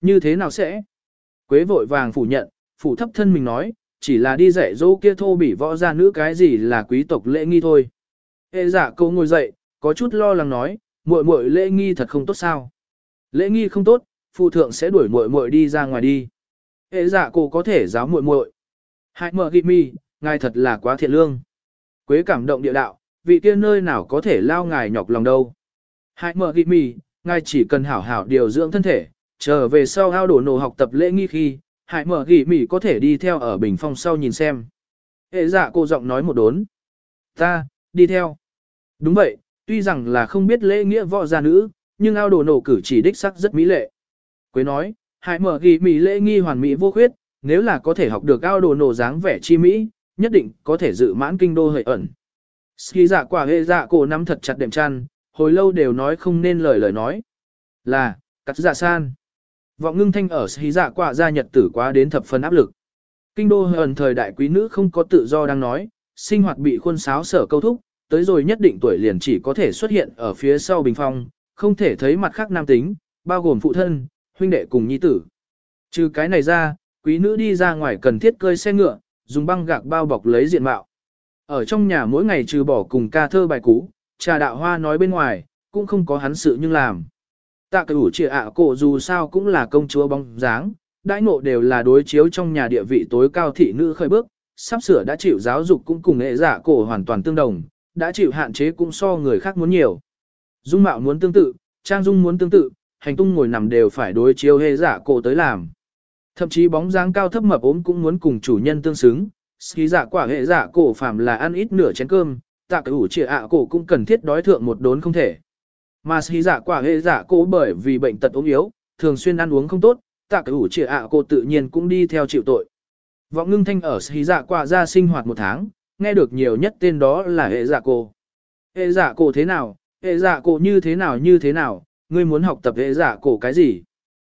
Như thế nào sẽ? Quế vội vàng phủ nhận, phủ thấp thân mình nói, chỉ là đi dạy dỗ kia thô bỉ võ ra nữ cái gì là quý tộc lễ nghi thôi. Ê dạ, giả cô ngồi dậy, có chút lo lắng nói, muội muội lễ nghi thật không tốt sao. Lễ nghi không tốt, phụ thượng sẽ đuổi muội muội đi ra ngoài đi. Ê dạ, giả cô có thể giáo muội muội. Hãy mở ghi mi, ngài thật là quá thiện lương. Quế cảm động địa đạo, vị kia nơi nào có thể lao ngài nhọc lòng đâu. Hãy mở ghi mi, ngài chỉ cần hảo hảo điều dưỡng thân thể, trở về sau ao đổ nổ học tập lễ nghi khi, hại mở ghi mỉ có thể đi theo ở bình phong sau nhìn xem. Hệ dạ cô giọng nói một đốn. Ta, đi theo. Đúng vậy, tuy rằng là không biết lễ nghĩa võ gia nữ, nhưng ao đồ nổ cử chỉ đích sắc rất mỹ lệ. Quế nói, hãy mở ghi mỹ lễ nghi hoàn mỹ vô khuyết, nếu là có thể học được ao đồ nổ dáng vẻ chi mỹ, nhất định có thể dự mãn kinh đô hợi ẩn. Ski dạ quả hệ dạ cổ nắm thật chặt đệm chăn, hồi lâu đều nói không nên lời lời nói. Là, cắt dạ san. Vọng ngưng thanh ở hí dạ quả gia nhật tử quá đến thập phần áp lực. Kinh đô hờn thời đại quý nữ không có tự do đang nói, sinh hoạt bị khuôn sáo sở câu thúc, tới rồi nhất định tuổi liền chỉ có thể xuất hiện ở phía sau bình phong, không thể thấy mặt khác nam tính, bao gồm phụ thân, huynh đệ cùng nhi tử. Trừ cái này ra, quý nữ đi ra ngoài cần thiết cơi xe ngựa, dùng băng gạc bao bọc lấy diện mạo. Ở trong nhà mỗi ngày trừ bỏ cùng ca thơ bài cũ, trà đạo hoa nói bên ngoài, cũng không có hắn sự nhưng làm. Tạ cái ủ trịa ạ cổ dù sao cũng là công chúa bóng dáng, đãi ngộ đều là đối chiếu trong nhà địa vị tối cao thị nữ khởi bước, sắp sửa đã chịu giáo dục cũng cùng nghệ giả cổ hoàn toàn tương đồng, đã chịu hạn chế cũng so người khác muốn nhiều. Dung mạo muốn tương tự, trang dung muốn tương tự, hành tung ngồi nằm đều phải đối chiếu hệ giả cổ tới làm. Thậm chí bóng dáng cao thấp mập ốm cũng muốn cùng chủ nhân tương xứng, ski giả quả hệ giả cổ phàm là ăn ít nửa chén cơm, tạ cái ủ trịa ạ cổ cũng cần thiết đói thượng một đốn không thể. Mà xì giả dạ quả hệ dạ giả cổ bởi vì bệnh tật ốm yếu, thường xuyên ăn uống không tốt, tạ cái ủ trịa ạ cổ tự nhiên cũng đi theo chịu tội. Vọng ngưng thanh ở xì giả dạ quả ra sinh hoạt một tháng, nghe được nhiều nhất tên đó là hệ giả cổ. Hệ giả cổ thế nào, hệ giả cổ như thế nào như thế nào, ngươi muốn học tập hệ giả cổ cái gì?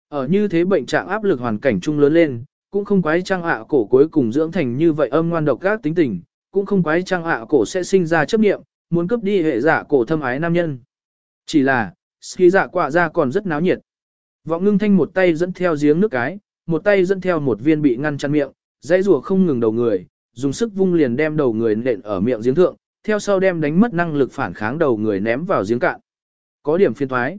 Ở như thế bệnh trạng áp lực hoàn cảnh chung lớn lên, cũng không quái trang ạ cổ cuối cùng dưỡng thành như vậy âm ngoan độc gác tính tình, cũng không quái trang ạ cổ sẽ sinh ra chấp niệm, muốn cướp đi hệ giả cổ thâm ái nam nhân. Chỉ là, khi dạ quả ra dạ còn rất náo nhiệt. Vọng ngưng thanh một tay dẫn theo giếng nước cái, một tay dẫn theo một viên bị ngăn chặn miệng, dãy rùa không ngừng đầu người, dùng sức vung liền đem đầu người nện ở miệng giếng thượng, theo sau đem đánh mất năng lực phản kháng đầu người ném vào giếng cạn. Có điểm phiên thoái.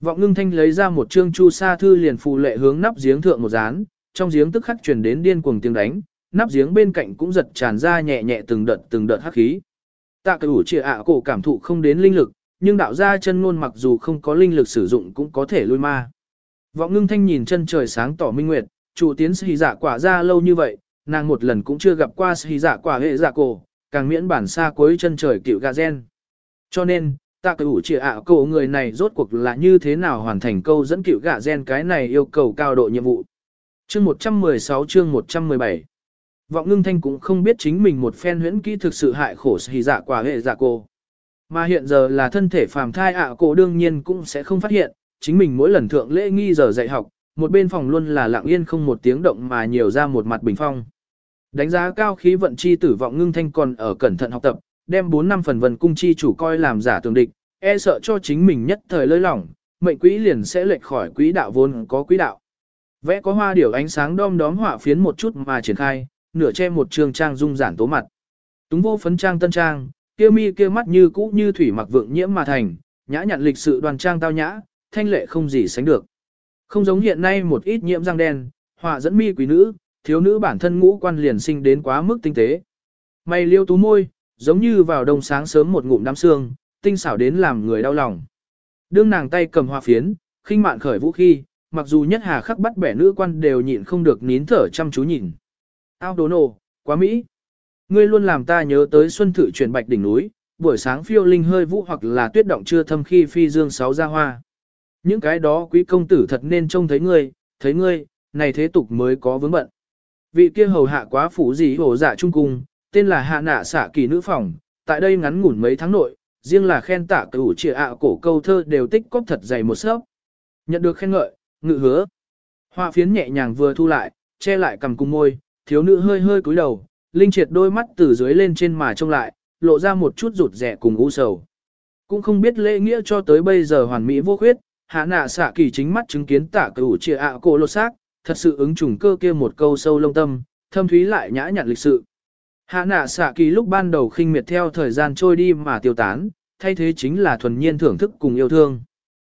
Vọng ngưng thanh lấy ra một chương chu sa thư liền phù lệ hướng nắp giếng thượng một dán, trong giếng tức khắc truyền đến điên cuồng tiếng đánh, nắp giếng bên cạnh cũng giật tràn ra nhẹ nhẹ từng đợt từng đợt hắc khí. Tạ cửu ủ ạ cổ cảm thụ không đến linh lực, nhưng đạo gia chân ngôn mặc dù không có linh lực sử dụng cũng có thể lui ma. Vọng ngưng thanh nhìn chân trời sáng tỏ minh nguyệt, chủ tiến sĩ giả quả ra lâu như vậy, nàng một lần cũng chưa gặp qua sĩ giả quả hệ giả cổ, càng miễn bản xa cuối chân trời cựu gà gen. Cho nên, tạ cái ủ trịa ạ cổ người này rốt cuộc là như thế nào hoàn thành câu dẫn cựu gà gen cái này yêu cầu cao độ nhiệm vụ. Chương 116 chương 117 Vọng ngưng thanh cũng không biết chính mình một phen huyễn kỹ thực sự hại khổ sĩ dạ quả hệ dạ cô. Mà hiện giờ là thân thể phàm thai ạ cổ đương nhiên cũng sẽ không phát hiện, chính mình mỗi lần thượng lễ nghi giờ dạy học, một bên phòng luôn là lặng yên không một tiếng động mà nhiều ra một mặt bình phong. Đánh giá cao khí vận chi tử vọng ngưng thanh còn ở cẩn thận học tập, đem 4 năm phần vần cung chi chủ coi làm giả tường địch, e sợ cho chính mình nhất thời lơi lỏng, mệnh quỹ liền sẽ lệch khỏi quỹ đạo vốn có quỹ đạo. Vẽ có hoa điểu ánh sáng đom đóm họa phiến một chút mà triển khai, nửa che một trường trang dung giản tố mặt. Túng vô phấn trang tân trang, kia mi kia mắt như cũ như thủy mặc vượng nhiễm mà thành, nhã nhặn lịch sự đoàn trang tao nhã, thanh lệ không gì sánh được. Không giống hiện nay một ít nhiễm răng đen, họa dẫn mi quý nữ, thiếu nữ bản thân ngũ quan liền sinh đến quá mức tinh tế. Mày liêu tú môi, giống như vào đông sáng sớm một ngụm đám xương, tinh xảo đến làm người đau lòng. Đương nàng tay cầm hoa phiến, khinh mạn khởi vũ khí, mặc dù nhất hà khắc bắt bẻ nữ quan đều nhịn không được nín thở chăm chú nhìn. Ao đố nổ, quá Mỹ. Ngươi luôn làm ta nhớ tới xuân thử chuyển bạch đỉnh núi, buổi sáng phiêu linh hơi vũ hoặc là tuyết động chưa thâm khi phi dương sáu ra hoa. Những cái đó quý công tử thật nên trông thấy ngươi, thấy ngươi, này thế tục mới có vướng bận. Vị kia hầu hạ quá phủ gì hổ dạ trung cung, tên là hạ nạ xạ kỳ nữ phòng, tại đây ngắn ngủn mấy tháng nội, riêng là khen tạ cửu trịa ạ cổ câu thơ đều tích cóp thật dày một sớp. Nhận được khen ngợi, ngự hứa. Hoa phiến nhẹ nhàng vừa thu lại, che lại cầm cung môi, thiếu nữ hơi hơi cúi đầu, linh triệt đôi mắt từ dưới lên trên mà trông lại, lộ ra một chút rụt rẻ cùng u sầu. Cũng không biết lễ nghĩa cho tới bây giờ hoàn mỹ vô khuyết, Hạ nạ xạ kỳ chính mắt chứng kiến tả cửu trịa ạ cổ lột xác, thật sự ứng trùng cơ kia một câu sâu lông tâm, thâm thúy lại nhã nhặn lịch sự. Hạ nạ xạ kỳ lúc ban đầu khinh miệt theo thời gian trôi đi mà tiêu tán, thay thế chính là thuần nhiên thưởng thức cùng yêu thương.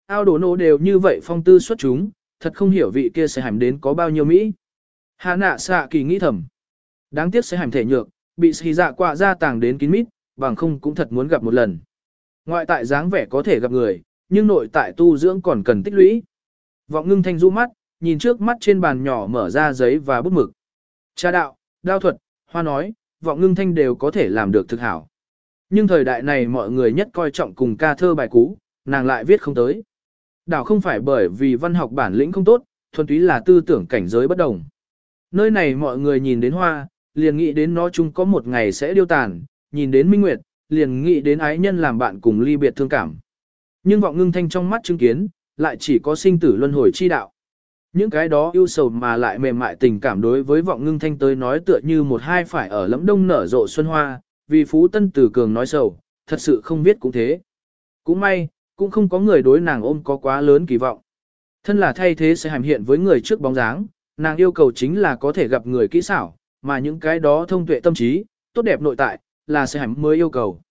Ao đổ nổ đều như vậy phong tư xuất chúng, thật không hiểu vị kia sẽ hành đến có bao nhiêu Mỹ. Hạ nạ xạ kỳ nghĩ thầm. Đáng tiếc sẽ hành thể nhược, bị xì dạ quạ ra tàng đến kín mít, bằng không cũng thật muốn gặp một lần. Ngoại tại dáng vẻ có thể gặp người, nhưng nội tại tu dưỡng còn cần tích lũy. Vọng ngưng thanh du mắt, nhìn trước mắt trên bàn nhỏ mở ra giấy và bút mực. Cha đạo, đao thuật, hoa nói, vọng ngưng thanh đều có thể làm được thực hảo. Nhưng thời đại này mọi người nhất coi trọng cùng ca thơ bài cú, nàng lại viết không tới. Đảo không phải bởi vì văn học bản lĩnh không tốt, thuần túy là tư tưởng cảnh giới bất đồng. Nơi này mọi người nhìn đến hoa, liền nghĩ đến nó chung có một ngày sẽ điêu tàn, nhìn đến minh nguyệt, liền nghĩ đến ái nhân làm bạn cùng ly biệt thương cảm. Nhưng vọng ngưng thanh trong mắt chứng kiến, lại chỉ có sinh tử luân hồi chi đạo. Những cái đó yêu sầu mà lại mềm mại tình cảm đối với vọng ngưng thanh tới nói tựa như một hai phải ở lẫm đông nở rộ xuân hoa, vì phú tân tử cường nói sầu, thật sự không biết cũng thế. Cũng may, cũng không có người đối nàng ôm có quá lớn kỳ vọng. Thân là thay thế sẽ hàm hiện với người trước bóng dáng, nàng yêu cầu chính là có thể gặp người kỹ xảo, mà những cái đó thông tuệ tâm trí, tốt đẹp nội tại, là sẽ hẳn mới yêu cầu.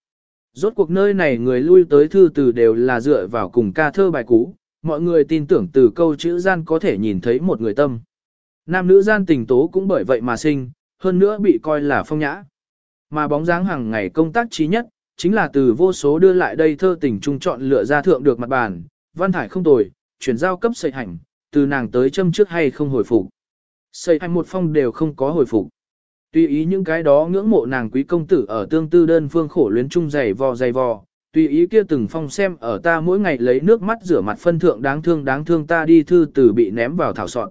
Rốt cuộc nơi này người lui tới thư từ đều là dựa vào cùng ca thơ bài cũ, mọi người tin tưởng từ câu chữ gian có thể nhìn thấy một người tâm. Nam nữ gian tình tố cũng bởi vậy mà sinh, hơn nữa bị coi là phong nhã. Mà bóng dáng hàng ngày công tác trí nhất, chính là từ vô số đưa lại đây thơ tình trung chọn lựa ra thượng được mặt bàn, văn thải không tồi, chuyển giao cấp sợi hành, từ nàng tới châm trước hay không hồi phục. Sợi hành một phong đều không có hồi phục. Tùy ý những cái đó ngưỡng mộ nàng quý công tử ở tương tư đơn phương khổ luyến chung dày vò dày vò, tùy ý kia từng phong xem ở ta mỗi ngày lấy nước mắt rửa mặt phân thượng đáng thương đáng thương ta đi thư từ bị ném vào thảo soạn.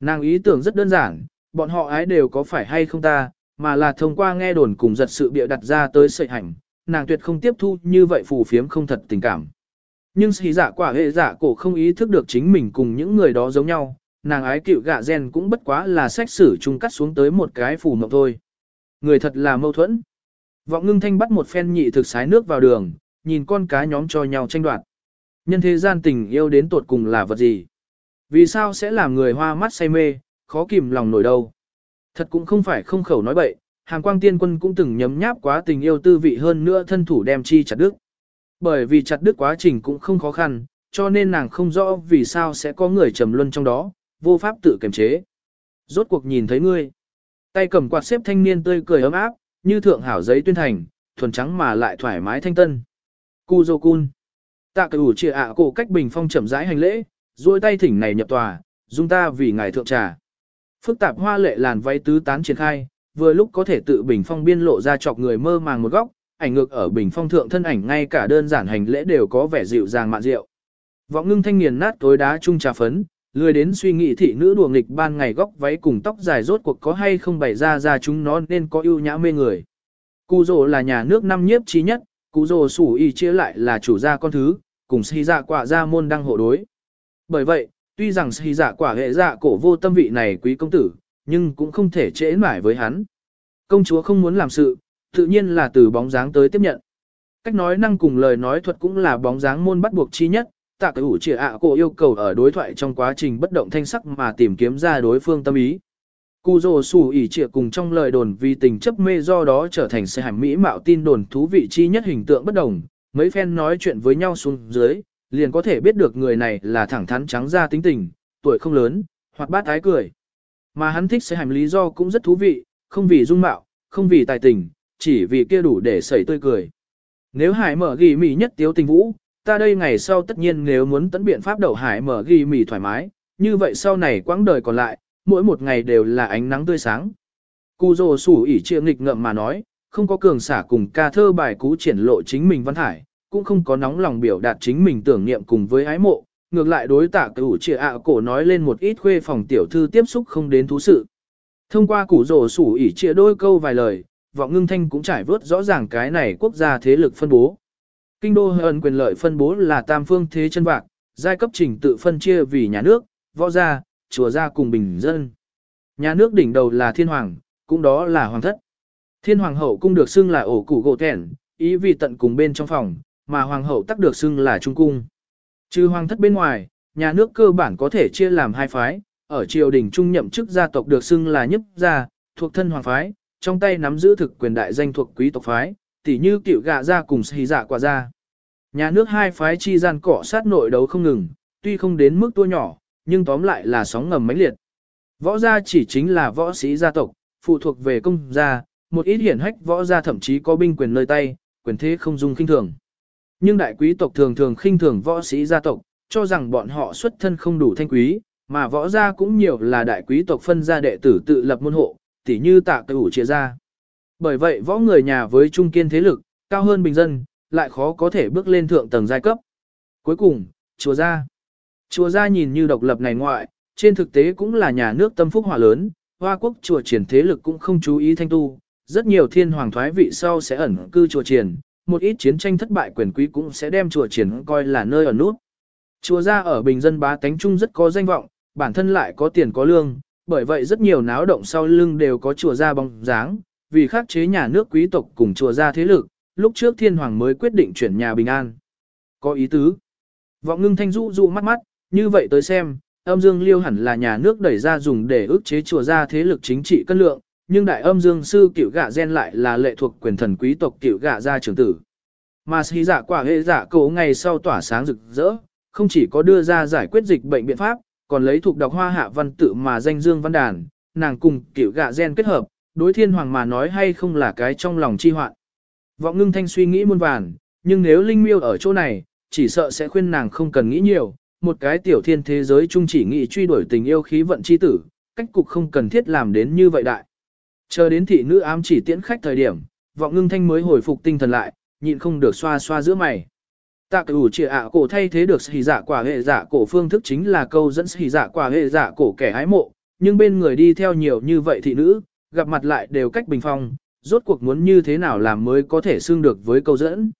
Nàng ý tưởng rất đơn giản, bọn họ ái đều có phải hay không ta, mà là thông qua nghe đồn cùng giật sự bịa đặt ra tới sợi hành, nàng tuyệt không tiếp thu như vậy phù phiếm không thật tình cảm. Nhưng sĩ giả quả hệ giả cổ không ý thức được chính mình cùng những người đó giống nhau, nàng ái cựu gạ gen cũng bất quá là sách sử chung cắt xuống tới một cái phù mộng thôi. Người thật là mâu thuẫn. Vọng ngưng thanh bắt một phen nhị thực sái nước vào đường, nhìn con cá nhóm cho nhau tranh đoạt. Nhân thế gian tình yêu đến tột cùng là vật gì? Vì sao sẽ làm người hoa mắt say mê, khó kìm lòng nổi đâu? Thật cũng không phải không khẩu nói bậy, hàng quang tiên quân cũng từng nhấm nháp quá tình yêu tư vị hơn nữa thân thủ đem chi chặt đức. Bởi vì chặt đức quá trình cũng không khó khăn, cho nên nàng không rõ vì sao sẽ có người trầm luân trong đó, vô pháp tự kiềm chế. Rốt cuộc nhìn thấy ngươi. Tay cầm quạt xếp thanh niên tươi cười ấm áp, như thượng hảo giấy tuyên thành, thuần trắng mà lại thoải mái thanh tân. Kuzokun. Tạ cử trịa ạ cổ cách bình phong chậm rãi hành lễ, duỗi tay thỉnh này nhập tòa, dung ta vì ngài thượng trà. Phức tạp hoa lệ làn váy tứ tán triển khai, vừa lúc có thể tự bình phong biên lộ ra chọc người mơ màng một góc, ảnh ngược ở bình phong thượng thân ảnh ngay cả đơn giản hành lễ đều có vẻ dịu dàng mạn rượu. Vọng ngưng thanh nghiền nát tối đá chung trà phấn, lười đến suy nghĩ thị nữ đùa nghịch ban ngày góc váy cùng tóc dài rốt cuộc có hay không bày ra ra chúng nó nên có ưu nhã mê người. Cù rồ là nhà nước năm nhiếp trí nhất, cù rồ sủ y chia lại là chủ gia con thứ, cùng si dạ quả gia môn đăng hộ đối. Bởi vậy, tuy rằng si dạ quả hệ dạ cổ vô tâm vị này quý công tử, nhưng cũng không thể trễ mãi với hắn. Công chúa không muốn làm sự, tự nhiên là từ bóng dáng tới tiếp nhận. Cách nói năng cùng lời nói thuật cũng là bóng dáng môn bắt buộc chi nhất, tạ cái ủ trịa ạ cổ yêu cầu ở đối thoại trong quá trình bất động thanh sắc mà tìm kiếm ra đối phương tâm ý. Cù rồ sủ ỉ trịa cùng trong lời đồn vì tình chấp mê do đó trở thành xe hàm mỹ mạo tin đồn thú vị chi nhất hình tượng bất đồng, mấy phen nói chuyện với nhau xuống dưới, liền có thể biết được người này là thẳng thắn trắng ra tính tình, tuổi không lớn, hoặc bát ái cười. Mà hắn thích xe hàm lý do cũng rất thú vị, không vì dung mạo, không vì tài tình, chỉ vì kia đủ để sẩy tươi cười. Nếu hải mở ghi mỉ nhất tiếu tình vũ, ta đây ngày sau tất nhiên nếu muốn tấn biện pháp đậu hải mở ghi mỉ thoải mái, như vậy sau này quãng đời còn lại, mỗi một ngày đều là ánh nắng tươi sáng. Cù rồ sủ ỉ chia nghịch ngợm mà nói, không có cường xả cùng ca thơ bài cú triển lộ chính mình văn hải, cũng không có nóng lòng biểu đạt chính mình tưởng niệm cùng với ái mộ, ngược lại đối tạ cửu chia ạ cổ nói lên một ít khuê phòng tiểu thư tiếp xúc không đến thú sự. Thông qua củ rồ sủ ỉ chia đôi câu vài lời, vọng ngưng thanh cũng trải vớt rõ ràng cái này quốc gia thế lực phân bố. Kinh đô hơn quyền lợi phân bố là tam phương thế chân bạc, giai cấp trình tự phân chia vì nhà nước, võ gia, chùa gia cùng bình dân. Nhà nước đỉnh đầu là thiên hoàng, cũng đó là hoàng thất. Thiên hoàng hậu cung được xưng là ổ củ gỗ thẻn, ý vì tận cùng bên trong phòng, mà hoàng hậu tắc được xưng là trung cung. Trừ hoàng thất bên ngoài, nhà nước cơ bản có thể chia làm hai phái, ở triều đình trung nhậm chức gia tộc được xưng là nhất gia, thuộc thân hoàng phái, trong tay nắm giữ thực quyền đại danh thuộc quý tộc phái, tỉ như cựu gạ ra cùng xì dạ quả ra, Nhà nước hai phái chi gian cỏ sát nội đấu không ngừng, tuy không đến mức tua nhỏ, nhưng tóm lại là sóng ngầm mãnh liệt. Võ gia chỉ chính là võ sĩ gia tộc, phụ thuộc về công gia, một ít hiển hách võ gia thậm chí có binh quyền nơi tay, quyền thế không dung khinh thường. Nhưng đại quý tộc thường thường khinh thường võ sĩ gia tộc, cho rằng bọn họ xuất thân không đủ thanh quý, mà võ gia cũng nhiều là đại quý tộc phân gia đệ tử tự lập môn hộ, tỉ như tạ tử chia ra. Bởi vậy võ người nhà với trung kiên thế lực, cao hơn bình dân, lại khó có thể bước lên thượng tầng giai cấp. Cuối cùng, chùa gia. Chùa gia nhìn như độc lập này ngoại, trên thực tế cũng là nhà nước tâm phúc hỏa lớn, hoa quốc chùa triển thế lực cũng không chú ý thanh tu, rất nhiều thiên hoàng thoái vị sau sẽ ẩn cư chùa triển, một ít chiến tranh thất bại quyền quý cũng sẽ đem chùa triển coi là nơi ở nút. Chùa gia ở bình dân bá tánh trung rất có danh vọng, bản thân lại có tiền có lương, bởi vậy rất nhiều náo động sau lưng đều có chùa gia bóng dáng, vì khắc chế nhà nước quý tộc cùng chùa ra thế lực, lúc trước thiên hoàng mới quyết định chuyển nhà bình an. Có ý tứ. Vọng ngưng thanh dụ dụ mắt mắt, như vậy tới xem, âm dương liêu hẳn là nhà nước đẩy ra dùng để ức chế chùa ra thế lực chính trị cân lượng, nhưng đại âm dương sư cựu gạ gen lại là lệ thuộc quyền thần quý tộc cựu gạ gia trưởng tử. Mà sĩ giả quả hệ giả cổ ngày sau tỏa sáng rực rỡ, không chỉ có đưa ra giải quyết dịch bệnh biện pháp, còn lấy thuộc đọc hoa hạ văn tự mà danh dương văn đàn, nàng cùng cựu gạ gen kết hợp, đối thiên hoàng mà nói hay không là cái trong lòng chi hoạn. Vọng ngưng thanh suy nghĩ muôn vàn, nhưng nếu linh miêu ở chỗ này, chỉ sợ sẽ khuyên nàng không cần nghĩ nhiều, một cái tiểu thiên thế giới chung chỉ nghĩ truy đuổi tình yêu khí vận chi tử, cách cục không cần thiết làm đến như vậy đại. Chờ đến thị nữ ám chỉ tiễn khách thời điểm, vọng ngưng thanh mới hồi phục tinh thần lại, nhịn không được xoa xoa giữa mày. Tạ cửu chỉ ạ cổ thay thế được hỉ giả dạ quả hệ giả cổ phương thức chính là câu dẫn hỉ giả dạ quả hệ giả cổ kẻ hái mộ, nhưng bên người đi theo nhiều như vậy thị nữ, gặp mặt lại đều cách bình phong, rốt cuộc muốn như thế nào làm mới có thể xương được với câu dẫn.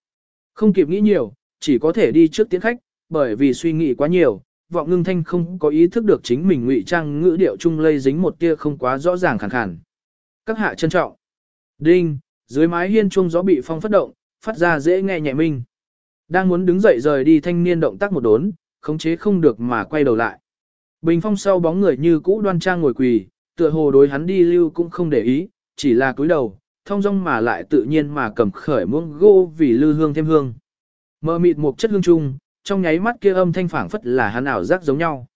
Không kịp nghĩ nhiều, chỉ có thể đi trước tiễn khách, bởi vì suy nghĩ quá nhiều, vọng ngưng thanh không có ý thức được chính mình ngụy trang ngữ điệu chung lây dính một tia không quá rõ ràng khẳng khàn. Các hạ trân trọng. Đinh, dưới mái hiên chuông gió bị phong phất động, phát ra dễ nghe nhẹ minh. Đang muốn đứng dậy rời đi thanh niên động tác một đốn, khống chế không được mà quay đầu lại. Bình phong sau bóng người như cũ đoan trang ngồi quỳ, tựa hồ đối hắn đi lưu cũng không để ý, chỉ là cúi đầu, thông dong mà lại tự nhiên mà cầm khởi muỗng gỗ vì lư hương thêm hương. Mờ mịt một chất hương chung, trong nháy mắt kia âm thanh phảng phất là hắn ảo giác giống nhau.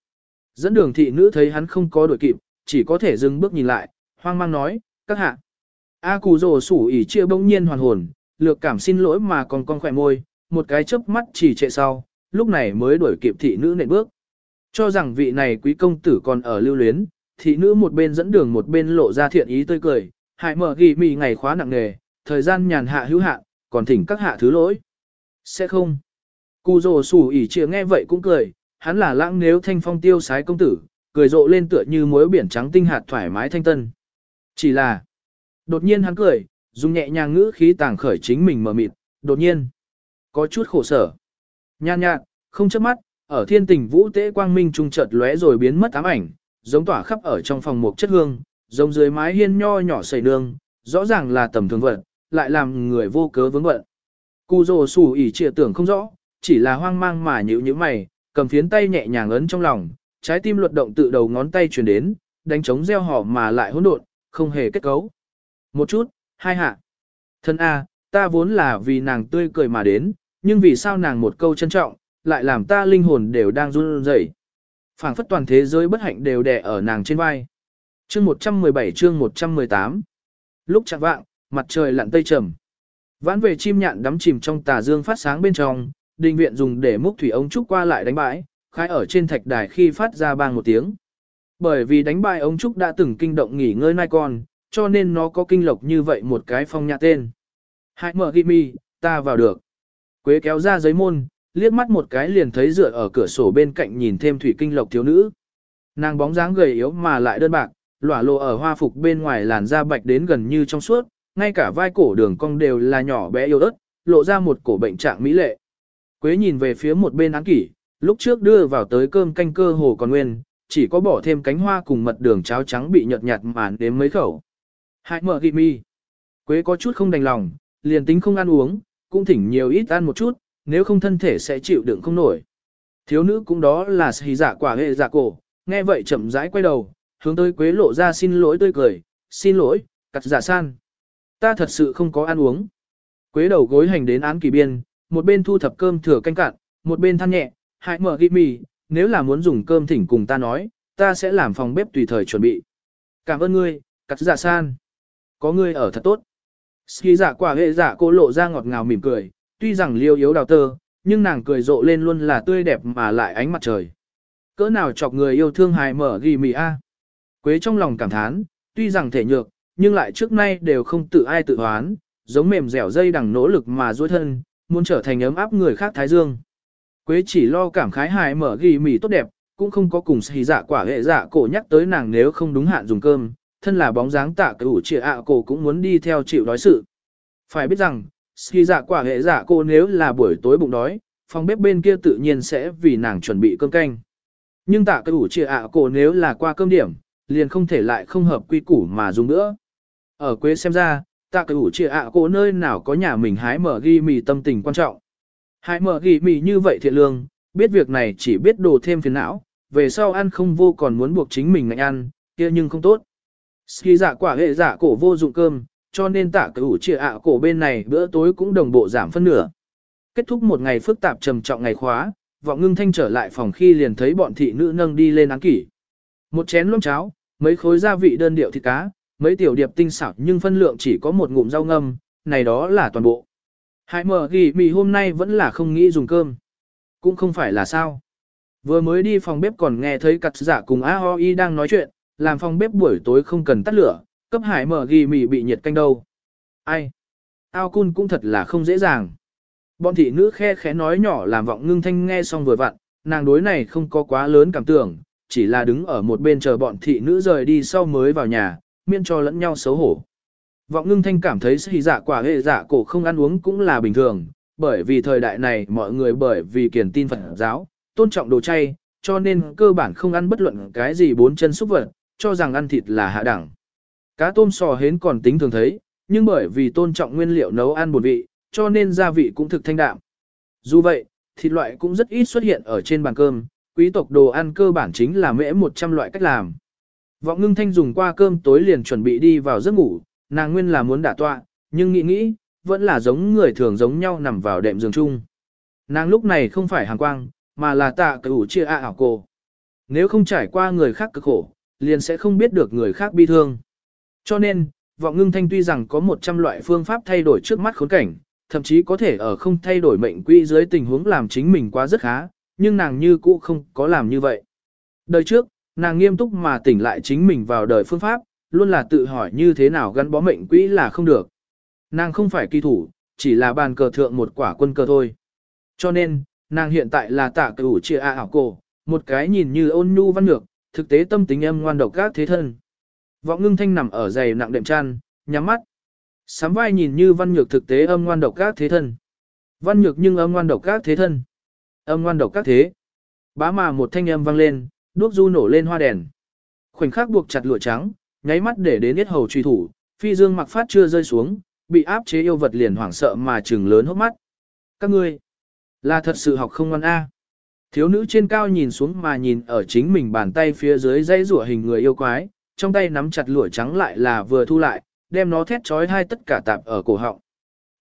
Dẫn đường thị nữ thấy hắn không có đuổi kịp, chỉ có thể dừng bước nhìn lại, hoang mang nói, các hạ. A cù rồ sủ ỉ chia bỗng nhiên hoàn hồn, lược cảm xin lỗi mà còn con khỏe môi, một cái chớp mắt chỉ trệ sau, lúc này mới đuổi kịp thị nữ nện bước. Cho rằng vị này quý công tử còn ở lưu luyến, thị nữ một bên dẫn đường một bên lộ ra thiện ý tươi cười, hại mở ghi mì ngày khóa nặng nghề, thời gian nhàn hạ hữu hạn, còn thỉnh các hạ thứ lỗi. Sẽ không. Cù rồ sủ ỉ chia nghe vậy cũng cười, hắn là lãng nếu thanh phong tiêu sái công tử, cười rộ lên tựa như muối biển trắng tinh hạt thoải mái thanh tân. Chỉ là, đột nhiên hắn cười, dùng nhẹ nhàng ngữ khí tàng khởi chính mình mở mịt, đột nhiên, có chút khổ sở. Nhan nhạt, không chớp mắt, ở thiên tình vũ tế quang minh trung chợt lóe rồi biến mất ám ảnh, giống tỏa khắp ở trong phòng một chất hương, giống dưới mái hiên nho nhỏ sầy nương, rõ ràng là tầm thường vật, lại làm người vô cớ vướng bận. Cù rồ sủ ỉ trịa tưởng không rõ, chỉ là hoang mang mà nhữ như mày, cầm phiến tay nhẹ nhàng ấn trong lòng, trái tim luật động tự đầu ngón tay truyền đến, đánh trống gieo họ mà lại hỗn độn, không hề kết cấu. Một chút, hai hạ. Thân A, ta vốn là vì nàng tươi cười mà đến, nhưng vì sao nàng một câu trân trọng, lại làm ta linh hồn đều đang run rẩy phảng phất toàn thế giới bất hạnh đều đè ở nàng trên vai. Chương 117 chương 118 Lúc chẳng vạng, mặt trời lặn tây trầm. Vãn về chim nhạn đắm chìm trong tà dương phát sáng bên trong, đình viện dùng để múc thủy ống trúc qua lại đánh bãi, khai ở trên thạch đài khi phát ra bang một tiếng. Bởi vì đánh bại ống trúc đã từng kinh động nghỉ ngơi nai con, cho nên nó có kinh lộc như vậy một cái phong nhã tên. Hãy mở ghi mi, ta vào được. Quế kéo ra giấy môn, liếc mắt một cái liền thấy dựa ở cửa sổ bên cạnh nhìn thêm thủy kinh lộc thiếu nữ. Nàng bóng dáng gầy yếu mà lại đơn bạc, lỏa lộ ở hoa phục bên ngoài làn da bạch đến gần như trong suốt, ngay cả vai cổ đường cong đều là nhỏ bé yếu ớt, lộ ra một cổ bệnh trạng mỹ lệ. Quế nhìn về phía một bên án kỷ, lúc trước đưa vào tới cơm canh cơ hồ còn nguyên, chỉ có bỏ thêm cánh hoa cùng mật đường cháo trắng bị nhợt nhạt màn đến mấy khẩu. Hãy mở ghi mi. Quế có chút không đành lòng, liền tính không ăn uống, cũng thỉnh nhiều ít ăn một chút, nếu không thân thể sẽ chịu đựng không nổi. Thiếu nữ cũng đó là hì giả dạ quả hệ giả cổ, nghe vậy chậm rãi quay đầu, hướng tới quế lộ ra xin lỗi tươi cười, xin lỗi, cặt giả dạ san. Ta thật sự không có ăn uống. Quế đầu gối hành đến án kỳ biên, một bên thu thập cơm thừa canh cạn, một bên than nhẹ, hãy mở ghi mì, nếu là muốn dùng cơm thỉnh cùng ta nói, ta sẽ làm phòng bếp tùy thời chuẩn bị. Cảm ơn ngươi, cặt giả san. Có ngươi ở thật tốt. Ski giả quả hệ giả cô lộ ra ngọt ngào mỉm cười, tuy rằng liêu yếu đào tơ, nhưng nàng cười rộ lên luôn là tươi đẹp mà lại ánh mặt trời. Cỡ nào chọc người yêu thương hài mở ghi mì a. Quế trong lòng cảm thán, tuy rằng thể nhược, nhưng lại trước nay đều không tự ai tự hoán, giống mềm dẻo dây đằng nỗ lực mà duỗi thân, muốn trở thành ấm áp người khác thái dương. Quế chỉ lo cảm khái hài mở ghi mì tốt đẹp, cũng không có cùng xì dạ quả hệ dạ cổ nhắc tới nàng nếu không đúng hạn dùng cơm, thân là bóng dáng tạ cửu trịa ạ cổ cũng muốn đi theo chịu đói sự. Phải biết rằng, ski dạ quả hệ dạ cô nếu là buổi tối bụng đói, phòng bếp bên kia tự nhiên sẽ vì nàng chuẩn bị cơm canh. Nhưng tạ cái ủ trịa ạ cô nếu là qua cơm điểm, liền không thể lại không hợp quy củ mà dùng nữa. Ở quê xem ra, tạ cái ủ trịa ạ cô nơi nào có nhà mình hái mở ghi mì tâm tình quan trọng. Hái mở ghi mì như vậy thiện lương, biết việc này chỉ biết đồ thêm phiền não, về sau ăn không vô còn muốn buộc chính mình ngạnh ăn, kia nhưng không tốt. Ski dạ quả hệ dạ cổ vô dụng cơm, cho nên tạ cửu chia trịa ạ cổ bên này bữa tối cũng đồng bộ giảm phân nửa. Kết thúc một ngày phức tạp trầm trọng ngày khóa, vọng ngưng thanh trở lại phòng khi liền thấy bọn thị nữ nâng đi lên án kỷ. Một chén lông cháo, mấy khối gia vị đơn điệu thịt cá, mấy tiểu điệp tinh xảo nhưng phân lượng chỉ có một ngụm rau ngâm, này đó là toàn bộ. Hải mở ghi mì hôm nay vẫn là không nghĩ dùng cơm. Cũng không phải là sao. Vừa mới đi phòng bếp còn nghe thấy cặt giả cùng A.O.I đang nói chuyện, làm phòng bếp buổi tối không cần tắt lửa, cấp hải mở ghi mì bị nhiệt canh đâu. Ai? Ao cun cũng thật là không dễ dàng. Bọn thị nữ khe khẽ nói nhỏ làm vọng ngưng thanh nghe xong vừa vặn, nàng đối này không có quá lớn cảm tưởng, chỉ là đứng ở một bên chờ bọn thị nữ rời đi sau mới vào nhà, miễn cho lẫn nhau xấu hổ. Vọng ngưng thanh cảm thấy sĩ dạ quả hệ dạ cổ không ăn uống cũng là bình thường, bởi vì thời đại này mọi người bởi vì kiền tin Phật giáo, tôn trọng đồ chay, cho nên cơ bản không ăn bất luận cái gì bốn chân xúc vật, cho rằng ăn thịt là hạ đẳng. Cá tôm sò hến còn tính thường thấy, nhưng bởi vì tôn trọng nguyên liệu nấu ăn bột vị, cho nên gia vị cũng thực thanh đạm. Dù vậy, thịt loại cũng rất ít xuất hiện ở trên bàn cơm, quý tộc đồ ăn cơ bản chính là mễ 100 loại cách làm. Vọng ngưng thanh dùng qua cơm tối liền chuẩn bị đi vào giấc ngủ, nàng nguyên là muốn đả tọa, nhưng nghĩ nghĩ, vẫn là giống người thường giống nhau nằm vào đệm giường chung. Nàng lúc này không phải hàng quang, mà là tạ cửu chia a ảo cô. Nếu không trải qua người khác cực khổ, liền sẽ không biết được người khác bi thương. Cho nên, vọng ngưng thanh tuy rằng có 100 loại phương pháp thay đổi trước mắt khốn cảnh, thậm chí có thể ở không thay đổi mệnh quỹ dưới tình huống làm chính mình quá rất khá, nhưng nàng như cũ không có làm như vậy. Đời trước, nàng nghiêm túc mà tỉnh lại chính mình vào đời phương pháp, luôn là tự hỏi như thế nào gắn bó mệnh quỹ là không được. Nàng không phải kỳ thủ, chỉ là bàn cờ thượng một quả quân cờ thôi. Cho nên, nàng hiện tại là tạ cửu chia a ảo cổ, một cái nhìn như ôn nhu văn ngược, thực tế tâm tính em ngoan độc các thế thân. Vọng ngưng thanh nằm ở giày nặng đệm chăn, nhắm mắt. Sám vai nhìn như văn nhược thực tế âm ngoan độc các thế thân. Văn nhược nhưng âm ngoan độc các thế thân. Âm ngoan độc các thế. Bá mà một thanh âm vang lên, đuốc du nổ lên hoa đèn. Khoảnh khắc buộc chặt lụa trắng, nháy mắt để đến yết hầu truy thủ, phi dương mặc phát chưa rơi xuống, bị áp chế yêu vật liền hoảng sợ mà trừng lớn hốc mắt. Các ngươi, là thật sự học không ngoan A. Thiếu nữ trên cao nhìn xuống mà nhìn ở chính mình bàn tay phía dưới dây rủa hình người yêu quái, trong tay nắm chặt lụa trắng lại là vừa thu lại, đem nó thét trói hai tất cả tạp ở cổ họng.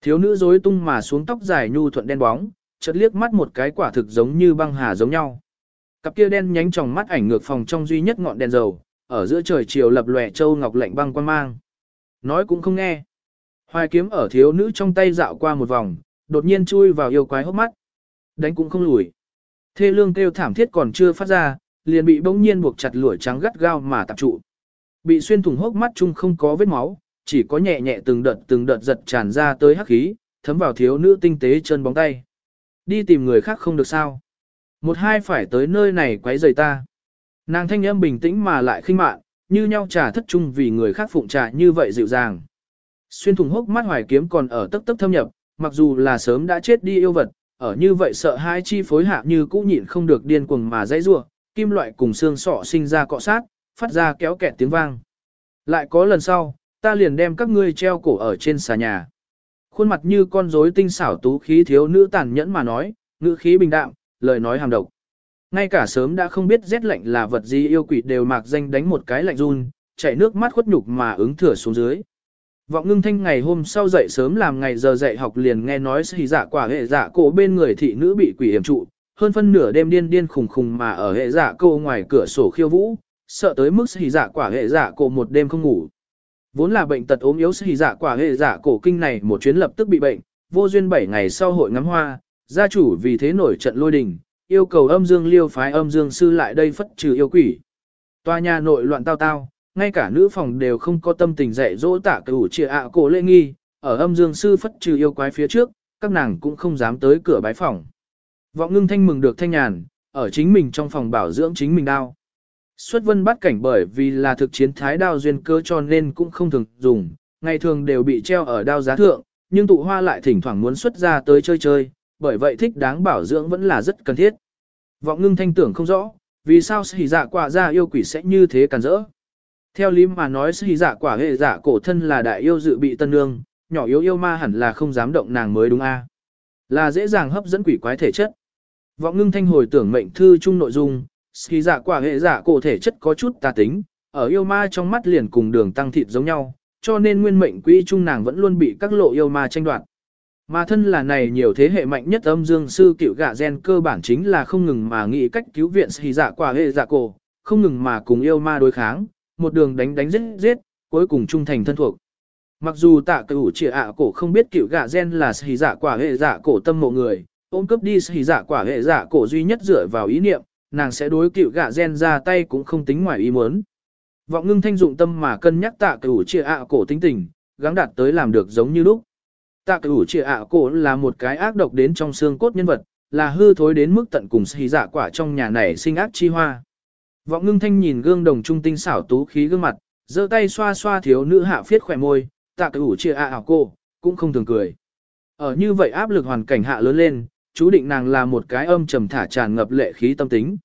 Thiếu nữ rối tung mà xuống tóc dài nhu thuận đen bóng, chợt liếc mắt một cái quả thực giống như băng hà giống nhau. Cặp kia đen nhánh trong mắt ảnh ngược phòng trong duy nhất ngọn đèn dầu, ở giữa trời chiều lập lòe châu ngọc lạnh băng quan mang. Nói cũng không nghe. Hoài kiếm ở thiếu nữ trong tay dạo qua một vòng, đột nhiên chui vào yêu quái hốc mắt. Đánh cũng không lùi. Thê lương kêu thảm thiết còn chưa phát ra, liền bị bỗng nhiên buộc chặt lũi trắng gắt gao mà tập trụ. Bị xuyên thủng hốc mắt chung không có vết máu, chỉ có nhẹ nhẹ từng đợt từng đợt giật tràn ra tới hắc khí, thấm vào thiếu nữ tinh tế chân bóng tay. Đi tìm người khác không được sao. Một hai phải tới nơi này quấy rầy ta. Nàng thanh âm bình tĩnh mà lại khinh mạn, như nhau trà thất trung vì người khác phụng trà như vậy dịu dàng. Xuyên thủng hốc mắt hoài kiếm còn ở tấp tấp thâm nhập, mặc dù là sớm đã chết đi yêu vật, ở như vậy sợ hai chi phối hạ như cũ nhịn không được điên cuồng mà dãy rủa, kim loại cùng xương sọ sinh ra cọ sát, phát ra kéo kẹt tiếng vang. Lại có lần sau, ta liền đem các ngươi treo cổ ở trên xà nhà. Khuôn mặt như con rối tinh xảo tú khí thiếu nữ tàn nhẫn mà nói, ngữ khí bình đạm, lời nói hàm độc. Ngay cả sớm đã không biết rét lạnh là vật gì yêu quỷ đều mạc danh đánh một cái lạnh run, chảy nước mắt khuất nhục mà ứng thừa xuống dưới. Vọng ngưng thanh ngày hôm sau dậy sớm làm ngày giờ dạy học liền nghe nói xì giả quả hệ giả cổ bên người thị nữ bị quỷ hiểm trụ, hơn phân nửa đêm điên điên khùng khùng mà ở hệ dạ cô ngoài cửa sổ khiêu vũ, sợ tới mức xì dạ quả hệ dạ cổ một đêm không ngủ. Vốn là bệnh tật ốm yếu xì dạ quả hệ dạ cổ kinh này một chuyến lập tức bị bệnh, vô duyên 7 ngày sau hội ngắm hoa, gia chủ vì thế nổi trận lôi đình, yêu cầu âm dương liêu phái âm dương sư lại đây phất trừ yêu quỷ. Tòa nhà nội loạn tao tao, ngay cả nữ phòng đều không có tâm tình dạy dỗ tạ cửu trịa ạ cổ lễ nghi, ở âm dương sư phất trừ yêu quái phía trước, các nàng cũng không dám tới cửa bái phòng. Vọng ngưng thanh mừng được thanh nhàn, ở chính mình trong phòng bảo dưỡng chính mình đau Xuất vân bắt cảnh bởi vì là thực chiến thái đao duyên cơ cho nên cũng không thường dùng, ngày thường đều bị treo ở đao giá thượng, nhưng tụ hoa lại thỉnh thoảng muốn xuất ra tới chơi chơi, bởi vậy thích đáng bảo dưỡng vẫn là rất cần thiết. Vọng ngưng thanh tưởng không rõ, vì sao sĩ dạ quả ra yêu quỷ sẽ như thế càn rỡ. Theo lý mà nói sĩ dạ quả hệ dạ cổ thân là đại yêu dự bị tân nương, nhỏ yếu yêu ma hẳn là không dám động nàng mới đúng a Là dễ dàng hấp dẫn quỷ quái thể chất. Vọng ngưng thanh hồi tưởng mệnh thư chung nội dung, sĩ dạ quả hệ dạ cổ thể chất có chút tà tính, ở yêu ma trong mắt liền cùng đường tăng thịt giống nhau, cho nên nguyên mệnh quỹ trung nàng vẫn luôn bị các lộ yêu ma tranh đoạt. Mà thân là này nhiều thế hệ mạnh nhất âm dương sư cựu gạ gen cơ bản chính là không ngừng mà nghĩ cách cứu viện sĩ dạ quả hệ dạ cổ, không ngừng mà cùng yêu ma đối kháng, một đường đánh đánh giết giết, cuối cùng trung thành thân thuộc. Mặc dù tạ cửu trịa ạ cổ không biết cựu gạ gen là sĩ dạ quả hệ dạ cổ tâm mộ người, ôm cấp đi sĩ dạ quả hệ dạ cổ duy nhất dựa vào ý niệm, nàng sẽ đối cựu gạ gen ra tay cũng không tính ngoài ý muốn. Vọng ngưng thanh dụng tâm mà cân nhắc tạ cửu chia ạ cổ tính tình, gắng đạt tới làm được giống như lúc. Tạ cửu chia ạ cổ là một cái ác độc đến trong xương cốt nhân vật, là hư thối đến mức tận cùng xì dạ quả trong nhà này sinh ác chi hoa. Vọng ngưng thanh nhìn gương đồng trung tinh xảo tú khí gương mặt, giơ tay xoa xoa thiếu nữ hạ phiết khỏe môi, tạ cửu chia ạ à cũng không thường cười. Ở như vậy áp lực hoàn cảnh hạ lớn lên, chú định nàng là một cái âm trầm thả tràn ngập lệ khí tâm tính.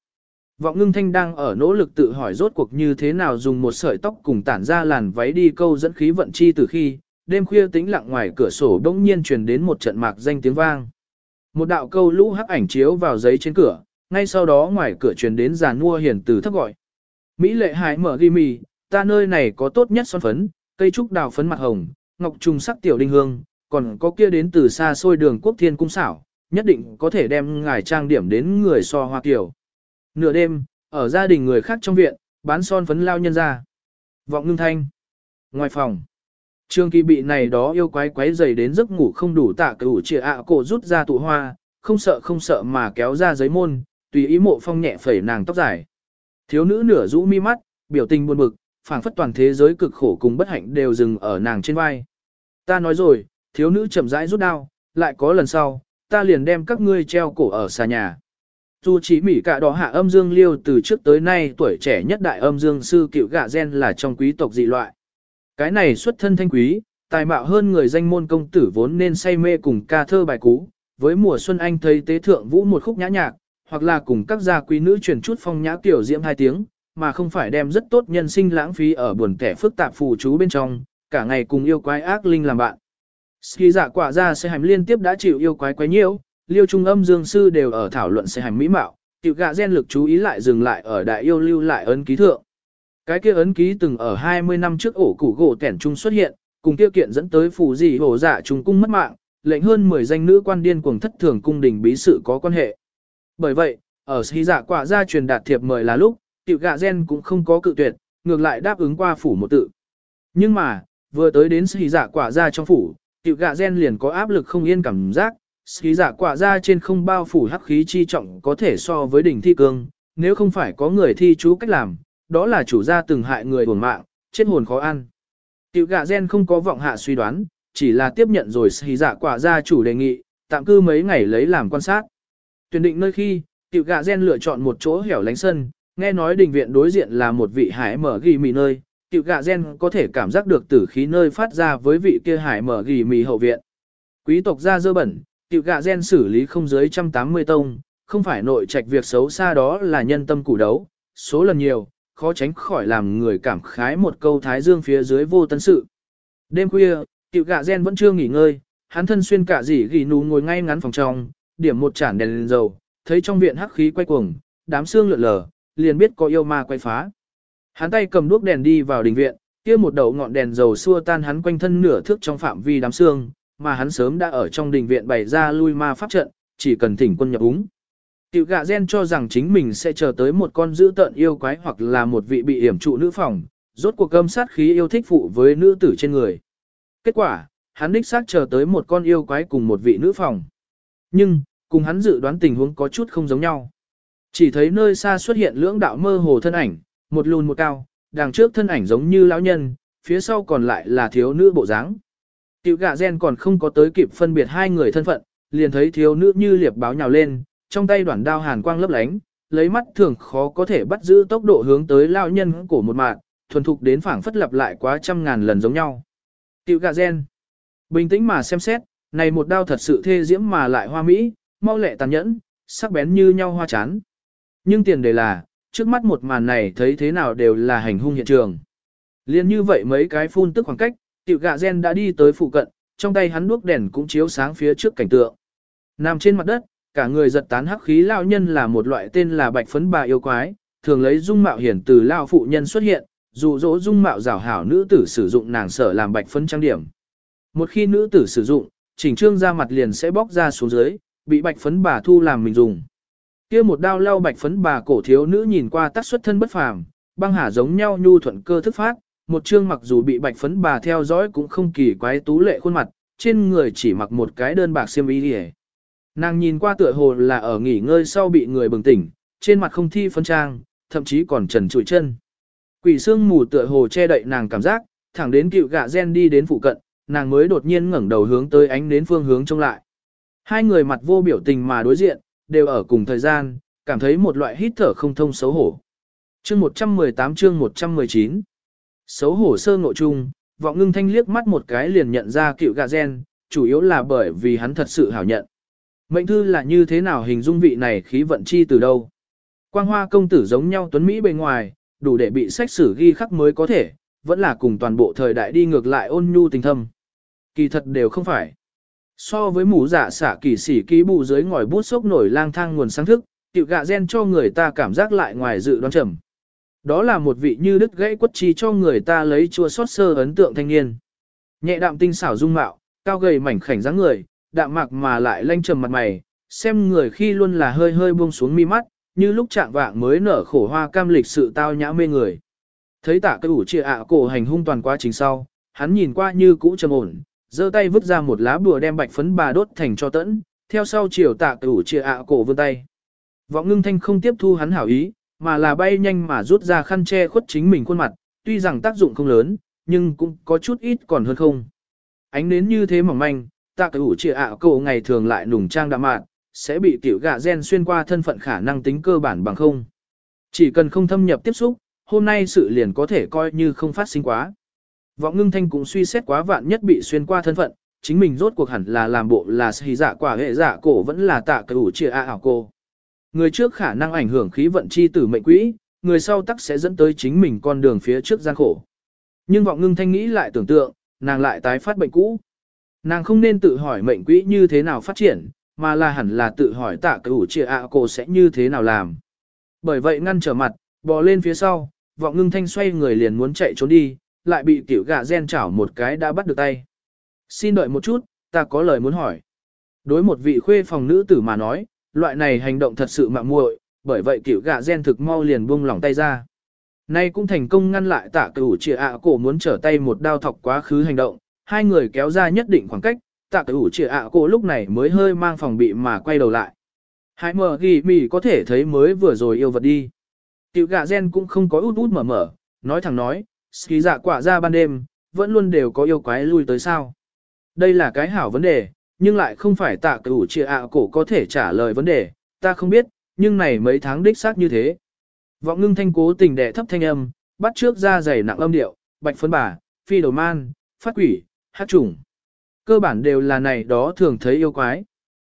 Vọng ngưng thanh đang ở nỗ lực tự hỏi rốt cuộc như thế nào dùng một sợi tóc cùng tản ra làn váy đi câu dẫn khí vận chi từ khi, đêm khuya tĩnh lặng ngoài cửa sổ bỗng nhiên truyền đến một trận mạc danh tiếng vang. Một đạo câu lũ hắc ảnh chiếu vào giấy trên cửa, ngay sau đó ngoài cửa truyền đến giàn mua hiền từ thấp gọi. Mỹ lệ hải mở ghi mì, ta nơi này có tốt nhất son phấn, cây trúc đào phấn mặt hồng, ngọc trùng sắc tiểu đinh hương, còn có kia đến từ xa xôi đường quốc thiên cung xảo, nhất định có thể đem ngài trang điểm đến người so hoa kiểu. Nửa đêm, ở gia đình người khác trong viện, bán son phấn lao nhân ra. Vọng ngưng thanh. Ngoài phòng. Trương kỳ bị này đó yêu quái quái dày đến giấc ngủ không đủ tạ cửu trịa ạ cổ rút ra tụ hoa, không sợ không sợ mà kéo ra giấy môn, tùy ý mộ phong nhẹ phẩy nàng tóc dài. Thiếu nữ nửa rũ mi mắt, biểu tình buồn bực, phảng phất toàn thế giới cực khổ cùng bất hạnh đều dừng ở nàng trên vai. Ta nói rồi, thiếu nữ chậm rãi rút đao, lại có lần sau, ta liền đem các ngươi treo cổ ở xa nhà. Dù chỉ mỉ cả đỏ hạ âm dương liêu từ trước tới nay tuổi trẻ nhất đại âm dương sư cựu gạ gen là trong quý tộc dị loại. Cái này xuất thân thanh quý, tài mạo hơn người danh môn công tử vốn nên say mê cùng ca thơ bài cú, với mùa xuân anh thấy tế thượng vũ một khúc nhã nhạc, hoặc là cùng các gia quý nữ truyền chút phong nhã tiểu diễm hai tiếng, mà không phải đem rất tốt nhân sinh lãng phí ở buồn kẻ phức tạp phù chú bên trong, cả ngày cùng yêu quái ác linh làm bạn. Ski dạ quả ra xe hành liên tiếp đã chịu yêu quái quái nhiễu, liêu trung âm dương sư đều ở thảo luận xe hành mỹ mạo, tiểu gạ gen lực chú ý lại dừng lại ở đại yêu lưu lại ấn ký thượng. Cái kia ấn ký từng ở 20 năm trước ổ củ gỗ tẻn trung xuất hiện, cùng kia kiện dẫn tới phù gì hổ dạ trung cung mất mạng, lệnh hơn 10 danh nữ quan điên cuồng thất thường cung đình bí sự có quan hệ. Bởi vậy, ở sĩ dạ quả ra truyền đạt thiệp mời là lúc, tiểu gạ gen cũng không có cự tuyệt, ngược lại đáp ứng qua phủ một tự. Nhưng mà, vừa tới đến sĩ dạ quả ra trong phủ, tiểu gạ gen liền có áp lực không yên cảm giác, khí giả quả ra trên không bao phủ hắc khí chi trọng có thể so với đỉnh thi cương, nếu không phải có người thi chú cách làm, đó là chủ gia từng hại người buồn mạng, chết hồn khó ăn. Tiểu gạ gen không có vọng hạ suy đoán, chỉ là tiếp nhận rồi khí giả quả ra chủ đề nghị, tạm cư mấy ngày lấy làm quan sát. Tuyển định nơi khi, tiểu gạ gen lựa chọn một chỗ hẻo lánh sân, nghe nói đình viện đối diện là một vị hải mở ghi mì nơi, tiểu gạ gen có thể cảm giác được tử khí nơi phát ra với vị kia hải mở ghi mì hậu viện. Quý tộc ra dơ bẩn, tiểu gạ gen xử lý không dưới 180 tông, không phải nội trạch việc xấu xa đó là nhân tâm củ đấu, số lần nhiều, khó tránh khỏi làm người cảm khái một câu thái dương phía dưới vô tân sự. Đêm khuya, tiểu gạ gen vẫn chưa nghỉ ngơi, hắn thân xuyên cả dỉ ghi nú ngồi ngay ngắn phòng trong, điểm một chản đèn lên dầu, thấy trong viện hắc khí quay cuồng, đám xương lượn lờ, liền biết có yêu ma quay phá. Hắn tay cầm đuốc đèn đi vào đình viện, kia một đầu ngọn đèn dầu xua tan hắn quanh thân nửa thước trong phạm vi đám xương, mà hắn sớm đã ở trong đình viện bày ra lui ma pháp trận, chỉ cần thỉnh quân nhập úng. Tiểu gạ gen cho rằng chính mình sẽ chờ tới một con dữ tợn yêu quái hoặc là một vị bị hiểm trụ nữ phòng, rốt cuộc âm sát khí yêu thích phụ với nữ tử trên người. Kết quả, hắn đích xác chờ tới một con yêu quái cùng một vị nữ phòng. Nhưng, cùng hắn dự đoán tình huống có chút không giống nhau. Chỉ thấy nơi xa xuất hiện lưỡng đạo mơ hồ thân ảnh, một lùn một cao, đằng trước thân ảnh giống như lão nhân, phía sau còn lại là thiếu nữ bộ dáng. Tiểu gạ gen còn không có tới kịp phân biệt hai người thân phận, liền thấy thiếu nữ như liệp báo nhào lên, trong tay đoạn đao hàn quang lấp lánh, lấy mắt thường khó có thể bắt giữ tốc độ hướng tới lão nhân của một mạng, thuần thục đến phảng phất lặp lại quá trăm ngàn lần giống nhau. Tiểu gạ gen. Bình tĩnh mà xem xét, này một đao thật sự thê diễm mà lại hoa mỹ, mau lẹ tàn nhẫn, sắc bén như nhau hoa chán. Nhưng tiền đề là, trước mắt một màn này thấy thế nào đều là hành hung hiện trường. Liên như vậy mấy cái phun tức khoảng cách, tiểu gạ gen đã đi tới phụ cận, trong tay hắn đuốc đèn cũng chiếu sáng phía trước cảnh tượng. Nằm trên mặt đất, cả người giật tán hắc khí lao nhân là một loại tên là bạch phấn bà yêu quái, thường lấy dung mạo hiển từ lao phụ nhân xuất hiện, dù dỗ dung mạo rảo hảo nữ tử sử dụng nàng sở làm bạch phấn trang điểm. Một khi nữ tử sử dụng, chỉnh trương ra mặt liền sẽ bóc ra xuống dưới, bị bạch phấn bà thu làm mình dùng. Kia một đao lau bạch phấn bà cổ thiếu nữ nhìn qua tác xuất thân bất phàm, băng hà giống nhau nhu thuận cơ thức phát, một trương mặc dù bị bạch phấn bà theo dõi cũng không kỳ quái tú lệ khuôn mặt, trên người chỉ mặc một cái đơn bạc xiêm y đi Nàng nhìn qua tựa hồ là ở nghỉ ngơi sau bị người bừng tỉnh, trên mặt không thi phấn trang, thậm chí còn trần trụi chân. Quỷ xương mù tựa hồ che đậy nàng cảm giác, thẳng đến cựu gạ gen đi đến phụ cận, nàng mới đột nhiên ngẩng đầu hướng tới ánh đến phương hướng trông lại. Hai người mặt vô biểu tình mà đối diện, đều ở cùng thời gian, cảm thấy một loại hít thở không thông xấu hổ. Chương 118 chương 119 Xấu hổ sơ ngộ chung, vọng ngưng thanh liếc mắt một cái liền nhận ra cựu gà gen, chủ yếu là bởi vì hắn thật sự hảo nhận. Mệnh thư là như thế nào hình dung vị này khí vận chi từ đâu? Quang hoa công tử giống nhau tuấn Mỹ bên ngoài, đủ để bị sách sử ghi khắc mới có thể, vẫn là cùng toàn bộ thời đại đi ngược lại ôn nhu tình thâm. Kỳ thật đều không phải. So với mũ giả xả kỳ sĩ ký bù dưới ngòi bút sốc nổi lang thang nguồn sáng thức, tiểu gạ gen cho người ta cảm giác lại ngoài dự đoán trầm. Đó là một vị như đứt gãy quất chi cho người ta lấy chua sót sơ ấn tượng thanh niên. Nhẹ đạm tinh xảo dung mạo, cao gầy mảnh khảnh dáng người, đạm mạc mà lại lanh trầm mặt mày, xem người khi luôn là hơi hơi buông xuống mi mắt, như lúc trạng vạng mới nở khổ hoa cam lịch sự tao nhã mê người. Thấy tạ cái ủ chia ạ cổ hành hung toàn quá trình sau, hắn nhìn qua như cũ trầm ổn, giơ tay vứt ra một lá bùa đem bạch phấn bà đốt thành cho tẫn, theo sau chiều tạ cửu chia ạ cổ vươn tay. Vọng ngưng thanh không tiếp thu hắn hảo ý, mà là bay nhanh mà rút ra khăn che khuất chính mình khuôn mặt, tuy rằng tác dụng không lớn, nhưng cũng có chút ít còn hơn không. Ánh nến như thế mỏng manh, tạ cửu chia ạ cổ ngày thường lại nùng trang đạm mạn, sẽ bị tiểu gạ gen xuyên qua thân phận khả năng tính cơ bản bằng không. Chỉ cần không thâm nhập tiếp xúc, hôm nay sự liền có thể coi như không phát sinh quá. Vọng ngưng thanh cũng suy xét quá vạn nhất bị xuyên qua thân phận, chính mình rốt cuộc hẳn là làm bộ là xì giả quả hệ giả cổ vẫn là tạ cửu chia a ảo cô. Người trước khả năng ảnh hưởng khí vận chi tử mệnh quỹ, người sau tắc sẽ dẫn tới chính mình con đường phía trước gian khổ. Nhưng vọng ngưng thanh nghĩ lại tưởng tượng, nàng lại tái phát bệnh cũ. Nàng không nên tự hỏi mệnh quỹ như thế nào phát triển, mà là hẳn là tự hỏi tạ cửu chia a cô sẽ như thế nào làm. Bởi vậy ngăn trở mặt, bò lên phía sau, vọng ngưng thanh xoay người liền muốn chạy trốn đi, lại bị tiểu gạ gen chảo một cái đã bắt được tay. Xin đợi một chút, ta có lời muốn hỏi. Đối một vị khuê phòng nữ tử mà nói, loại này hành động thật sự mạo muội, bởi vậy tiểu gạ gen thực mau liền buông lỏng tay ra. Nay cũng thành công ngăn lại tạ cửu trịa ạ cổ muốn trở tay một đao thọc quá khứ hành động, hai người kéo ra nhất định khoảng cách, tạ cửu trịa ạ cổ lúc này mới hơi mang phòng bị mà quay đầu lại. hãy mờ ghi mì có thể thấy mới vừa rồi yêu vật đi. Tiểu gạ gen cũng không có út út mở mở, nói thẳng nói, ski dạ quả ra ban đêm, vẫn luôn đều có yêu quái lui tới sao. Đây là cái hảo vấn đề, nhưng lại không phải tạ cửu chia ạ cổ có thể trả lời vấn đề, ta không biết, nhưng này mấy tháng đích xác như thế. Vọng ngưng thanh cố tình đẻ thấp thanh âm, bắt trước ra giày nặng âm điệu, bạch phấn bà, phi đầu man, phát quỷ, hát trùng. Cơ bản đều là này đó thường thấy yêu quái.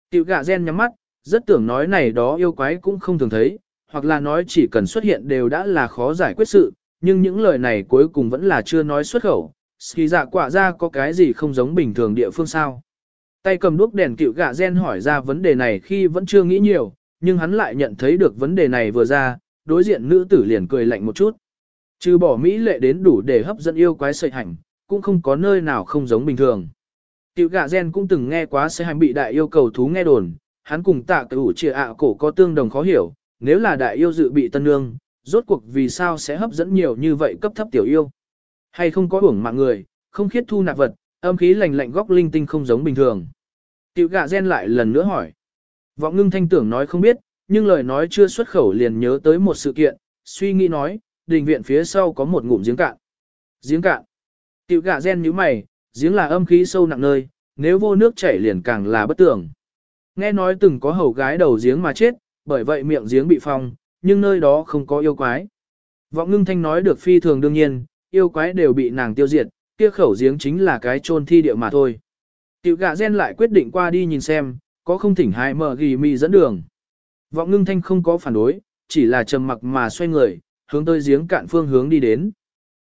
Tiểu gạ gen nhắm mắt, rất tưởng nói này đó yêu quái cũng không thường thấy, hoặc là nói chỉ cần xuất hiện đều đã là khó giải quyết sự, nhưng những lời này cuối cùng vẫn là chưa nói xuất khẩu. Ski dạ quả ra có cái gì không giống bình thường địa phương sao? Tay cầm đuốc đèn cựu gạ gen hỏi ra vấn đề này khi vẫn chưa nghĩ nhiều, nhưng hắn lại nhận thấy được vấn đề này vừa ra, đối diện nữ tử liền cười lạnh một chút. Trừ bỏ Mỹ lệ đến đủ để hấp dẫn yêu quái sợi hành, cũng không có nơi nào không giống bình thường. Tiểu gạ gen cũng từng nghe quá sợi hành bị đại yêu cầu thú nghe đồn, hắn cùng tạ cử trịa ạ cổ có tương đồng khó hiểu, nếu là đại yêu dự bị tân nương, rốt cuộc vì sao sẽ hấp dẫn nhiều như vậy cấp thấp tiểu yêu. Hay không có uổng mạng người, không khiết thu nạp vật, âm khí lạnh lạnh góc linh tinh không giống bình thường. Tiểu gạ gen lại lần nữa hỏi. Vọng ngưng thanh tưởng nói không biết, nhưng lời nói chưa xuất khẩu liền nhớ tới một sự kiện, suy nghĩ nói, đình viện phía sau có một ngụm giếng cạn. Giếng cạn. Tiểu gạ gen như mày, giếng là âm khí sâu nặng nơi, nếu vô nước chảy liền càng là bất tưởng. Nghe nói từng có hầu gái đầu giếng mà chết, bởi vậy miệng giếng bị phong, nhưng nơi đó không có yêu quái. Vọng ngưng thanh nói được phi thường đương nhiên, yêu quái đều bị nàng tiêu diệt, kia khẩu giếng chính là cái chôn thi địa mà thôi. Tiểu gạ gen lại quyết định qua đi nhìn xem, có không thỉnh hai mở ghi mì dẫn đường. Vọng ngưng thanh không có phản đối, chỉ là trầm mặc mà xoay người, hướng tới giếng cạn phương hướng đi đến.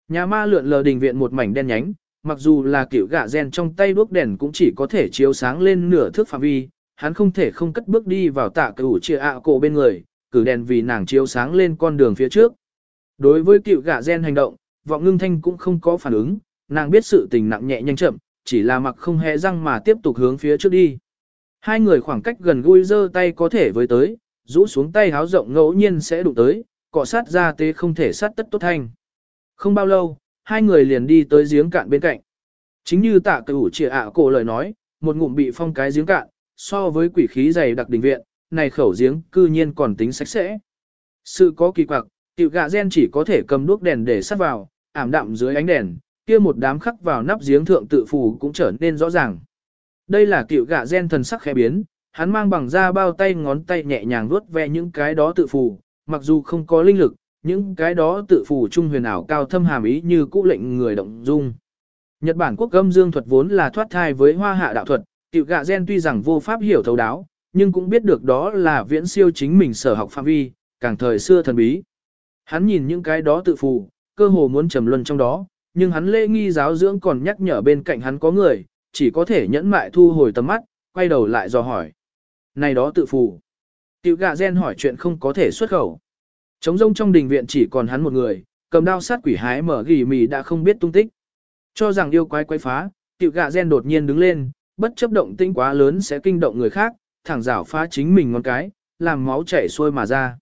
Nhà ma lượn lờ đình viện một mảnh đen nhánh, mặc dù là kiểu gạ gen trong tay đuốc đèn cũng chỉ có thể chiếu sáng lên nửa thước phạm vi, hắn không thể không cất bước đi vào tạ cửu chia ạ cổ bên người, cử đèn vì nàng chiếu sáng lên con đường phía trước. Đối với cựu gạ gen hành động, vọng ngưng thanh cũng không có phản ứng, nàng biết sự tình nặng nhẹ nhanh chậm, chỉ là mặc không hề răng mà tiếp tục hướng phía trước đi. Hai người khoảng cách gần gũi giơ tay có thể với tới, rũ xuống tay háo rộng ngẫu nhiên sẽ đụng tới, cọ sát ra tế không thể sát tất tốt thanh. Không bao lâu, hai người liền đi tới giếng cạn bên cạnh. Chính như tạ cửu trịa ạ cổ lời nói, một ngụm bị phong cái giếng cạn, so với quỷ khí dày đặc đình viện, này khẩu giếng cư nhiên còn tính sạch sẽ. Sự có kỳ quặc, tiểu gạ gen chỉ có thể cầm đuốc đèn để sắt vào, ảm đạm dưới ánh đèn, kia một đám khắc vào nắp giếng thượng tự phù cũng trở nên rõ ràng. Đây là tiểu gạ gen thần sắc khẽ biến, hắn mang bằng da bao tay ngón tay nhẹ nhàng vuốt ve những cái đó tự phù, mặc dù không có linh lực, những cái đó tự phù trung huyền ảo cao thâm hàm ý như cũ lệnh người động dung. Nhật Bản quốc âm dương thuật vốn là thoát thai với hoa hạ đạo thuật, tiểu gạ gen tuy rằng vô pháp hiểu thấu đáo, nhưng cũng biết được đó là viễn siêu chính mình sở học phạm vi, càng thời xưa thần bí. Hắn nhìn những cái đó tự phụ cơ hồ muốn trầm luân trong đó, nhưng hắn lễ nghi giáo dưỡng còn nhắc nhở bên cạnh hắn có người, chỉ có thể nhẫn mại thu hồi tầm mắt, quay đầu lại dò hỏi. Này đó tự phụ Tiểu Gà gen hỏi chuyện không có thể xuất khẩu. Trống rông trong đình viện chỉ còn hắn một người, cầm đao sát quỷ hái mở gỉ mì đã không biết tung tích. Cho rằng yêu quái quái phá, tiểu Gà gen đột nhiên đứng lên, bất chấp động tĩnh quá lớn sẽ kinh động người khác, thẳng rảo phá chính mình ngón cái, làm máu chảy xuôi mà ra.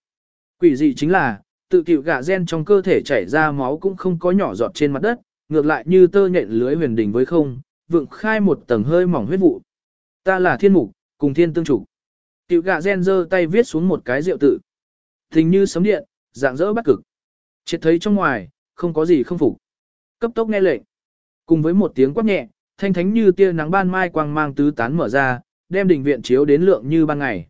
Quỷ dị chính là, tự cựu gạ gen trong cơ thể chảy ra máu cũng không có nhỏ giọt trên mặt đất, ngược lại như tơ nhện lưới huyền đình với không, vượng khai một tầng hơi mỏng huyết vụ. Ta là thiên mục, cùng thiên tương chủ. Cựu gạ gen giơ tay viết xuống một cái rượu tự. Thình như sấm điện, dạng dỡ bắt cực. Triệt thấy trong ngoài, không có gì không phục. Cấp tốc nghe lệnh. Cùng với một tiếng quát nhẹ, thanh thánh như tia nắng ban mai quang mang tứ tán mở ra, đem đình viện chiếu đến lượng như ban ngày.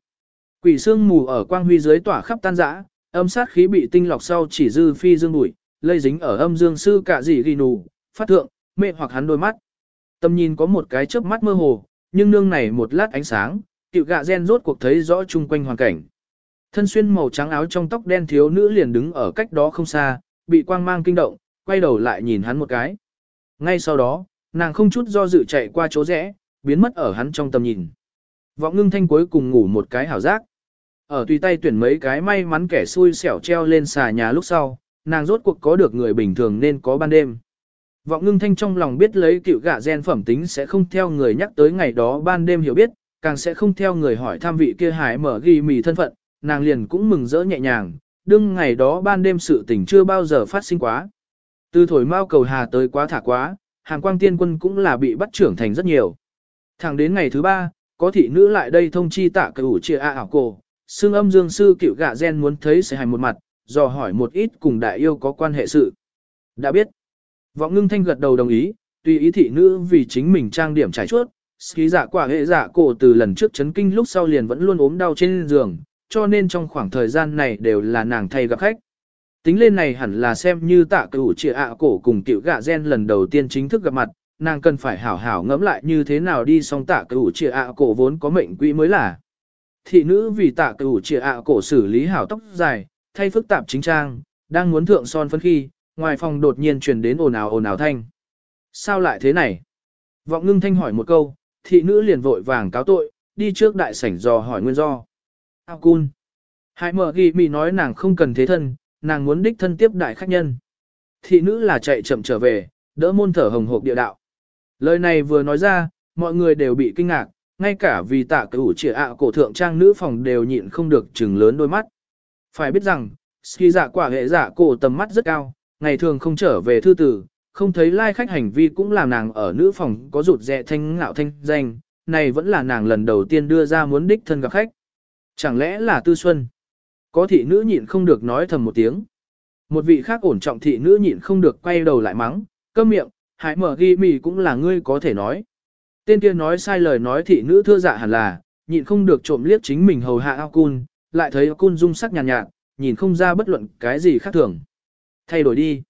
Quỷ sương mù ở quang huy dưới tỏa khắp tan rã, âm sát khí bị tinh lọc sau chỉ dư phi dương bụi, lây dính ở âm dương sư cả gì ghi nù, phát thượng, mê hoặc hắn đôi mắt. Tầm nhìn có một cái chớp mắt mơ hồ, nhưng nương này một lát ánh sáng, cựu gạ gen rốt cuộc thấy rõ chung quanh hoàn cảnh. Thân xuyên màu trắng áo trong tóc đen thiếu nữ liền đứng ở cách đó không xa, bị quang mang kinh động, quay đầu lại nhìn hắn một cái. Ngay sau đó, nàng không chút do dự chạy qua chỗ rẽ, biến mất ở hắn trong tầm nhìn. Vọng ngưng thanh cuối cùng ngủ một cái hảo giác. Ở tùy tay tuyển mấy cái may mắn kẻ xui xẻo treo lên xà nhà lúc sau, nàng rốt cuộc có được người bình thường nên có ban đêm. Vọng ngưng thanh trong lòng biết lấy cựu gạ gen phẩm tính sẽ không theo người nhắc tới ngày đó ban đêm hiểu biết, càng sẽ không theo người hỏi tham vị kia hải mở ghi mì thân phận, nàng liền cũng mừng rỡ nhẹ nhàng, đương ngày đó ban đêm sự tình chưa bao giờ phát sinh quá. Từ thổi mau cầu hà tới quá thả quá, hàng quang tiên quân cũng là bị bắt trưởng thành rất nhiều. Thẳng đến ngày thứ ba, có thị nữ lại đây thông chi tạ cửu chia a ảo cổ, xương âm dương sư cựu gạ gen muốn thấy sẽ hành một mặt, dò hỏi một ít cùng đại yêu có quan hệ sự. Đã biết. Vọng ngưng thanh gật đầu đồng ý, tùy ý thị nữ vì chính mình trang điểm trải chuốt, ski dạ quả hệ dạ cổ từ lần trước chấn kinh lúc sau liền vẫn luôn ốm đau trên giường, cho nên trong khoảng thời gian này đều là nàng thay gặp khách. Tính lên này hẳn là xem như tạ cửu trịa ạ cổ cùng tiểu gạ gen lần đầu tiên chính thức gặp mặt, nàng cần phải hảo hảo ngẫm lại như thế nào đi xong tạ cửu chia ạ cổ vốn có mệnh quỹ mới là. Thị nữ vì tạ cửu chia ạ cổ xử lý hảo tóc dài, thay phức tạp chính trang, đang muốn thượng son phân khi, ngoài phòng đột nhiên truyền đến ồn ào ồn ào thanh. Sao lại thế này? Vọng ngưng thanh hỏi một câu, thị nữ liền vội vàng cáo tội, đi trước đại sảnh dò hỏi nguyên do. Ao cun. Hải mở ghi mì nói nàng không cần thế thân, nàng muốn đích thân tiếp đại khách nhân. Thị nữ là chạy chậm trở về, đỡ môn thở hồng hộp địa đạo. Lời này vừa nói ra, mọi người đều bị kinh ngạc, ngay cả vì tạ cửu trịa ạ cổ thượng trang nữ phòng đều nhịn không được chừng lớn đôi mắt. Phải biết rằng, ski dạ quả hệ dạ cổ tầm mắt rất cao, ngày thường không trở về thư tử, không thấy lai like khách hành vi cũng làm nàng ở nữ phòng có rụt rẹ thanh ngạo thanh danh, này vẫn là nàng lần đầu tiên đưa ra muốn đích thân gặp khách. Chẳng lẽ là tư xuân? Có thị nữ nhịn không được nói thầm một tiếng. Một vị khác ổn trọng thị nữ nhịn không được quay đầu lại mắng, câm miệng, hãy mở ghi mì cũng là ngươi có thể nói. Tên kia nói sai lời nói thị nữ thưa dạ hẳn là, nhịn không được trộm liếc chính mình hầu hạ ao cun, lại thấy ao cun dung sắc nhàn nhạt, nhạt, nhìn không ra bất luận cái gì khác thường. Thay đổi đi.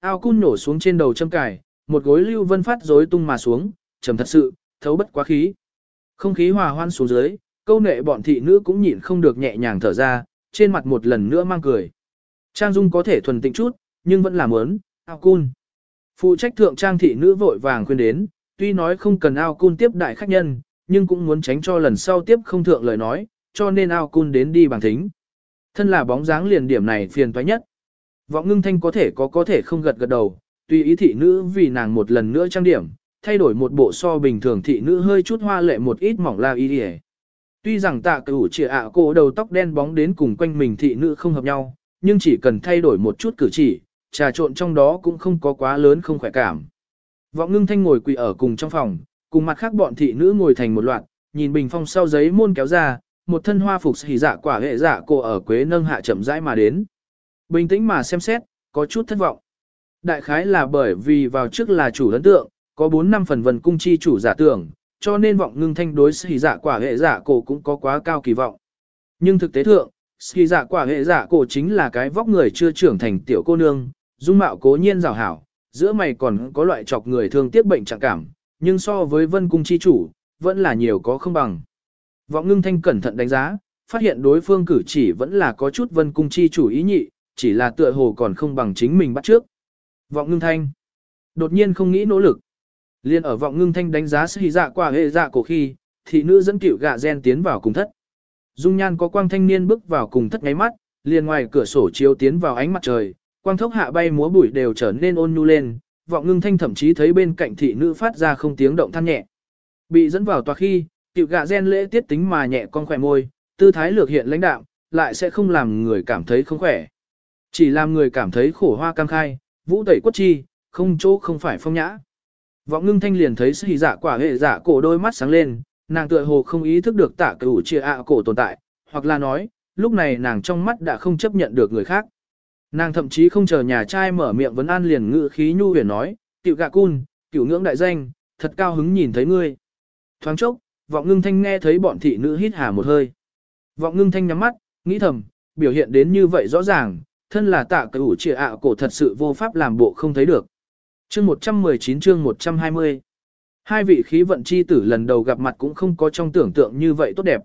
Ao cun nổ xuống trên đầu châm cài, một gối lưu vân phát rối tung mà xuống, trầm thật sự, thấu bất quá khí. Không khí hòa hoan xuống dưới, câu nệ bọn thị nữ cũng nhịn không được nhẹ nhàng thở ra, trên mặt một lần nữa mang cười. Trang Dung có thể thuần tịnh chút, nhưng vẫn là muốn, ao cun. Phụ trách thượng trang thị nữ vội vàng khuyên đến, tuy nói không cần ao cun tiếp đại khách nhân, nhưng cũng muốn tránh cho lần sau tiếp không thượng lời nói, cho nên ao cun đến đi bằng thính. Thân là bóng dáng liền điểm này phiền toái nhất. Vọng ngưng thanh có thể có có thể không gật gật đầu, tuy ý thị nữ vì nàng một lần nữa trang điểm, thay đổi một bộ so bình thường thị nữ hơi chút hoa lệ một ít mỏng la y đi Tuy rằng tạ cửu chỉ ạ cổ đầu tóc đen bóng đến cùng quanh mình thị nữ không hợp nhau, nhưng chỉ cần thay đổi một chút cử chỉ, trà trộn trong đó cũng không có quá lớn không khỏe cảm. Vọng ngưng thanh ngồi quỳ ở cùng trong phòng, cùng mặt khác bọn thị nữ ngồi thành một loạt, nhìn bình phong sau giấy môn kéo ra, một thân hoa phục hỉ dạ quả hệ dạ cổ ở quế nâng hạ chậm rãi mà đến. Bình tĩnh mà xem xét, có chút thất vọng. Đại khái là bởi vì vào trước là chủ ấn tượng, có 4 năm phần vần cung chi chủ giả tưởng, cho nên vọng ngưng thanh đối hỉ dạ quả hệ dạ cổ cũng có quá cao kỳ vọng. Nhưng thực tế thượng, ski dạ quả hệ dạ cổ chính là cái vóc người chưa trưởng thành tiểu cô nương, dung mạo cố nhiên rào hảo, giữa mày còn có loại chọc người thương tiếc bệnh trạng cảm, nhưng so với vân cung chi chủ, vẫn là nhiều có không bằng. Vọng ngưng thanh cẩn thận đánh giá, phát hiện đối phương cử chỉ vẫn là có chút vân cung chi chủ ý nhị, chỉ là tựa hồ còn không bằng chính mình bắt trước. Vọng ngưng thanh, đột nhiên không nghĩ nỗ lực. Liên ở vọng ngưng thanh đánh giá sĩ dạ quả hệ dạ cổ khi, thị nữ dẫn cựu gạ gen tiến vào cùng thất. Dung nhan có quang thanh niên bước vào cùng thất ngáy mắt, liền ngoài cửa sổ chiếu tiến vào ánh mặt trời, quang thốc hạ bay múa bụi đều trở nên ôn nhu lên, vọng ngưng thanh thậm chí thấy bên cạnh thị nữ phát ra không tiếng động than nhẹ. Bị dẫn vào tòa khi, tiểu gạ gen lễ tiết tính mà nhẹ con khỏe môi, tư thái lược hiện lãnh đạo, lại sẽ không làm người cảm thấy không khỏe. Chỉ làm người cảm thấy khổ hoa cam khai, vũ tẩy quất chi, không chỗ không phải phong nhã. Vọng ngưng thanh liền thấy sĩ giả dạ quả hệ giả cổ đôi mắt sáng lên, nàng tựa hồ không ý thức được tạ cửu chia ạ cổ tồn tại, hoặc là nói, lúc này nàng trong mắt đã không chấp nhận được người khác. Nàng thậm chí không chờ nhà trai mở miệng vấn an liền ngự khí nhu huyền nói, tiểu gạ cun, cửu ngưỡng đại danh, thật cao hứng nhìn thấy ngươi. Thoáng chốc, vọng ngưng thanh nghe thấy bọn thị nữ hít hà một hơi. Vọng ngưng thanh nhắm mắt, nghĩ thầm, biểu hiện đến như vậy rõ ràng, thân là tạ cửu chia ạ cổ thật sự vô pháp làm bộ không thấy được. Chương 119 chương 120 Hai vị khí vận chi tử lần đầu gặp mặt cũng không có trong tưởng tượng như vậy tốt đẹp.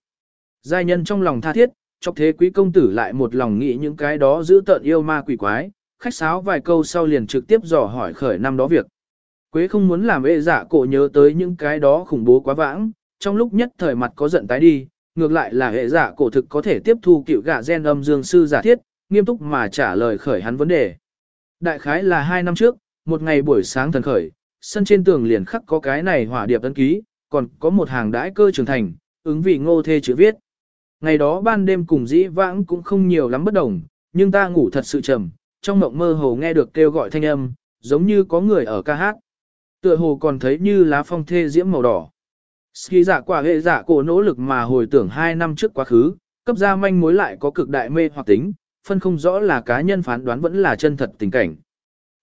Giai nhân trong lòng tha thiết, chọc thế quý công tử lại một lòng nghĩ những cái đó giữ tợn yêu ma quỷ quái, khách sáo vài câu sau liền trực tiếp dò hỏi khởi năm đó việc. Quế không muốn làm ê giả cổ nhớ tới những cái đó khủng bố quá vãng, trong lúc nhất thời mặt có giận tái đi, ngược lại là hệ giả cổ thực có thể tiếp thu cựu gạ gen âm dương sư giả thiết, nghiêm túc mà trả lời khởi hắn vấn đề. Đại khái là hai năm trước, một ngày buổi sáng thần khởi, sân trên tường liền khắc có cái này hỏa điệp ấn ký, còn có một hàng đãi cơ trưởng thành, ứng vị ngô thê chữ viết. Ngày đó ban đêm cùng dĩ vãng cũng không nhiều lắm bất đồng, nhưng ta ngủ thật sự trầm, trong mộng mơ hồ nghe được kêu gọi thanh âm, giống như có người ở ca hát. Tựa hồ còn thấy như lá phong thê diễm màu đỏ. Ski giả quả hệ giả cổ nỗ lực mà hồi tưởng hai năm trước quá khứ, cấp ra manh mối lại có cực đại mê hoặc tính, phân không rõ là cá nhân phán đoán vẫn là chân thật tình cảnh.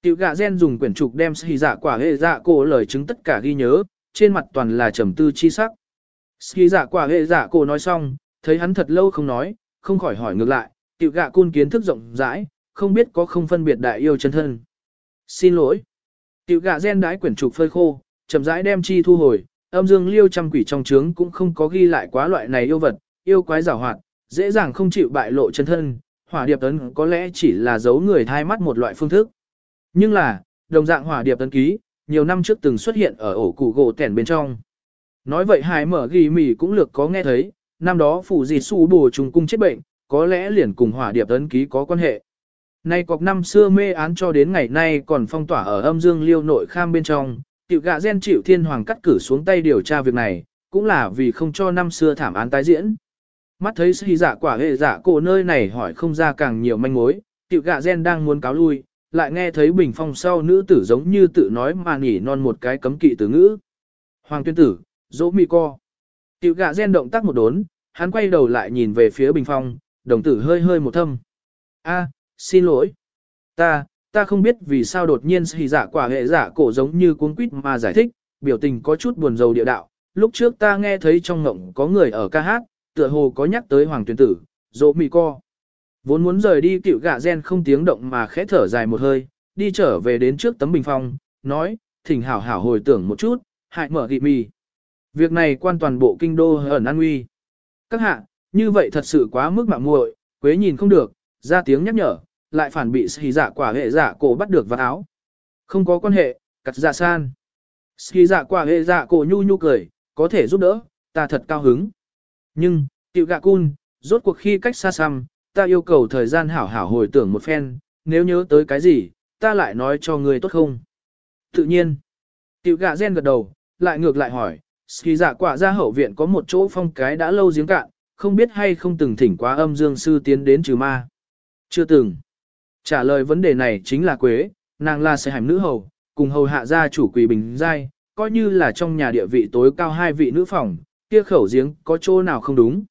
Tiểu gạ gen dùng quyển trục đem xì dạ quả hệ dạ cổ lời chứng tất cả ghi nhớ, trên mặt toàn là trầm tư chi sắc. Xì dạ quả hệ dạ cổ nói xong, thấy hắn thật lâu không nói, không khỏi hỏi ngược lại, tiểu gạ cun kiến thức rộng rãi, không biết có không phân biệt đại yêu chân thân. Xin lỗi. Tiểu gạ gen đái quyển trục phơi khô, chậm rãi đem chi thu hồi, âm dương liêu trăm quỷ trong trướng cũng không có ghi lại quá loại này yêu vật, yêu quái giảo hoạt, dễ dàng không chịu bại lộ chân thân, hỏa điệp tấn có lẽ chỉ là giấu người thai mắt một loại phương thức. Nhưng là, đồng dạng hỏa điệp tấn ký, nhiều năm trước từng xuất hiện ở ổ cụ gỗ tẻn bên trong. Nói vậy hải mở ghi mỉ cũng lược có nghe thấy, năm đó phủ dì su bổ trùng cung chết bệnh, có lẽ liền cùng hỏa điệp tấn ký có quan hệ. Nay cọc năm xưa mê án cho đến ngày nay còn phong tỏa ở âm dương liêu nội kham bên trong, tiểu gạ gen chịu thiên hoàng cắt cử xuống tay điều tra việc này, cũng là vì không cho năm xưa thảm án tái diễn. Mắt thấy sĩ giả quả hệ giả cổ nơi này hỏi không ra càng nhiều manh mối, tiểu gạ gen đang muốn cáo lui, lại nghe thấy bình phong sau nữ tử giống như tự nói mà nhỉ non một cái cấm kỵ từ ngữ. Hoàng tuyên tử, dỗ mi co. Tiểu gạ gen động tác một đốn, hắn quay đầu lại nhìn về phía bình phong, đồng tử hơi hơi một thâm. A, xin lỗi. Ta, ta không biết vì sao đột nhiên sĩ giả dạ quả hệ giả cổ giống như cuốn quýt mà giải thích, biểu tình có chút buồn rầu địa đạo. Lúc trước ta nghe thấy trong ngộng có người ở ca hát, tựa hồ có nhắc tới hoàng tuyên tử, dỗ mi co. Vốn muốn rời đi cựu gạ gen không tiếng động mà khẽ thở dài một hơi, đi trở về đến trước tấm bình phong, nói, thỉnh hảo hảo hồi tưởng một chút, hại mở gị mì. Việc này quan toàn bộ kinh đô ẩn an nguy. Các hạ, như vậy thật sự quá mức mạng muội, quế nhìn không được, ra tiếng nhắc nhở, lại phản bị xì dạ quả hệ dạ cổ bắt được vào áo. Không có quan hệ, cắt dạ san. Xì dạ quả hệ dạ cổ nhu nhu cười, có thể giúp đỡ, ta thật cao hứng. Nhưng, tiểu gạ cun, rốt cuộc khi cách xa xăm, ta yêu cầu thời gian hảo hảo hồi tưởng một phen, nếu nhớ tới cái gì, ta lại nói cho ngươi tốt không? Tự nhiên, tiểu gạ gen gật đầu, lại ngược lại hỏi, ski dạ quả ra hậu viện có một chỗ phong cái đã lâu giếng cạn, không biết hay không từng thỉnh quá âm dương sư tiến đến trừ ma. Chưa từng. Trả lời vấn đề này chính là Quế, nàng là sẽ hành nữ hầu, cùng hầu hạ gia chủ quỳ bình giai, coi như là trong nhà địa vị tối cao hai vị nữ phòng, kia khẩu giếng có chỗ nào không đúng.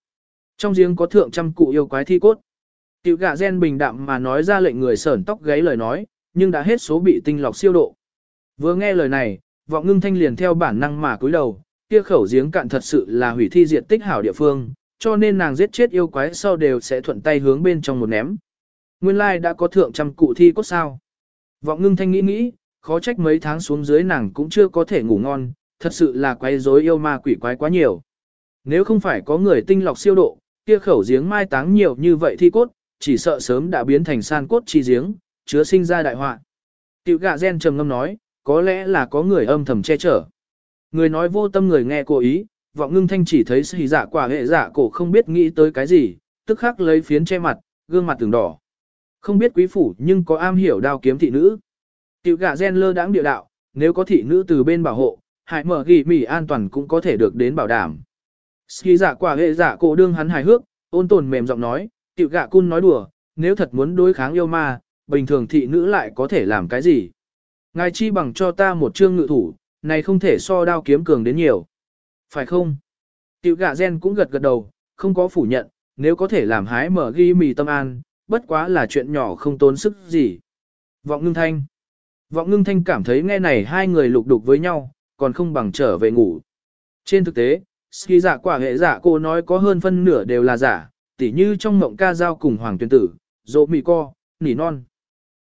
Trong giếng có thượng trăm cụ yêu quái thi cốt. Tiểu gạ gen bình đạm mà nói ra lệnh người sởn tóc gáy lời nói, nhưng đã hết số bị tinh lọc siêu độ. Vừa nghe lời này, vọng ngưng thanh liền theo bản năng mà cúi đầu, kia khẩu giếng cạn thật sự là hủy thi diệt tích hảo địa phương, cho nên nàng giết chết yêu quái sau đều sẽ thuận tay hướng bên trong một ném. Nguyên lai like đã có thượng trăm cụ thi cốt sao. Vọng ngưng thanh nghĩ nghĩ, khó trách mấy tháng xuống dưới nàng cũng chưa có thể ngủ ngon, thật sự là quái rối yêu ma quỷ quái quá nhiều. Nếu không phải có người tinh lọc siêu độ, kia khẩu giếng mai táng nhiều như vậy thi cốt, chỉ sợ sớm đã biến thành san cốt chi giếng, chứa sinh ra đại họa. Tiểu gạ gen trầm ngâm nói, có lẽ là có người âm thầm che chở. Người nói vô tâm người nghe cố ý, vọng ngưng thanh chỉ thấy sĩ giả dạ quả hệ giả cổ không biết nghĩ tới cái gì, tức khắc lấy phiến che mặt, gương mặt từng đỏ. Không biết quý phủ nhưng có am hiểu đao kiếm thị nữ. Tiểu gạ gen lơ đãng địa đạo, nếu có thị nữ từ bên bảo hộ, hại mở ghi mỉ an toàn cũng có thể được đến bảo đảm. sĩ giả dạ quả hệ giả cổ đương hắn hài hước, ôn tồn mềm giọng nói, tiểu gạ cun nói đùa, nếu thật muốn đối kháng yêu ma, bình thường thị nữ lại có thể làm cái gì? Ngài chi bằng cho ta một chương ngự thủ, này không thể so đao kiếm cường đến nhiều. Phải không? Tiểu gạ gen cũng gật gật đầu, không có phủ nhận, nếu có thể làm hái mở ghi mì tâm an, bất quá là chuyện nhỏ không tốn sức gì. Vọng ngưng thanh. Vọng ngưng thanh cảm thấy nghe này hai người lục đục với nhau, còn không bằng trở về ngủ. Trên thực tế, ski giả quả hệ giả dạ cô nói có hơn phân nửa đều là giả, tỉ như trong mộng ca giao cùng hoàng tuyên tử, dỗ mì co, nỉ non.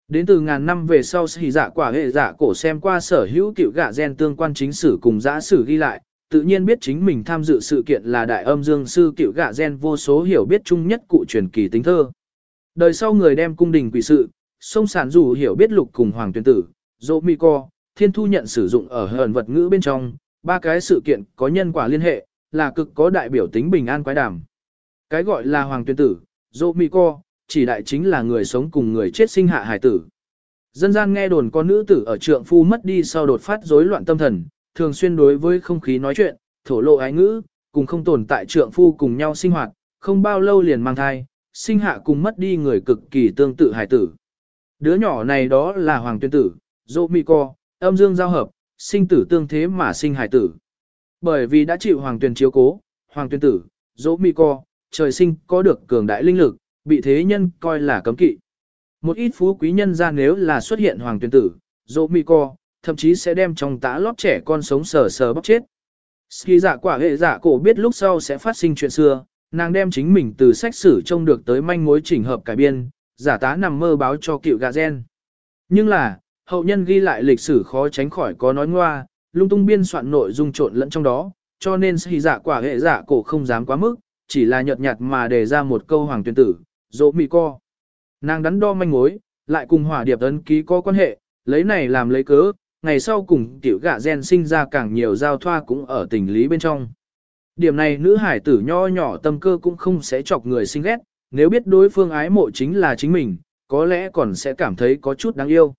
Đến từ ngàn năm về sau thì giả dạ quả hệ giả cổ xem qua sở hữu cựu gạ gen tương quan chính sử cùng giã sử ghi lại, tự nhiên biết chính mình tham dự sự kiện là đại âm dương sư cựu gạ gen vô số hiểu biết chung nhất cụ truyền kỳ tính thơ. Đời sau người đem cung đình quỷ sự, sông sản dù hiểu biết lục cùng hoàng tuyên tử, dỗ mì co, thiên thu nhận sử dụng ở hờn vật ngữ bên trong, ba cái sự kiện có nhân quả liên hệ, là cực có đại biểu tính bình an quái đảm. Cái gọi là hoàng tuyên tử, dô mì co, chỉ đại chính là người sống cùng người chết sinh hạ hải tử. Dân gian nghe đồn có nữ tử ở trượng phu mất đi sau đột phát rối loạn tâm thần, thường xuyên đối với không khí nói chuyện, thổ lộ ái ngữ, cùng không tồn tại trượng phu cùng nhau sinh hoạt, không bao lâu liền mang thai, sinh hạ cùng mất đi người cực kỳ tương tự hải tử. Đứa nhỏ này đó là hoàng tuyên tử, dô mì co, âm dương giao hợp, sinh tử tương thế mà sinh hải tử. Bởi vì đã chịu hoàng tuyên chiếu cố, hoàng tuyên tử, dỗ mi co, trời sinh có được cường đại linh lực, bị thế nhân coi là cấm kỵ. Một ít phú quý nhân ra nếu là xuất hiện hoàng tuyển tử, dỗ mì co, thậm chí sẽ đem trong tã lót trẻ con sống sờ sờ bóc chết. Khi giả dạ quả hệ giả cổ biết lúc sau sẽ phát sinh chuyện xưa, nàng đem chính mình từ sách sử trông được tới manh mối chỉnh hợp cải biên, giả tá nằm mơ báo cho cựu gà gen. Nhưng là, hậu nhân ghi lại lịch sử khó tránh khỏi có nói ngoa, lung tung biên soạn nội dung trộn lẫn trong đó, cho nên khi giả dạ quả hệ giả cổ không dám quá mức, chỉ là nhợt nhạt mà đề ra một câu hoàng tuyên tử, dỗ mì co. Nàng đắn đo manh mối, lại cùng hỏa điệp ấn ký có quan hệ, lấy này làm lấy cớ, ngày sau cùng tiểu gạ gen sinh ra càng nhiều giao thoa cũng ở tình lý bên trong. Điểm này nữ hải tử nho nhỏ tâm cơ cũng không sẽ chọc người sinh ghét, nếu biết đối phương ái mộ chính là chính mình, có lẽ còn sẽ cảm thấy có chút đáng yêu.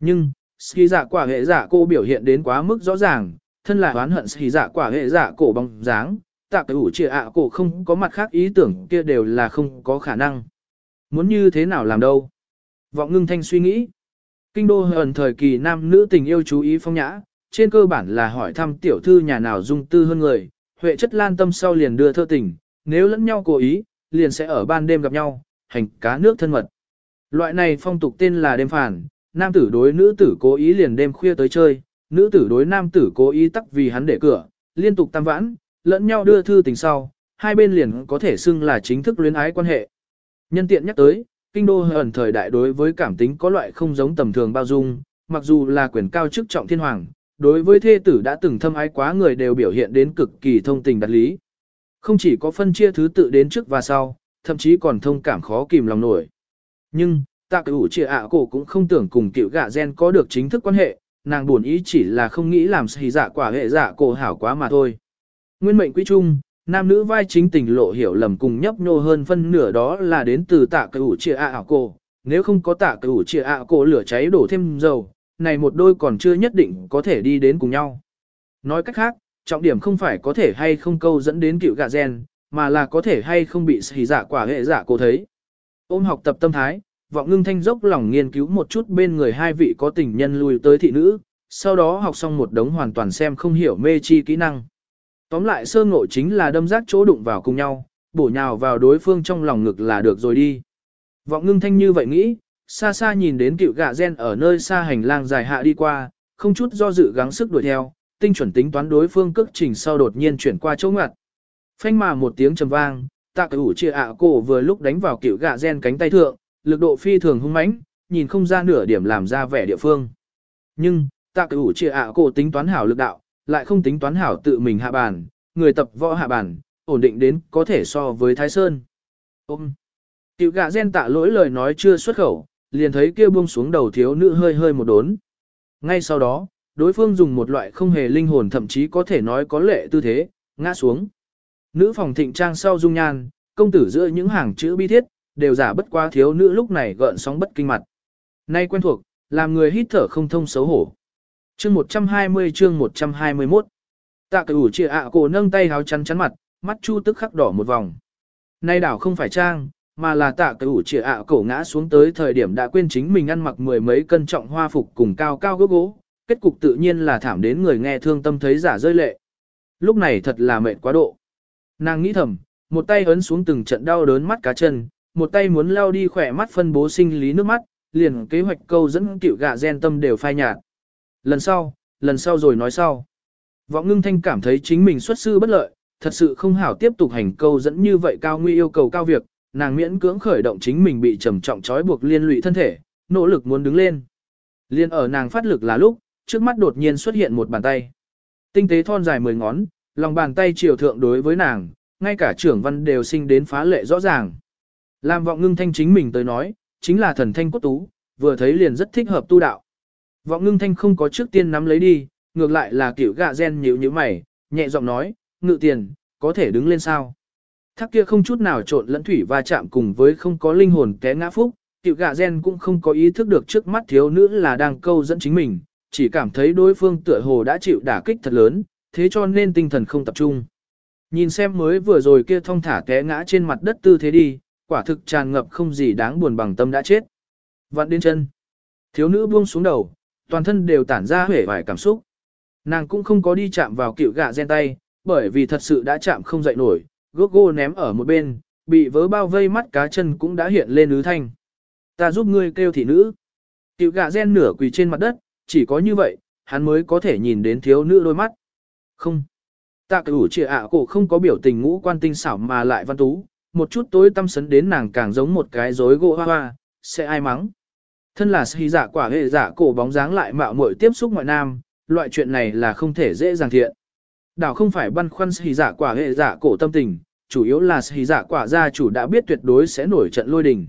Nhưng, ski giả quả hệ giả cô biểu hiện đến quá mức rõ ràng, thân là oán hận ski giả quả hệ giả cổ bóng dáng, tạ cái ủ chia ạ cổ không có mặt khác ý tưởng kia đều là không có khả năng. Muốn như thế nào làm đâu? Vọng ngưng thanh suy nghĩ. Kinh đô hờn thời kỳ nam nữ tình yêu chú ý phong nhã, trên cơ bản là hỏi thăm tiểu thư nhà nào dung tư hơn người, huệ chất lan tâm sau liền đưa thơ tình, nếu lẫn nhau cố ý, liền sẽ ở ban đêm gặp nhau, hành cá nước thân mật. Loại này phong tục tên là đêm phản, nam tử đối nữ tử cố ý liền đêm khuya tới chơi, nữ tử đối nam tử cố ý tắc vì hắn để cửa, liên tục tam vãn, lẫn nhau đưa thư tình sau, hai bên liền có thể xưng là chính thức luyến ái quan hệ. Nhân tiện nhắc tới, kinh đô ẩn thời đại đối với cảm tính có loại không giống tầm thường bao dung, mặc dù là quyền cao chức trọng thiên hoàng, đối với thê tử đã từng thâm ái quá người đều biểu hiện đến cực kỳ thông tình đặt lý. Không chỉ có phân chia thứ tự đến trước và sau, thậm chí còn thông cảm khó kìm lòng nổi. Nhưng, tạ cửu trịa ạ cổ cũng không tưởng cùng cựu gạ gen có được chính thức quan hệ, nàng buồn ý chỉ là không nghĩ làm xì dạ quả hệ dạ cổ hảo quá mà thôi. Nguyên mệnh quý trung, nam nữ vai chính tình lộ hiểu lầm cùng nhấp nhô hơn phân nửa đó là đến từ tạ cửu chia ạ ảo cổ, nếu không có tạ cửu chia ạ cổ lửa cháy đổ thêm dầu, này một đôi còn chưa nhất định có thể đi đến cùng nhau. Nói cách khác, trọng điểm không phải có thể hay không câu dẫn đến cựu gạ gen, mà là có thể hay không bị xì giả quả hệ giả cổ thấy. Ôm học tập tâm thái, vọng ngưng thanh dốc lòng nghiên cứu một chút bên người hai vị có tình nhân lui tới thị nữ, sau đó học xong một đống hoàn toàn xem không hiểu mê chi kỹ năng. Tóm lại sơ ngộ chính là đâm rác chỗ đụng vào cùng nhau, bổ nhào vào đối phương trong lòng ngực là được rồi đi. Vọng ngưng thanh như vậy nghĩ, xa xa nhìn đến cựu gạ gen ở nơi xa hành lang dài hạ đi qua, không chút do dự gắng sức đuổi theo, tinh chuẩn tính toán đối phương cước trình sau đột nhiên chuyển qua chỗ ngặt. Phanh mà một tiếng trầm vang, tạ cửu chia ạ cổ vừa lúc đánh vào cựu gạ gen cánh tay thượng, lực độ phi thường hung mãnh, nhìn không ra nửa điểm làm ra vẻ địa phương. Nhưng, tạ cửu chia ạ cổ tính toán hảo lực đạo, lại không tính toán hảo tự mình hạ bản người tập võ hạ bản ổn định đến có thể so với Thái Sơn. Ôm! tiểu gạ gen tạ lỗi lời nói chưa xuất khẩu, liền thấy kia buông xuống đầu thiếu nữ hơi hơi một đốn. Ngay sau đó, đối phương dùng một loại không hề linh hồn thậm chí có thể nói có lệ tư thế, ngã xuống. Nữ phòng thịnh trang sau dung nhan, công tử giữa những hàng chữ bi thiết, đều giả bất qua thiếu nữ lúc này gợn sóng bất kinh mặt. Nay quen thuộc, làm người hít thở không thông xấu hổ. Chương 120 chương 121 Tạ cửu chia ạ cổ nâng tay háo chắn chắn mặt, mắt chu tức khắc đỏ một vòng. Nay đảo không phải trang, mà là tạ cửu chia ạ cổ ngã xuống tới thời điểm đã quên chính mình ăn mặc mười mấy cân trọng hoa phục cùng cao cao gốc gỗ, kết cục tự nhiên là thảm đến người nghe thương tâm thấy giả rơi lệ. Lúc này thật là mệt quá độ. Nàng nghĩ thầm, một tay ấn xuống từng trận đau đớn mắt cá chân, một tay muốn lao đi khỏe mắt phân bố sinh lý nước mắt, liền kế hoạch câu dẫn cựu gạ gen tâm đều phai nhạt. Lần sau, lần sau rồi nói sau. Vọng ngưng thanh cảm thấy chính mình xuất sư bất lợi, thật sự không hảo tiếp tục hành câu dẫn như vậy cao nguy yêu cầu cao việc, nàng miễn cưỡng khởi động chính mình bị trầm trọng trói buộc liên lụy thân thể, nỗ lực muốn đứng lên. Liên ở nàng phát lực là lúc, trước mắt đột nhiên xuất hiện một bàn tay. Tinh tế thon dài mười ngón, lòng bàn tay chiều thượng đối với nàng, ngay cả trưởng văn đều sinh đến phá lệ rõ ràng. Làm vọng ngưng thanh chính mình tới nói, chính là thần thanh cốt tú, vừa thấy liền rất thích hợp tu đạo. Vọng ngưng thanh không có trước tiên nắm lấy đi, ngược lại là kiểu gạ gen nhíu như mày, nhẹ giọng nói, ngự tiền, có thể đứng lên sao. Thác kia không chút nào trộn lẫn thủy va chạm cùng với không có linh hồn té ngã phúc, tiểu gạ gen cũng không có ý thức được trước mắt thiếu nữ là đang câu dẫn chính mình, chỉ cảm thấy đối phương tựa hồ đã chịu đả kích thật lớn, thế cho nên tinh thần không tập trung. Nhìn xem mới vừa rồi kia thong thả té ngã trên mặt đất tư thế đi, quả thực tràn ngập không gì đáng buồn bằng tâm đã chết. Vặn đến chân. Thiếu nữ buông xuống đầu, toàn thân đều tản ra huệ vài cảm xúc. Nàng cũng không có đi chạm vào cựu gạ gen tay, bởi vì thật sự đã chạm không dậy nổi, gốc gô ném ở một bên, bị vớ bao vây mắt cá chân cũng đã hiện lên ứ thanh. Ta giúp ngươi kêu thị nữ. Cựu gạ gen nửa quỳ trên mặt đất, chỉ có như vậy, hắn mới có thể nhìn đến thiếu nữ đôi mắt. Không. Tạ cửu trịa ạ cổ không có biểu tình ngũ quan tinh xảo mà lại văn tú, một chút tối tâm sấn đến nàng càng giống một cái rối gỗ hoa hoa, sẽ ai mắng. Thân là sĩ giả quả hệ giả cổ bóng dáng lại mạo muội tiếp xúc ngoại nam, loại chuyện này là không thể dễ dàng thiện. Đảo không phải băn khoăn sĩ giả quả hệ giả cổ tâm tình, chủ yếu là sĩ giả quả gia chủ đã biết tuyệt đối sẽ nổi trận lôi đình.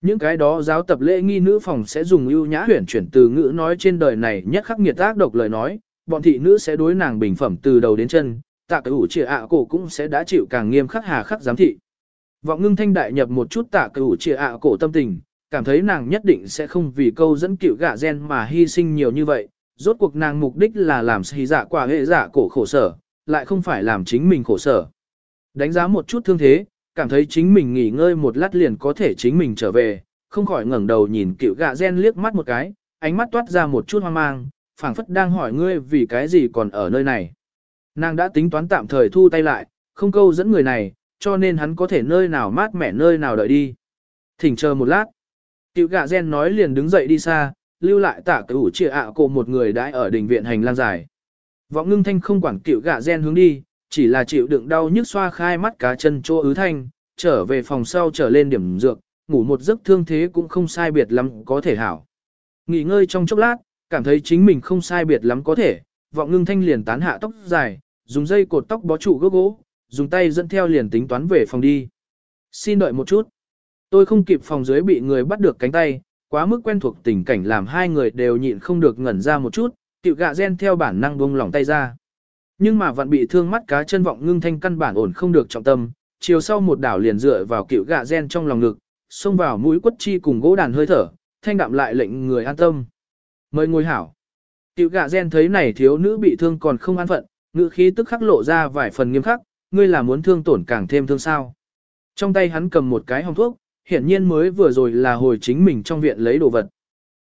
Những cái đó giáo tập lễ nghi nữ phòng sẽ dùng ưu nhã huyển chuyển từ ngữ nói trên đời này nhất khắc nghiệt ác độc lời nói, bọn thị nữ sẽ đối nàng bình phẩm từ đầu đến chân, tạ cái ủ trịa ạ cổ cũng sẽ đã chịu càng nghiêm khắc hà khắc giám thị. Vọng ngưng thanh đại nhập một chút tạ cửu trịa ạ cổ tâm tình, cảm thấy nàng nhất định sẽ không vì câu dẫn cựu gạ gen mà hy sinh nhiều như vậy. Rốt cuộc nàng mục đích là làm xì dạ quả hệ dạ cổ khổ sở, lại không phải làm chính mình khổ sở. Đánh giá một chút thương thế, cảm thấy chính mình nghỉ ngơi một lát liền có thể chính mình trở về, không khỏi ngẩng đầu nhìn cựu gạ gen liếc mắt một cái, ánh mắt toát ra một chút hoang mang, phảng phất đang hỏi ngươi vì cái gì còn ở nơi này. Nàng đã tính toán tạm thời thu tay lại, không câu dẫn người này, cho nên hắn có thể nơi nào mát mẻ nơi nào đợi đi. Thỉnh chờ một lát. Cựu gạ gen nói liền đứng dậy đi xa, lưu lại tạ cửu chia ạ cổ một người đãi ở đình viện hành lang dài. Vọng ngưng thanh không quản cựu gạ gen hướng đi, chỉ là chịu đựng đau nhức xoa khai mắt cá chân chỗ ứ thanh, trở về phòng sau trở lên điểm dược, ngủ một giấc thương thế cũng không sai biệt lắm có thể hảo. Nghỉ ngơi trong chốc lát, cảm thấy chính mình không sai biệt lắm có thể, vọng ngưng thanh liền tán hạ tóc dài, dùng dây cột tóc bó trụ gốc gỗ, dùng tay dẫn theo liền tính toán về phòng đi. Xin đợi một chút. Tôi không kịp phòng dưới bị người bắt được cánh tay, quá mức quen thuộc tình cảnh làm hai người đều nhịn không được ngẩn ra một chút, tiểu gạ gen theo bản năng buông lỏng tay ra. Nhưng mà vẫn bị thương mắt cá chân vọng ngưng thanh căn bản ổn không được trọng tâm, chiều sau một đảo liền dựa vào cựu gạ gen trong lòng ngực, xông vào mũi quất chi cùng gỗ đàn hơi thở, thanh đạm lại lệnh người an tâm. Mời ngồi hảo. Cựu gạ gen thấy này thiếu nữ bị thương còn không an phận, ngữ khí tức khắc lộ ra vài phần nghiêm khắc, ngươi là muốn thương tổn càng thêm thương sao. Trong tay hắn cầm một cái hồng thuốc, hiển nhiên mới vừa rồi là hồi chính mình trong viện lấy đồ vật.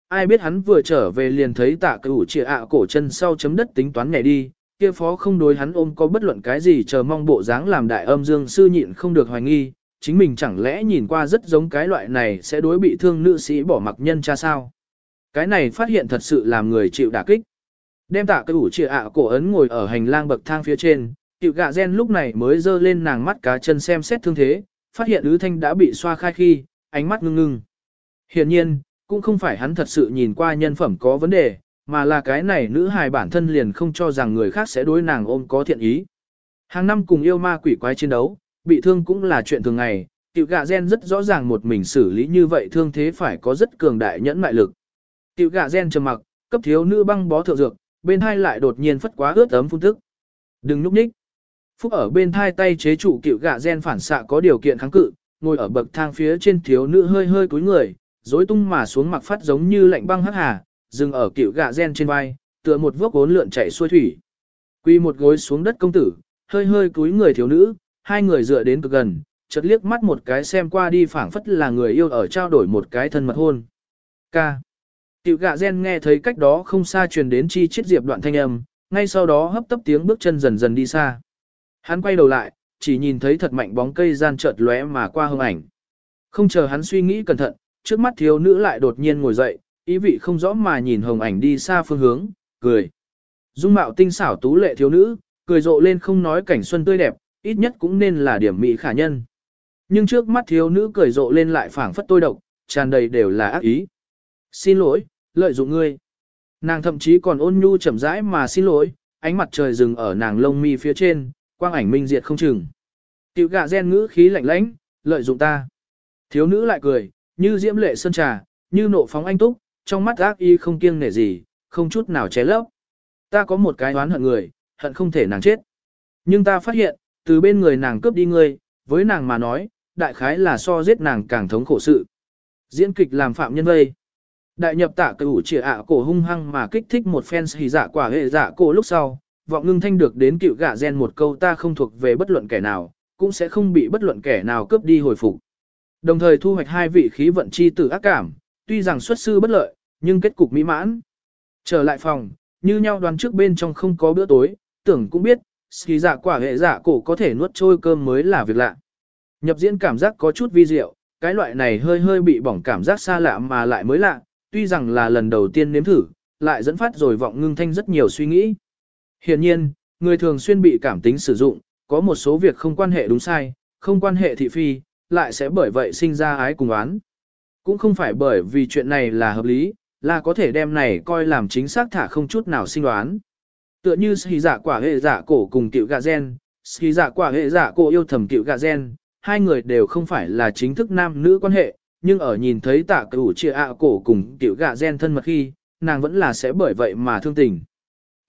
Ai biết hắn vừa trở về liền thấy tạ cửu trịa ạ cổ chân sau chấm đất tính toán nhảy đi, kia phó không đối hắn ôm có bất luận cái gì chờ mong bộ dáng làm đại âm dương sư nhịn không được hoài nghi, chính mình chẳng lẽ nhìn qua rất giống cái loại này sẽ đối bị thương nữ sĩ bỏ mặc nhân cha sao. Cái này phát hiện thật sự làm người chịu đả kích. Đem tạ cái ủ trịa ạ cổ ấn ngồi ở hành lang bậc thang phía trên, tiểu gạ gen lúc này mới dơ lên nàng mắt cá chân xem xét thương thế, phát hiện ứ thanh đã bị xoa khai khi, ánh mắt ngưng ngưng. Hiển nhiên, cũng không phải hắn thật sự nhìn qua nhân phẩm có vấn đề, mà là cái này nữ hài bản thân liền không cho rằng người khác sẽ đối nàng ôm có thiện ý. Hàng năm cùng yêu ma quỷ quái chiến đấu, bị thương cũng là chuyện thường ngày, tiểu gạ gen rất rõ ràng một mình xử lý như vậy thương thế phải có rất cường đại nhẫn mại lực. Tiểu gạ gen trầm mặc, cấp thiếu nữ băng bó thượng dược, bên hai lại đột nhiên phất quá ướt ấm phun tức. Đừng núp nhích. Phúc ở bên thai tay chế trụ cựu gạ gen phản xạ có điều kiện kháng cự, ngồi ở bậc thang phía trên thiếu nữ hơi hơi cúi người, rối tung mà xuống mặc phát giống như lạnh băng hắc hà, dừng ở cựu gạ gen trên vai, tựa một vốc ốn lượn chạy xuôi thủy. Quy một gối xuống đất công tử, hơi hơi cúi người thiếu nữ, hai người dựa đến cực gần, chợt liếc mắt một cái xem qua đi phảng phất là người yêu ở trao đổi một cái thân mật hôn. k Tiểu gạ gen nghe thấy cách đó không xa truyền đến chi chiết diệp đoạn thanh âm, ngay sau đó hấp tấp tiếng bước chân dần dần đi xa. Hắn quay đầu lại, chỉ nhìn thấy thật mạnh bóng cây gian chợt lóe mà qua hương ảnh. Không chờ hắn suy nghĩ cẩn thận, trước mắt thiếu nữ lại đột nhiên ngồi dậy, ý vị không rõ mà nhìn hồng ảnh đi xa phương hướng, cười. Dung mạo tinh xảo tú lệ thiếu nữ, cười rộ lên không nói cảnh xuân tươi đẹp, ít nhất cũng nên là điểm mỹ khả nhân. Nhưng trước mắt thiếu nữ cười rộ lên lại phảng phất tôi độc, tràn đầy đều là ác ý. Xin lỗi, lợi dụng ngươi. Nàng thậm chí còn ôn nhu chậm rãi mà xin lỗi, ánh mặt trời dừng ở nàng lông mi phía trên, quang ảnh minh diệt không chừng. Tiểu gạ gen ngữ khí lạnh lãnh, lợi dụng ta. Thiếu nữ lại cười, như diễm lệ sơn trà, như nộ phóng anh túc, trong mắt ác y không kiêng nể gì, không chút nào ché lấp. Ta có một cái oán hận người, hận không thể nàng chết. Nhưng ta phát hiện, từ bên người nàng cướp đi ngươi, với nàng mà nói, đại khái là so giết nàng càng thống khổ sự. Diễn kịch làm phạm nhân vây. Đại nhập tạ cửu chỉ ạ cổ hung hăng mà kích thích một phen hỉ dạ quả hệ dạ cổ lúc sau, vọng ngưng thanh được đến cựu gạ gen một câu ta không thuộc về bất luận kẻ nào, cũng sẽ không bị bất luận kẻ nào cướp đi hồi phục. Đồng thời thu hoạch hai vị khí vận chi tử ác cảm, tuy rằng xuất sư bất lợi, nhưng kết cục mỹ mãn. Trở lại phòng, như nhau đoán trước bên trong không có bữa tối, tưởng cũng biết, ski dạ quả hệ dạ cổ có thể nuốt trôi cơm mới là việc lạ. Nhập diễn cảm giác có chút vi diệu, cái loại này hơi hơi bị bỏng cảm giác xa lạ mà lại mới lạ, tuy rằng là lần đầu tiên nếm thử, lại dẫn phát rồi vọng ngưng thanh rất nhiều suy nghĩ. Hiện nhiên, người thường xuyên bị cảm tính sử dụng, có một số việc không quan hệ đúng sai, không quan hệ thị phi, lại sẽ bởi vậy sinh ra ái cùng oán. Cũng không phải bởi vì chuyện này là hợp lý, là có thể đem này coi làm chính xác thả không chút nào sinh đoán. Tựa như sĩ giả dạ quả hệ giả cổ cùng tiểu gạ gen, sĩ giả dạ quả hệ giả cổ yêu thầm tiểu gạ gen, hai người đều không phải là chính thức nam nữ quan hệ, nhưng ở nhìn thấy tạ cửu chia ạ cổ cùng tiểu gạ gen thân mật khi, nàng vẫn là sẽ bởi vậy mà thương tình.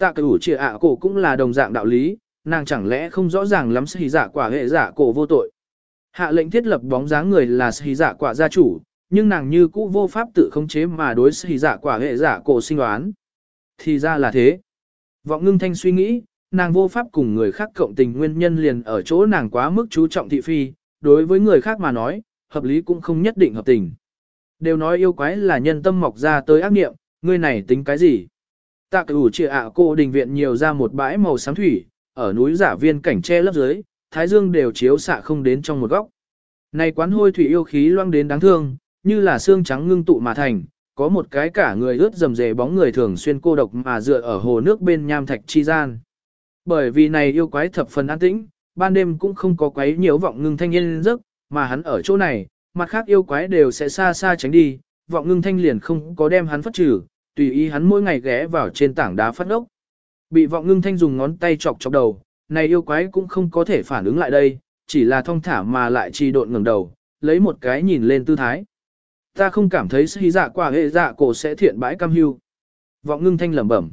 Tạ cửu chia ạ cổ cũng là đồng dạng đạo lý, nàng chẳng lẽ không rõ ràng lắm sĩ giả dạ quả hệ giả cổ vô tội. Hạ lệnh thiết lập bóng dáng người là sĩ giả dạ quả gia chủ, nhưng nàng như cũ vô pháp tự khống chế mà đối sĩ giả quả hệ giả cổ sinh đoán. Thì ra là thế. Vọng ngưng thanh suy nghĩ, nàng vô pháp cùng người khác cộng tình nguyên nhân liền ở chỗ nàng quá mức chú trọng thị phi, đối với người khác mà nói, hợp lý cũng không nhất định hợp tình. Đều nói yêu quái là nhân tâm mọc ra tới ác nghiệm, ngươi này tính cái gì? Tạ cửu trịa ạ cô đình viện nhiều ra một bãi màu xám thủy, ở núi giả viên cảnh tre lấp dưới, thái dương đều chiếu xạ không đến trong một góc. Này quán hôi thủy yêu khí loang đến đáng thương, như là xương trắng ngưng tụ mà thành, có một cái cả người ướt dầm dề bóng người thường xuyên cô độc mà dựa ở hồ nước bên nham thạch chi gian. Bởi vì này yêu quái thập phần an tĩnh, ban đêm cũng không có quái nhiều vọng ngưng thanh yên giấc, mà hắn ở chỗ này, mặt khác yêu quái đều sẽ xa xa tránh đi, vọng ngưng thanh liền không có đem hắn phất trừ, tùy ý hắn mỗi ngày ghé vào trên tảng đá phát ốc. Bị vọng ngưng thanh dùng ngón tay chọc chọc đầu, này yêu quái cũng không có thể phản ứng lại đây, chỉ là thong thả mà lại trì độn ngẩng đầu, lấy một cái nhìn lên tư thái. Ta không cảm thấy sĩ dạ quả hệ dạ cổ sẽ thiện bãi cam hưu. Vọng ngưng thanh lẩm bẩm.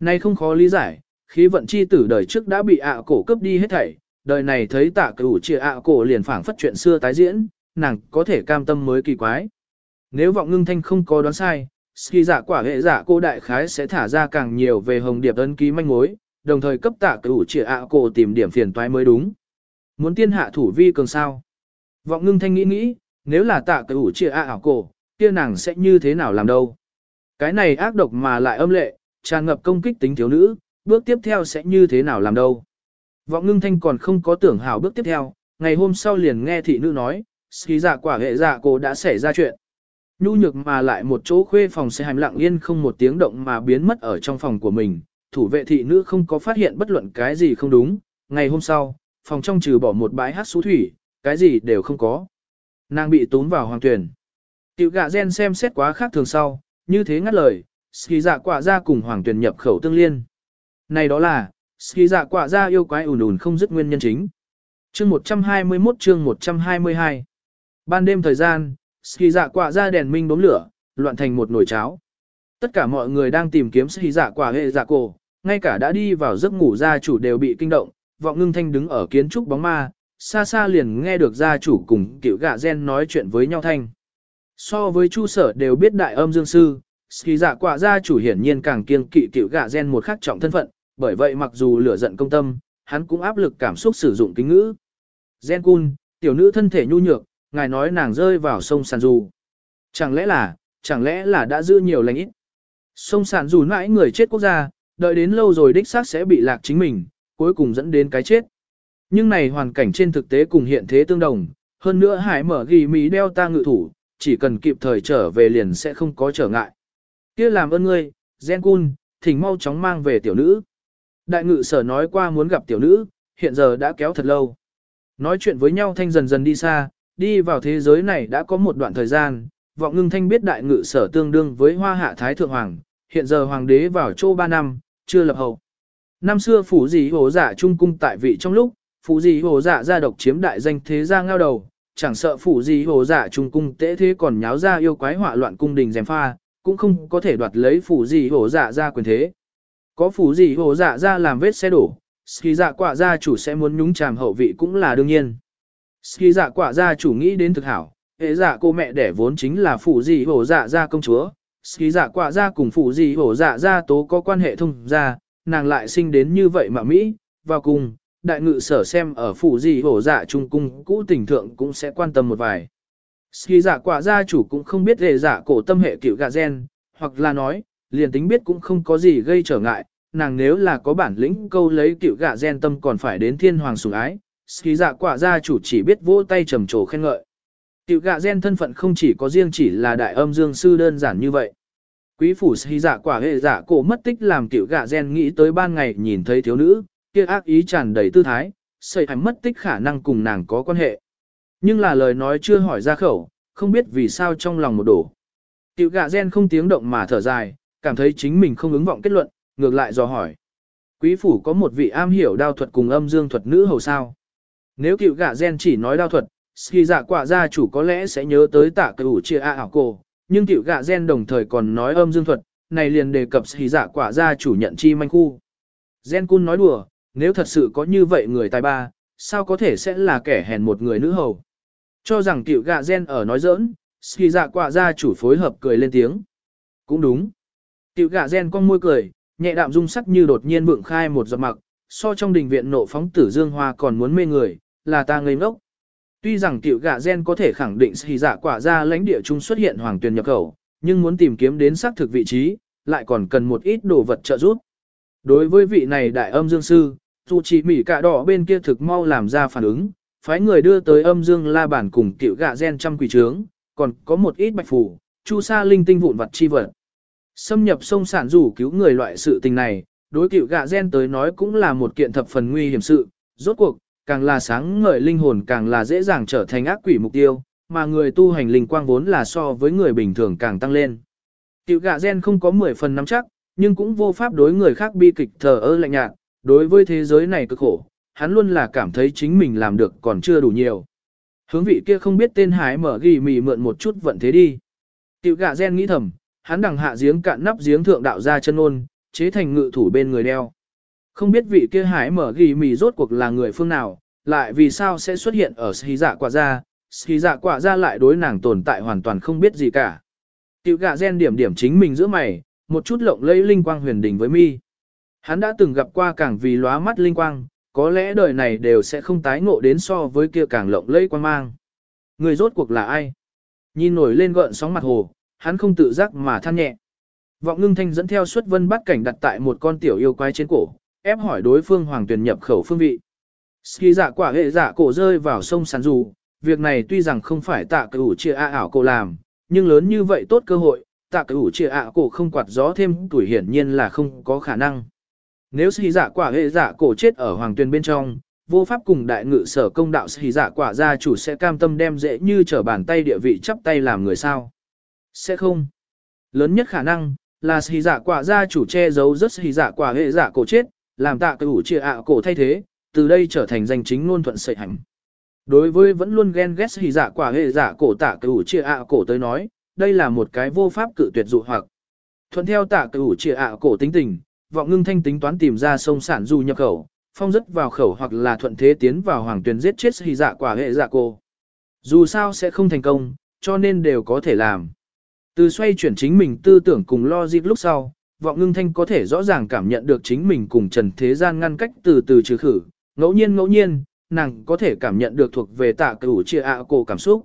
Này không khó lý giải, khí vận chi tử đời trước đã bị ạ cổ cướp đi hết thảy, đời này thấy tạ cửu chia ạ cổ liền phảng phất chuyện xưa tái diễn, nàng có thể cam tâm mới kỳ quái. Nếu vọng ngưng thanh không có đoán sai, ski giả quả hệ giả cô đại khái sẽ thả ra càng nhiều về hồng điệp ấn ký manh mối, đồng thời cấp tạ cửu chia ạ cổ tìm điểm phiền toái mới đúng. Muốn tiên hạ thủ vi cường sao? Vọng ngưng thanh nghĩ nghĩ, nếu là tạ cửu chia ạ ảo cổ, kia nàng sẽ như thế nào làm đâu? Cái này ác độc mà lại âm lệ, tràn ngập công kích tính thiếu nữ, bước tiếp theo sẽ như thế nào làm đâu? Vọng ngưng thanh còn không có tưởng hảo bước tiếp theo, ngày hôm sau liền nghe thị nữ nói, ski giả quả hệ giả cô đã xảy ra chuyện. Nhu nhược mà lại một chỗ khuê phòng xe hành lặng yên không một tiếng động mà biến mất ở trong phòng của mình, thủ vệ thị nữ không có phát hiện bất luận cái gì không đúng, ngày hôm sau, phòng trong trừ bỏ một bãi hát xú thủy, cái gì đều không có. Nàng bị tốn vào hoàng tuyển. Tiểu gạ gen xem xét quá khác thường sau, như thế ngắt lời, ski dạ quả ra cùng hoàng tuyển nhập khẩu tương liên. Này đó là, ski dạ quả ra yêu quái ùn ùn không dứt nguyên nhân chính. Chương 121 chương 122 Ban đêm thời gian, ski dạ quả ra đèn minh đốm lửa, loạn thành một nồi cháo. Tất cả mọi người đang tìm kiếm ski dạ quả hệ dạ cổ, ngay cả đã đi vào giấc ngủ gia chủ đều bị kinh động, vọng ngưng thanh đứng ở kiến trúc bóng ma, xa xa liền nghe được gia chủ cùng cựu gạ gen nói chuyện với nhau thanh. So với chu sở đều biết đại âm dương sư, ski dạ quả gia chủ hiển nhiên càng kiêng kỵ cựu gạ gen một khắc trọng thân phận, bởi vậy mặc dù lửa giận công tâm, hắn cũng áp lực cảm xúc sử dụng kính ngữ. Gen Kun, tiểu nữ thân thể nhu nhược, ngài nói nàng rơi vào sông sàn dù. Chẳng lẽ là, chẳng lẽ là đã giữ nhiều lành ít. Sông sàn dù mãi người chết quốc gia, đợi đến lâu rồi đích xác sẽ bị lạc chính mình, cuối cùng dẫn đến cái chết. Nhưng này hoàn cảnh trên thực tế cùng hiện thế tương đồng, hơn nữa hải mở ghi mỹ đeo ta ngự thủ, chỉ cần kịp thời trở về liền sẽ không có trở ngại. kia làm ơn ngươi, Gen Kun, thỉnh mau chóng mang về tiểu nữ. Đại ngự sở nói qua muốn gặp tiểu nữ, hiện giờ đã kéo thật lâu. Nói chuyện với nhau thanh dần dần đi xa, đi vào thế giới này đã có một đoạn thời gian, vọng ngưng thanh biết đại ngự sở tương đương với hoa hạ thái thượng hoàng, hiện giờ hoàng đế vào chỗ 3 năm, chưa lập hậu. Năm xưa phủ dì hồ dạ trung cung tại vị trong lúc, phủ dì hồ dạ ra độc chiếm đại danh thế gia ngao đầu, chẳng sợ phủ dì hồ dạ trung cung tế thế còn nháo ra yêu quái họa loạn cung đình dèm pha, cũng không có thể đoạt lấy phủ dì hồ dạ ra quyền thế. Có phủ dì hồ dạ ra làm vết xe đổ, khi dạ quả gia chủ sẽ muốn nhúng chàm hậu vị cũng là đương nhiên. Ski dạ quả gia chủ nghĩ đến thực hảo, hệ dạ cô mẹ đẻ vốn chính là phụ gì hổ dạ gia công chúa. Ski dạ quả gia cùng phụ gì hổ dạ gia tố có quan hệ thông gia, nàng lại sinh đến như vậy mà Mỹ, vào cùng, đại ngự sở xem ở phụ gì hổ dạ trung cung cũ tình thượng cũng sẽ quan tâm một vài. Ski dạ quả gia chủ cũng không biết hệ dạ cổ tâm hệ cựu gà gen, hoặc là nói, liền tính biết cũng không có gì gây trở ngại, nàng nếu là có bản lĩnh câu lấy cựu gạ gen tâm còn phải đến thiên hoàng sủng ái, ski dạ quả gia chủ chỉ biết vỗ tay trầm trồ khen ngợi. Tiểu gạ gen thân phận không chỉ có riêng chỉ là đại âm dương sư đơn giản như vậy. Quý phủ ski dạ quả hệ dạ cổ mất tích làm tiểu gạ gen nghĩ tới ban ngày nhìn thấy thiếu nữ, kia ác ý tràn đầy tư thái, xây hành mất tích khả năng cùng nàng có quan hệ. Nhưng là lời nói chưa hỏi ra khẩu, không biết vì sao trong lòng một đổ. Tiểu gạ gen không tiếng động mà thở dài, cảm thấy chính mình không ứng vọng kết luận, ngược lại dò hỏi. Quý phủ có một vị am hiểu đao thuật cùng âm dương thuật nữ hầu sao. Nếu cựu gạ gen chỉ nói đao thuật, ski dạ quả gia chủ có lẽ sẽ nhớ tới tạ cửu chia a ảo cổ, nhưng cựu gạ gen đồng thời còn nói âm dương thuật, này liền đề cập ski dạ quả gia chủ nhận chi manh khu. Gen cun nói đùa, nếu thật sự có như vậy người tài ba, sao có thể sẽ là kẻ hèn một người nữ hầu. Cho rằng cựu gạ gen ở nói giỡn, ski dạ Quả gia chủ phối hợp cười lên tiếng. Cũng đúng. Cựu gạ gen con môi cười, nhẹ đạm dung sắc như đột nhiên vượng khai một giọt mặc, so trong đình viện nộ phóng tử dương hoa còn muốn mê người, là ta ngây ngốc. Tuy rằng tiểu gạ gen có thể khẳng định xì dạ quả ra lãnh địa trung xuất hiện hoàng tuyền nhập khẩu, nhưng muốn tìm kiếm đến xác thực vị trí, lại còn cần một ít đồ vật trợ giúp. Đối với vị này đại âm dương sư, dù chỉ mỉ cả đỏ bên kia thực mau làm ra phản ứng, phái người đưa tới âm dương la bản cùng tiểu gạ gen trăm quỷ trướng, còn có một ít bạch phủ, chu sa linh tinh vụn vật chi vật. Xâm nhập sông sản rủ cứu người loại sự tình này, đối cựu gạ gen tới nói cũng là một kiện thập phần nguy hiểm sự, rốt cuộc, càng là sáng ngời linh hồn càng là dễ dàng trở thành ác quỷ mục tiêu, mà người tu hành linh quang vốn là so với người bình thường càng tăng lên. Tiểu gạ gen không có 10 phần nắm chắc, nhưng cũng vô pháp đối người khác bi kịch thờ ơ lạnh nhạt, đối với thế giới này cực khổ, hắn luôn là cảm thấy chính mình làm được còn chưa đủ nhiều. Hướng vị kia không biết tên hái mở ghi mì mượn một chút vận thế đi. Tiểu gạ gen nghĩ thầm, hắn đằng hạ giếng cạn nắp giếng thượng đạo ra chân ôn, chế thành ngự thủ bên người đeo. Không biết vị kia Hải mở ghi mì rốt cuộc là người phương nào, lại vì sao sẽ xuất hiện ở ski dạ quả ra, ski dạ quả ra lại đối nàng tồn tại hoàn toàn không biết gì cả. Tiểu gạ gen điểm điểm chính mình giữa mày, một chút lộng lẫy linh quang huyền đỉnh với mi. Hắn đã từng gặp qua càng vì lóa mắt linh quang, có lẽ đời này đều sẽ không tái ngộ đến so với kia càng lộng lẫy quang mang. Người rốt cuộc là ai? Nhìn nổi lên gợn sóng mặt hồ, hắn không tự giác mà than nhẹ. Vọng ngưng thanh dẫn theo Suất vân bắt cảnh đặt tại một con tiểu yêu quái trên cổ, ép hỏi đối phương hoàng tuyển nhập khẩu phương vị. Ski dạ quả hệ dạ cổ rơi vào sông sàn dù, việc này tuy rằng không phải tạ cửu chia a ảo cổ làm, nhưng lớn như vậy tốt cơ hội, tạ cửu chia a cổ không quạt gió thêm tuổi hiển nhiên là không có khả năng. Nếu Ski dạ quả hệ dạ cổ chết ở hoàng tuyển bên trong, vô pháp cùng đại ngự sở công đạo Ski dạ quả gia chủ sẽ cam tâm đem dễ như trở bàn tay địa vị chắp tay làm người sao. Sẽ không. Lớn nhất khả năng, là Ski dạ quả gia chủ che giấu rất Ski dạ quả hệ dạ cổ chết, làm tạ cửu chia ạ cổ thay thế, từ đây trở thành danh chính ngôn thuận sợi hành. Đối với vẫn luôn ghen ghét hỉ dạ quả hệ dạ cổ tạ cửu chia ạ cổ tới nói, đây là một cái vô pháp cự tuyệt dụ hoặc. Thuận theo tạ cửu chia ạ cổ tính tình, vọng ngưng thanh tính toán tìm ra sông sản du nhập khẩu, phong dứt vào khẩu hoặc là thuận thế tiến vào hoàng tuyển giết chết hỉ dạ quả hệ dạ cổ. Dù sao sẽ không thành công, cho nên đều có thể làm. Từ xoay chuyển chính mình tư tưởng cùng lo lúc sau, vọng ngưng thanh có thể rõ ràng cảm nhận được chính mình cùng trần thế gian ngăn cách từ từ trừ khử, ngẫu nhiên ngẫu nhiên, nàng có thể cảm nhận được thuộc về tạ cửu chia ạ cổ cảm xúc.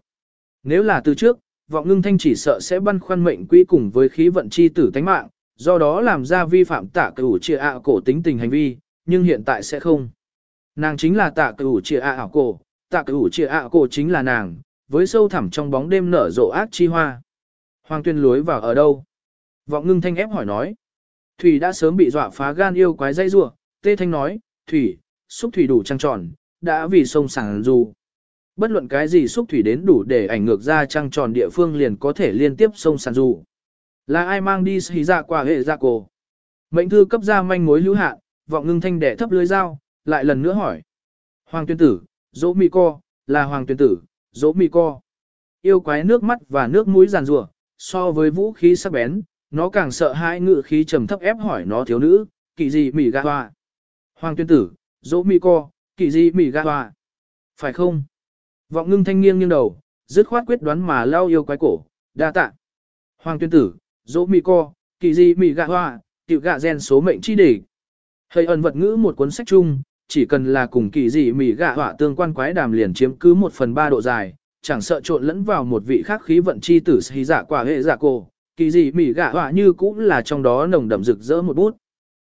Nếu là từ trước, vọng ngưng thanh chỉ sợ sẽ băn khoăn mệnh quỹ cùng với khí vận chi tử tánh mạng, do đó làm ra vi phạm tạ cửu chia ạ cổ tính tình hành vi, nhưng hiện tại sẽ không. Nàng chính là tạ cửu chia ạ cổ, tạ cửu chia ạ cổ chính là nàng, với sâu thẳm trong bóng đêm nở rộ ác chi hoa. Hoàng tuyên lối vào ở đâu? Vọng ngưng thanh ép hỏi nói. Thủy đã sớm bị dọa phá gan yêu quái dây rủa tê thanh nói, Thủy, xúc thủy đủ trăng tròn, đã vì sông sảng dù. Bất luận cái gì xúc thủy đến đủ để ảnh ngược ra trăng tròn địa phương liền có thể liên tiếp sông sàn dù. Là ai mang đi xí dạ qua hệ dạ cổ? Mệnh thư cấp ra manh mối hữu hạn, vọng ngưng thanh đẻ thấp lưới dao, lại lần nữa hỏi. Hoàng tuyên tử, dỗ mì co, là hoàng tuyên tử, dỗ mì co. Yêu quái nước mắt và nước mũi giàn rủa so với vũ khí sắc bén, nó càng sợ hãi ngự khí trầm thấp ép hỏi nó thiếu nữ, kỳ gì mỉ gà hoa. Hoàng tuyên tử, dỗ mi co, kỳ gì mỉ gà hoa. Phải không? Vọng ngưng thanh nghiêng nghiêng đầu, dứt khoát quyết đoán mà lao yêu quái cổ, đa tạ. Hoàng tuyên tử, dỗ mi co, kỳ gì mỉ gạ hoa, tiểu gạ gen số mệnh chi để Hơi ẩn vật ngữ một cuốn sách chung, chỉ cần là cùng kỳ gì mỉ gạ họa tương quan quái đàm liền chiếm cứ một phần ba độ dài, chẳng sợ trộn lẫn vào một vị khác khí vận chi tử xì giả dạ quả hệ giả cổ, kỳ gì mỉ gạ họa như cũng là trong đó nồng đậm rực rỡ một bút.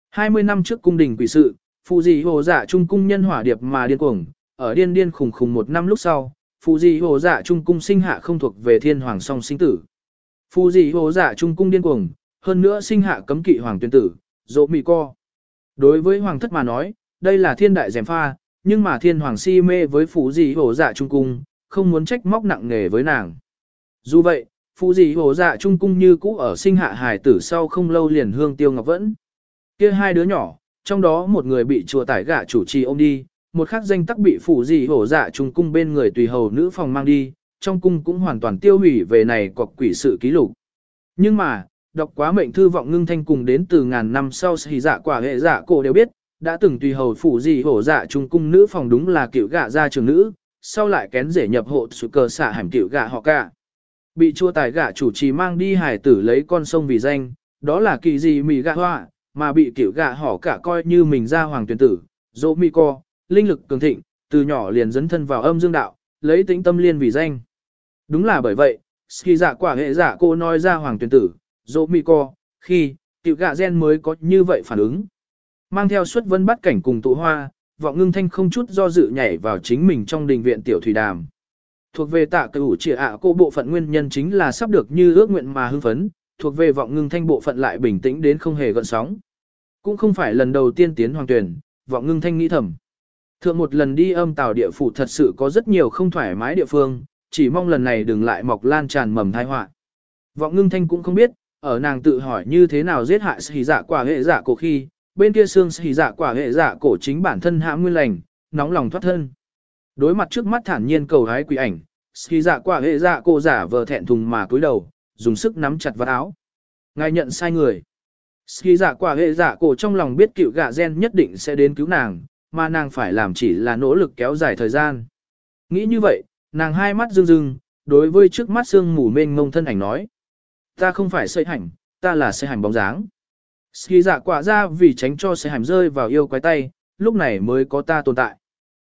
20 năm trước cung đình quỷ sự, phụ dị hồ dạ trung cung nhân hỏa điệp mà điên cuồng, ở điên điên khùng khùng một năm lúc sau, phụ dị hồ dạ trung cung sinh hạ không thuộc về thiên hoàng song sinh tử. Phù dị hồ dạ trung cung điên cuồng, hơn nữa sinh hạ cấm kỵ hoàng tuyên tử, dỗ mì co. Đối với hoàng thất mà nói, đây là thiên đại dèm pha, nhưng mà thiên hoàng si mê với phù dị hồ dạ trung cung, không muốn trách móc nặng nề với nàng. Dù vậy, Phụ dị hồ dạ trung cung như cũ ở sinh hạ hài tử sau không lâu liền hương tiêu ngọc vẫn. kia hai đứa nhỏ, trong đó một người bị chùa tải gả chủ trì ôm đi, một khác danh tắc bị phụ dị hồ dạ trung cung bên người tùy hầu nữ phòng mang đi, trong cung cũng hoàn toàn tiêu hủy về này cọc quỷ sự ký lục. Nhưng mà, đọc quá mệnh thư vọng ngưng thanh cùng đến từ ngàn năm sau thì dạ quả hệ dạ cổ đều biết, Đã từng tùy hầu phủ gì hổ dạ trung cung nữ phòng đúng là cựu gạ gia trường nữ, sau lại kén rể nhập hộ sự cờ xạ hàm cựu gạ họ cả. Bị chua tài gạ chủ trì mang đi hải tử lấy con sông vì danh, đó là kỳ gì mì gạ hoa, mà bị kiểu gạ họ cả coi như mình ra hoàng tuyển tử, dỗ mi co, linh lực cường thịnh, từ nhỏ liền dấn thân vào âm dương đạo, lấy tính tâm liên vì danh. Đúng là bởi vậy, khi giả dạ quả hệ giả cô nói ra hoàng tuyển tử, dỗ mi co, khi, tiểu gạ gen mới có như vậy phản ứng. Mang theo xuất vân bắt cảnh cùng tụ hoa, vọng ngưng thanh không chút do dự nhảy vào chính mình trong đình viện tiểu thủy đàm. Thuộc về tạ cửu chỉ ạ cô bộ phận nguyên nhân chính là sắp được như ước nguyện mà hưng phấn, thuộc về vọng ngưng thanh bộ phận lại bình tĩnh đến không hề gợn sóng. Cũng không phải lần đầu tiên tiến hoàng tuyển, vọng ngưng thanh nghĩ thầm. Thượng một lần đi âm tàu địa phủ thật sự có rất nhiều không thoải mái địa phương, chỉ mong lần này đừng lại mọc lan tràn mầm thai họa. Vọng ngưng thanh cũng không biết, ở nàng tự hỏi như thế nào giết hại sĩ dạ quả hệ dạ cổ khi, bên kia xương sĩ dạ quả hệ dạ cổ chính bản thân hãm nguyên lành, nóng lòng thoát thân. Đối mặt trước mắt thản nhiên cầu hái quỷ ảnh, Ski dạ quả hệ dạ cổ giả vờ thẹn thùng mà cúi đầu, dùng sức nắm chặt vào áo. Ngài nhận sai người. Ski dạ quả hệ dạ cổ trong lòng biết cựu gạ gen nhất định sẽ đến cứu nàng, mà nàng phải làm chỉ là nỗ lực kéo dài thời gian. Nghĩ như vậy, nàng hai mắt rưng rưng, đối với trước mắt sương mù mênh mông thân ảnh nói. Ta không phải xây hành, ta là xây hành bóng dáng. Ski dạ quả ra vì tránh cho xây hành rơi vào yêu quái tay, lúc này mới có ta tồn tại.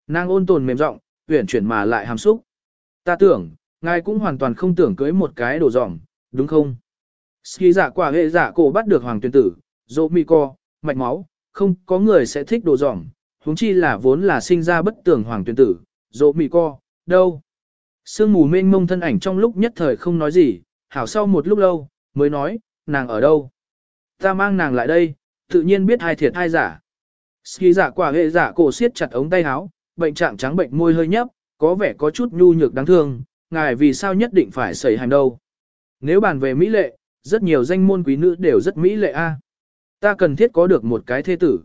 Nàng ôn tồn mềm giọng, uyển chuyển mà lại hàm xúc. Ta tưởng, ngài cũng hoàn toàn không tưởng cưới một cái đồ dỏng, đúng không? Ski giả quả hệ giả cổ bắt được hoàng tuyên tử, dỗ mi co, mạch máu, không có người sẽ thích đồ dỏng, huống chi là vốn là sinh ra bất tưởng hoàng tuyên tử, dỗ mi co, đâu. Sương mù mênh mông thân ảnh trong lúc nhất thời không nói gì, hảo sau một lúc lâu, mới nói, nàng ở đâu. Ta mang nàng lại đây, tự nhiên biết hai thiệt hai giả. Ski giả quả hệ giả cổ siết chặt ống tay áo, bệnh trạng trắng bệnh môi hơi nhấp, có vẻ có chút nhu nhược đáng thương, ngài vì sao nhất định phải xảy hành đâu. Nếu bàn về mỹ lệ, rất nhiều danh môn quý nữ đều rất mỹ lệ a. Ta cần thiết có được một cái thế tử.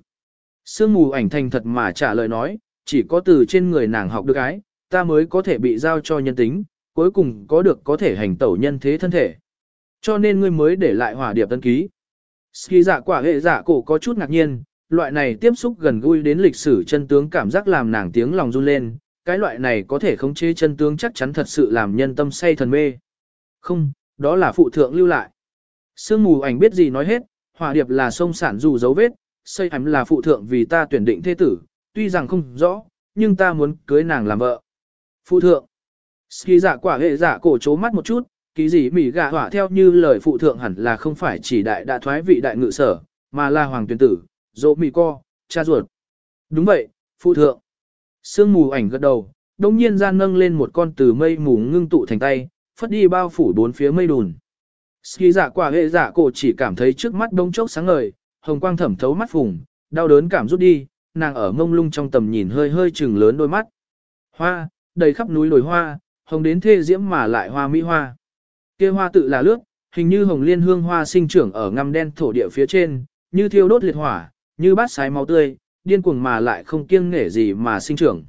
Sương mù ảnh thành thật mà trả lời nói, chỉ có từ trên người nàng học được ái, ta mới có thể bị giao cho nhân tính, cuối cùng có được có thể hành tẩu nhân thế thân thể. Cho nên ngươi mới để lại hỏa điệp tân ký. Ski dạ quả hệ dạ cổ có chút ngạc nhiên, loại này tiếp xúc gần gũi đến lịch sử chân tướng cảm giác làm nàng tiếng lòng run lên, cái loại này có thể khống chế chân tướng chắc chắn thật sự làm nhân tâm say thần mê. Không, đó là phụ thượng lưu lại. Sương mù ảnh biết gì nói hết, hỏa điệp là sông sản dù dấu vết, xây ảnh là phụ thượng vì ta tuyển định thế tử, tuy rằng không rõ, nhưng ta muốn cưới nàng làm vợ. Phụ thượng. Ski giả quả hệ giả cổ chố mắt một chút, ký gì mỉ gà hỏa theo như lời phụ thượng hẳn là không phải chỉ đại đã thoái vị đại ngự sở, mà là hoàng tuyển tử, dỗ mì co, cha ruột. Đúng vậy, phụ thượng. Sương mù ảnh gật đầu, đông nhiên gian nâng lên một con từ mây mù ngưng tụ thành tay, phất đi bao phủ bốn phía mây đùn. Ski giả quả hệ giả cổ chỉ cảm thấy trước mắt đông chốc sáng ngời, hồng quang thẩm thấu mắt phùng, đau đớn cảm rút đi, nàng ở mông lung trong tầm nhìn hơi hơi chừng lớn đôi mắt. Hoa, đầy khắp núi lồi hoa, hồng đến thê diễm mà lại hoa mỹ hoa. Kia hoa tự là lướt, hình như hồng liên hương hoa sinh trưởng ở ngăm đen thổ địa phía trên, như thiêu đốt liệt hỏa, như bát sái máu tươi, điên cuồng mà lại không kiêng nể gì mà sinh trưởng.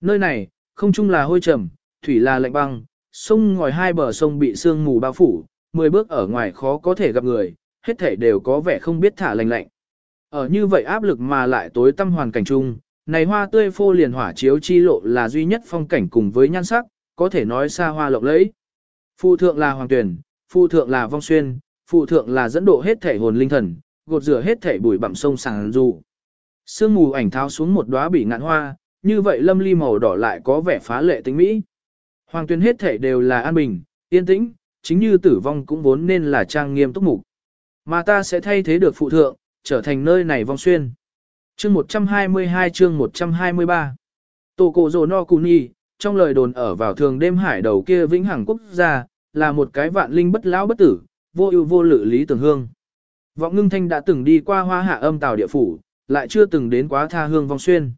Nơi này, không chung là hôi trầm, thủy là lạnh băng, sông ngòi hai bờ sông bị sương mù bao phủ, mười bước ở ngoài khó có thể gặp người, hết thể đều có vẻ không biết thả lành lạnh. Ở như vậy áp lực mà lại tối tâm hoàn cảnh chung, này hoa tươi phô liền hỏa chiếu chi lộ là duy nhất phong cảnh cùng với nhan sắc, có thể nói xa hoa lộng lẫy. Phụ thượng là hoàng tuyển, phụ thượng là vong xuyên, phụ thượng là dẫn độ hết thể hồn linh thần, gột rửa hết thể bụi bặm sông sàng dù. Sương mù ảnh tháo xuống một đóa bỉ ngạn hoa, như vậy lâm ly màu đỏ lại có vẻ phá lệ tính mỹ. Hoàng tuyên hết thể đều là an bình, yên tĩnh, chính như tử vong cũng vốn nên là trang nghiêm túc mục. Mà ta sẽ thay thế được phụ thượng, trở thành nơi này vong xuyên. Chương 122 chương 123 Tổ cổ rồ no cuni, trong lời đồn ở vào thường đêm hải đầu kia vĩnh hằng quốc gia, là một cái vạn linh bất lão bất tử, vô ưu vô lự lý tưởng hương. Vọng ngưng thanh đã từng đi qua hoa hạ âm tàu địa phủ, lại chưa từng đến quá tha hương vong xuyên.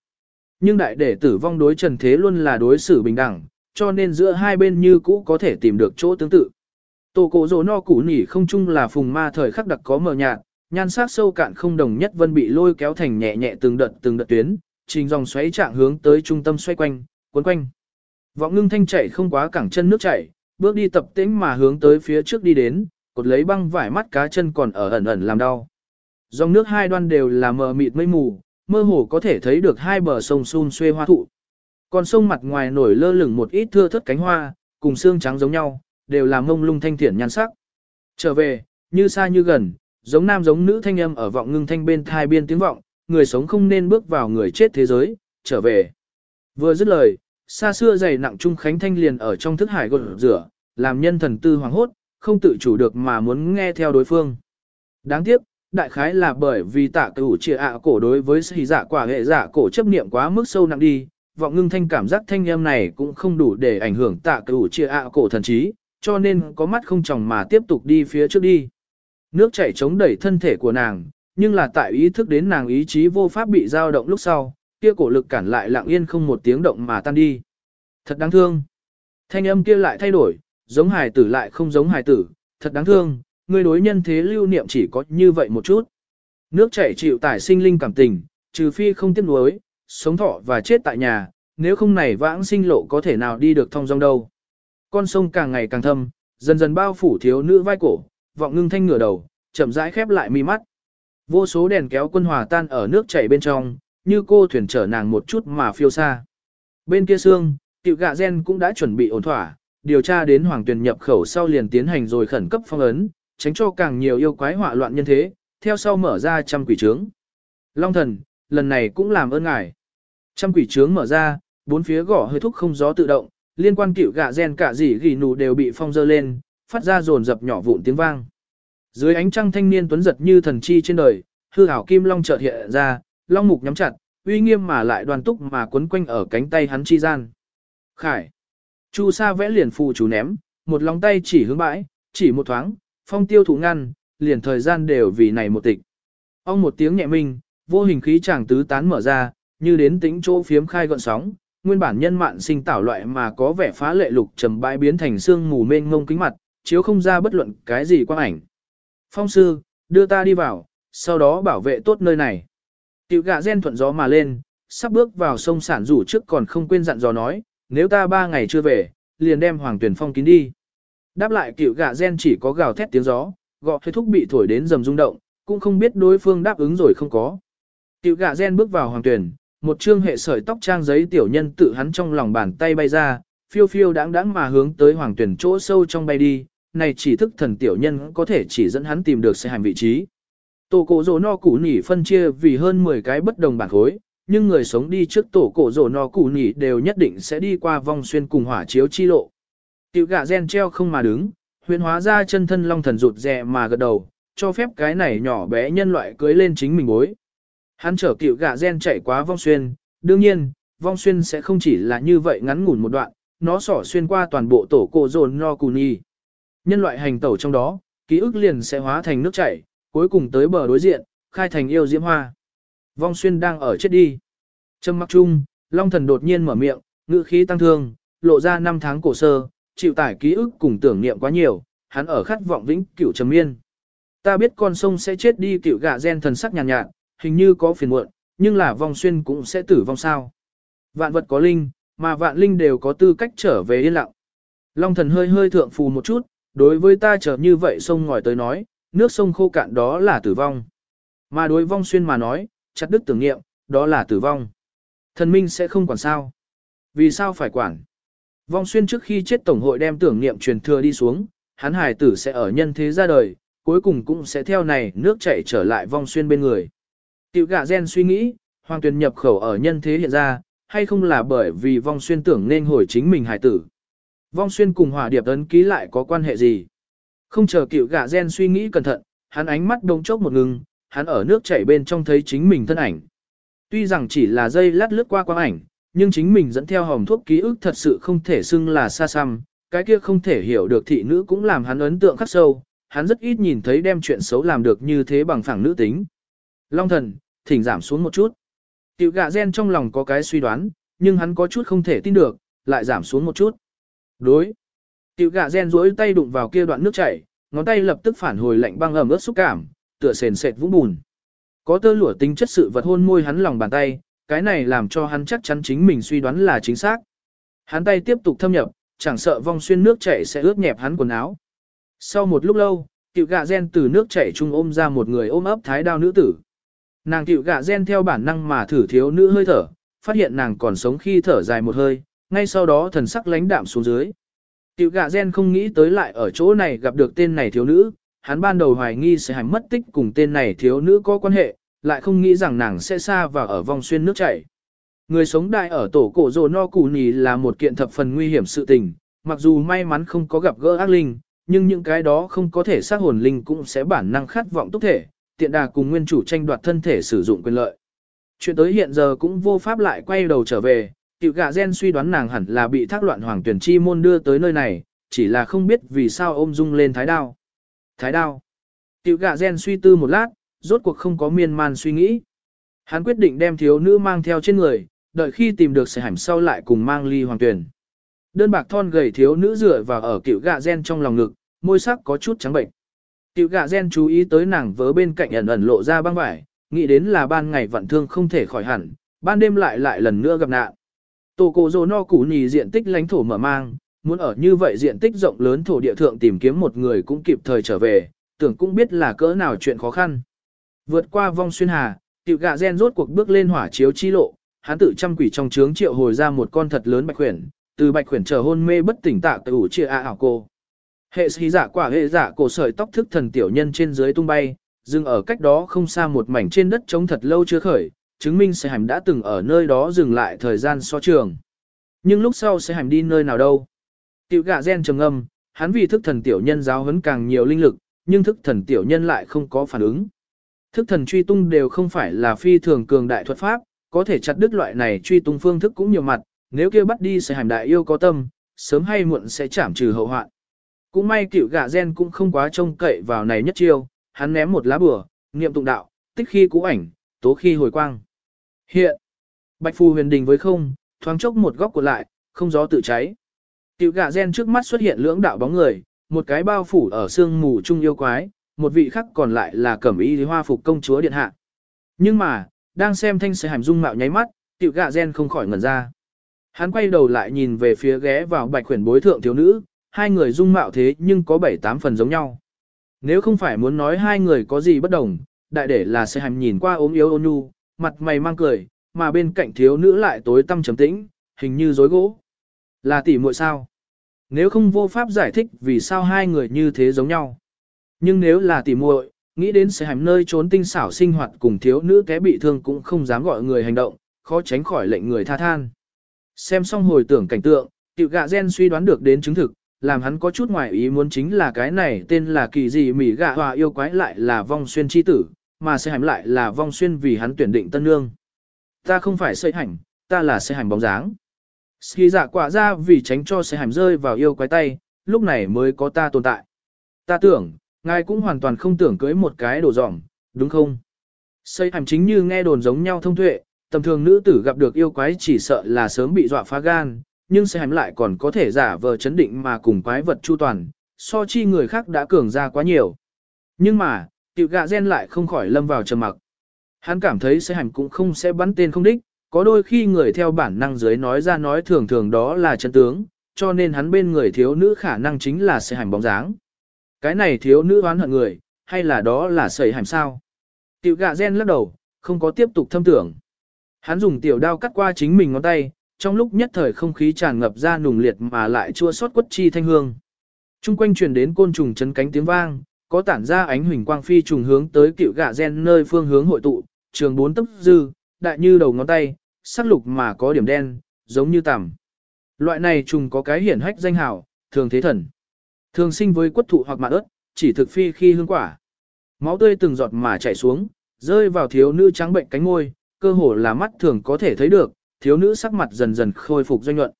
Nhưng đại đệ tử vong đối trần thế luôn là đối xử bình đẳng, cho nên giữa hai bên như cũ có thể tìm được chỗ tương tự. Tổ cổ rồ no củ nỉ không chung là phùng ma thời khắc đặc có mờ nhạt, nhan sắc sâu cạn không đồng nhất vân bị lôi kéo thành nhẹ nhẹ từng đợt từng đợt tuyến, trình dòng xoáy trạng hướng tới trung tâm xoay quanh, cuốn quanh. Vọng ngưng thanh chạy không quá cẳng chân nước chảy, bước đi tập tĩnh mà hướng tới phía trước đi đến, cột lấy băng vải mắt cá chân còn ở ẩn ẩn làm đau. Dòng nước hai đoan đều là mờ mịt mây mù, mơ hồ có thể thấy được hai bờ sông xun xuê hoa thụ. Còn sông mặt ngoài nổi lơ lửng một ít thưa thớt cánh hoa, cùng xương trắng giống nhau, đều là mông lung thanh thiển nhan sắc. Trở về, như xa như gần, giống nam giống nữ thanh âm ở vọng ngưng thanh bên thai biên tiếng vọng, người sống không nên bước vào người chết thế giới, trở về. Vừa dứt lời, xa xưa dày nặng trung khánh thanh liền ở trong thức hải gột rửa, làm nhân thần tư hoàng hốt, không tự chủ được mà muốn nghe theo đối phương. Đáng tiếc, đại khái là bởi vì tạ cửu trịa ạ cổ đối với sĩ giả dạ quả hệ giả cổ chấp niệm quá mức sâu nặng đi, vọng ngưng thanh cảm giác thanh âm này cũng không đủ để ảnh hưởng tạ cửu trịa ạ cổ thần trí, cho nên có mắt không chồng mà tiếp tục đi phía trước đi. Nước chảy chống đẩy thân thể của nàng, nhưng là tại ý thức đến nàng ý chí vô pháp bị dao động lúc sau, kia cổ lực cản lại lặng yên không một tiếng động mà tan đi. Thật đáng thương. Thanh âm kia lại thay đổi, giống hài tử lại không giống hài tử, thật đáng thương, người đối nhân thế lưu niệm chỉ có như vậy một chút. Nước chảy chịu tải sinh linh cảm tình, trừ phi không tiếc nuối, sống thọ và chết tại nhà, nếu không này vãng sinh lộ có thể nào đi được thông dong đâu. Con sông càng ngày càng thâm, dần dần bao phủ thiếu nữ vai cổ, vọng ngưng thanh ngửa đầu, chậm rãi khép lại mi mắt. Vô số đèn kéo quân hòa tan ở nước chảy bên trong, như cô thuyền chở nàng một chút mà phiêu xa. Bên kia xương, tiểu gạ gen cũng đã chuẩn bị ổn thỏa, điều tra đến hoàng tuyển nhập khẩu sau liền tiến hành rồi khẩn cấp phong ấn, tránh cho càng nhiều yêu quái họa loạn nhân thế, theo sau mở ra trăm quỷ trướng. Long thần, lần này cũng làm ơn ngài. Trăm quỷ trướng mở ra, bốn phía gõ hơi thúc không gió tự động, liên quan cựu gạ gen cả gì gỉ nụ đều bị phong dơ lên, phát ra rồn dập nhỏ vụn tiếng vang. Dưới ánh trăng thanh niên tuấn giật như thần chi trên đời, hư ảo kim long chợt hiện ra, long mục nhắm chặt, uy nghiêm mà lại đoàn túc mà quấn quanh ở cánh tay hắn chi gian. Khải. Chu sa vẽ liền phù chú ném, một lòng tay chỉ hướng bãi, chỉ một thoáng, phong tiêu thủ ngăn, liền thời gian đều vì này một tịch. Ông một tiếng nhẹ minh, vô hình khí chàng tứ tán mở ra, như đến tính chỗ phiếm khai gọn sóng, nguyên bản nhân mạn sinh tảo loại mà có vẻ phá lệ lục trầm bãi biến thành xương mù mênh ngông kính mặt, chiếu không ra bất luận cái gì quang ảnh. Phong sư, đưa ta đi vào, sau đó bảo vệ tốt nơi này. Tiểu gạ gen thuận gió mà lên, sắp bước vào sông sản rủ trước còn không quên dặn dò nói, nếu ta ba ngày chưa về, liền đem hoàng tuyển phong kín đi. Đáp lại cựu gạ gen chỉ có gào thét tiếng gió, gọ thuê thúc bị thổi đến dầm rung động, cũng không biết đối phương đáp ứng rồi không có. Cựu gạ gen bước vào hoàng tuyển, một chương hệ sợi tóc trang giấy tiểu nhân tự hắn trong lòng bàn tay bay ra, phiêu phiêu đáng đáng mà hướng tới hoàng tuyển chỗ sâu trong bay đi, này chỉ thức thần tiểu nhân có thể chỉ dẫn hắn tìm được xe hành vị trí. Tổ cổ rổ no củ nỉ phân chia vì hơn 10 cái bất đồng bản khối, nhưng người sống đi trước tổ cổ rổ no củ nỉ đều nhất định sẽ đi qua vong xuyên cùng hỏa chiếu chi lộ. Tiểu gạ gen treo không mà đứng, huyền hóa ra chân thân long thần rụt rè mà gật đầu, cho phép cái này nhỏ bé nhân loại cưới lên chính mình bối. Hắn chở cựu gạ gen chạy quá vong xuyên, đương nhiên, vong xuyên sẽ không chỉ là như vậy ngắn ngủn một đoạn, nó sỏ xuyên qua toàn bộ tổ cổ rồn no cù nhi. Nhân loại hành tẩu trong đó, ký ức liền sẽ hóa thành nước chảy, cuối cùng tới bờ đối diện, khai thành yêu diễm hoa. Vong xuyên đang ở chết đi. Trâm mặc chung, Long thần đột nhiên mở miệng, ngữ khí tăng thương, lộ ra năm tháng cổ sơ, chịu tải ký ức cùng tưởng niệm quá nhiều, hắn ở khát vọng vĩnh cửu trầm miên. Ta biết con sông sẽ chết đi cựu gạ gen thần sắc nhàn nhạt, nhạt, hình như có phiền muộn, nhưng là vong xuyên cũng sẽ tử vong sao. Vạn vật có linh, mà vạn linh đều có tư cách trở về yên lặng. Long thần hơi hơi thượng phù một chút, đối với ta trở như vậy sông ngòi tới nói, nước sông khô cạn đó là tử vong. Mà đối vong xuyên mà nói, chặt đứt tưởng nghiệm, đó là tử vong. Thần minh sẽ không quản sao. Vì sao phải quản? Vong xuyên trước khi chết tổng hội đem tưởng niệm truyền thừa đi xuống, hắn hài tử sẽ ở nhân thế ra đời, cuối cùng cũng sẽ theo này nước chảy trở lại vong xuyên bên người. Tiểu gạ gen suy nghĩ, hoàng tuyển nhập khẩu ở nhân thế hiện ra, hay không là bởi vì vong xuyên tưởng nên hồi chính mình hài tử. Vong xuyên cùng hỏa điệp ấn ký lại có quan hệ gì? Không chờ cựu gạ gen suy nghĩ cẩn thận, hắn ánh mắt đông chốc một ngừng, hắn ở nước chảy bên trong thấy chính mình thân ảnh. Tuy rằng chỉ là dây lát lướt qua quang ảnh, nhưng chính mình dẫn theo hồng thuốc ký ức thật sự không thể xưng là xa xăm, cái kia không thể hiểu được thị nữ cũng làm hắn ấn tượng khắc sâu, hắn rất ít nhìn thấy đem chuyện xấu làm được như thế bằng phẳng nữ tính. Long thần, thỉnh giảm xuống một chút. Tiểu gạ gen trong lòng có cái suy đoán, nhưng hắn có chút không thể tin được, lại giảm xuống một chút. Đối. Tiểu gạ gen duỗi tay đụng vào kia đoạn nước chảy, ngón tay lập tức phản hồi lạnh băng ẩm ướt xúc cảm, tựa sền sệt vũng bùn. Có tơ lụa tính chất sự vật hôn môi hắn lòng bàn tay, cái này làm cho hắn chắc chắn chính mình suy đoán là chính xác. Hắn tay tiếp tục thâm nhập, chẳng sợ vong xuyên nước chảy sẽ ướt nhẹp hắn quần áo. Sau một lúc lâu, cựu gạ gen từ nước chảy trung ôm ra một người ôm ấp thái đao nữ tử. Nàng cựu gạ gen theo bản năng mà thử thiếu nữ hơi thở, phát hiện nàng còn sống khi thở dài một hơi, ngay sau đó thần sắc lãnh đạm xuống dưới. Cựu gạ gen không nghĩ tới lại ở chỗ này gặp được tên này thiếu nữ, hắn ban đầu hoài nghi sẽ hành mất tích cùng tên này thiếu nữ có quan hệ, lại không nghĩ rằng nàng sẽ xa và ở vòng xuyên nước chảy. Người sống đại ở tổ cổ rồ no cù nì là một kiện thập phần nguy hiểm sự tình, mặc dù may mắn không có gặp gỡ ác linh, nhưng những cái đó không có thể sát hồn linh cũng sẽ bản năng khát vọng túc thể, tiện đà cùng nguyên chủ tranh đoạt thân thể sử dụng quyền lợi. Chuyện tới hiện giờ cũng vô pháp lại quay đầu trở về, tiểu gạ gen suy đoán nàng hẳn là bị thác loạn hoàng tuyển chi môn đưa tới nơi này, chỉ là không biết vì sao ôm dung lên thái đao. Thái đao. Tiểu gạ gen suy tư một lát, rốt cuộc không có miên man suy nghĩ. Hắn quyết định đem thiếu nữ mang theo trên người, đợi khi tìm được sẽ hẳn sau lại cùng mang ly hoàng tuyển. Đơn bạc thon gầy thiếu nữ dựa vào ở cựu gạ gen trong lòng ngực, môi sắc có chút trắng bệnh. Cựu gạ gen chú ý tới nàng vớ bên cạnh ẩn ẩn lộ ra băng vải, nghĩ đến là ban ngày vận thương không thể khỏi hẳn, ban đêm lại lại lần nữa gặp nạn. Tổ cổ rồ no củ nhì diện tích lãnh thổ mở mang, muốn ở như vậy diện tích rộng lớn thổ địa thượng tìm kiếm một người cũng kịp thời trở về, tưởng cũng biết là cỡ nào chuyện khó khăn. Vượt qua vong xuyên hà, tiểu gạ gen rốt cuộc bước lên hỏa chiếu chi lộ, hắn tự trăm quỷ trong trướng triệu hồi ra một con thật lớn bạch khuyển, từ bạch khuyển trở hôn mê bất tỉnh tạ tử chia a ảo cô. Hệ sĩ giả quả hệ giả cổ sợi tóc thức thần tiểu nhân trên dưới tung bay, dừng ở cách đó không xa một mảnh trên đất trống thật lâu chưa khởi, chứng minh sẽ hành đã từng ở nơi đó dừng lại thời gian so trường. Nhưng lúc sau sẽ hành đi nơi nào đâu? Tiểu gạ gen trầm âm, hắn vì thức thần tiểu nhân giáo huấn càng nhiều linh lực, nhưng thức thần tiểu nhân lại không có phản ứng. Thức thần truy tung đều không phải là phi thường cường đại thuật pháp, có thể chặt đứt loại này truy tung phương thức cũng nhiều mặt, nếu kia bắt đi sẽ hành đại yêu có tâm, sớm hay muộn sẽ chảm trừ hậu hoạn. Cũng may cựu gạ gen cũng không quá trông cậy vào này nhất chiêu, hắn ném một lá bừa, niệm tụng đạo, tích khi cũ ảnh, tố khi hồi quang. Hiện, bạch phù huyền đình với không, thoáng chốc một góc của lại, không gió tự cháy. Tiểu gạ gen trước mắt xuất hiện lưỡng đạo bóng người, một cái bao phủ ở sương mù trung yêu quái, một vị khác còn lại là cẩm y hoa phục công chúa điện hạ. Nhưng mà, đang xem thanh sẽ hàm dung mạo nháy mắt, tiểu gạ gen không khỏi ngẩn ra. Hắn quay đầu lại nhìn về phía ghé vào bạch khuyển bối thượng thiếu nữ, hai người dung mạo thế nhưng có bảy tám phần giống nhau. Nếu không phải muốn nói hai người có gì bất đồng, đại để là sẽ hàm nhìn qua ốm yếu ôn nhu, mặt mày mang cười, mà bên cạnh thiếu nữ lại tối tăm trầm tĩnh, hình như rối gỗ. Là tỷ muội sao? Nếu không vô pháp giải thích vì sao hai người như thế giống nhau. Nhưng nếu là tỷ muội, nghĩ đến sẽ hàm nơi trốn tinh xảo sinh hoạt cùng thiếu nữ té bị thương cũng không dám gọi người hành động, khó tránh khỏi lệnh người tha than. Xem xong hồi tưởng cảnh tượng, tiểu gạ gen suy đoán được đến chứng thực, làm hắn có chút ngoài ý muốn chính là cái này tên là kỳ gì mỉ gạ hòa yêu quái lại là vong xuyên chi tử, mà sẽ hành lại là vong xuyên vì hắn tuyển định tân nương. Ta không phải xây hành, ta là xây hành bóng dáng. Ski dạ quả ra vì tránh cho xây hành rơi vào yêu quái tay, lúc này mới có ta tồn tại. Ta tưởng, ngài cũng hoàn toàn không tưởng cưới một cái đồ dỏng, đúng không? Xây hành chính như nghe đồn giống nhau thông tuệ, tầm thường nữ tử gặp được yêu quái chỉ sợ là sớm bị dọa phá gan, nhưng sẽ lại còn có thể giả vờ chấn định mà cùng quái vật chu toàn, so chi người khác đã cường ra quá nhiều. Nhưng mà, tiểu gạ gen lại không khỏi lâm vào trầm mặc. Hắn cảm thấy sẽ hành cũng không sẽ bắn tên không đích, có đôi khi người theo bản năng dưới nói ra nói thường thường đó là chân tướng, cho nên hắn bên người thiếu nữ khả năng chính là sợi hành bóng dáng. Cái này thiếu nữ oán hận người, hay là đó là sợi hành sao? Tiểu gạ gen lắc đầu, không có tiếp tục thâm tưởng. Hắn dùng tiểu đao cắt qua chính mình ngón tay, trong lúc nhất thời không khí tràn ngập ra nùng liệt mà lại chua xót quất chi thanh hương. Trung quanh truyền đến côn trùng chấn cánh tiếng vang, có tản ra ánh huỳnh quang phi trùng hướng tới cựu gạ gen nơi phương hướng hội tụ, trường bốn tấc dư, đại như đầu ngón tay, sắc lục mà có điểm đen, giống như tằm. Loại này trùng có cái hiển hách danh hào, thường thế thần. Thường sinh với quất thụ hoặc mạ ớt, chỉ thực phi khi hương quả. Máu tươi từng giọt mà chảy xuống, rơi vào thiếu nữ trắng bệnh cánh ngôi, cơ hồ là mắt thường có thể thấy được, thiếu nữ sắc mặt dần dần khôi phục doanh nhuận.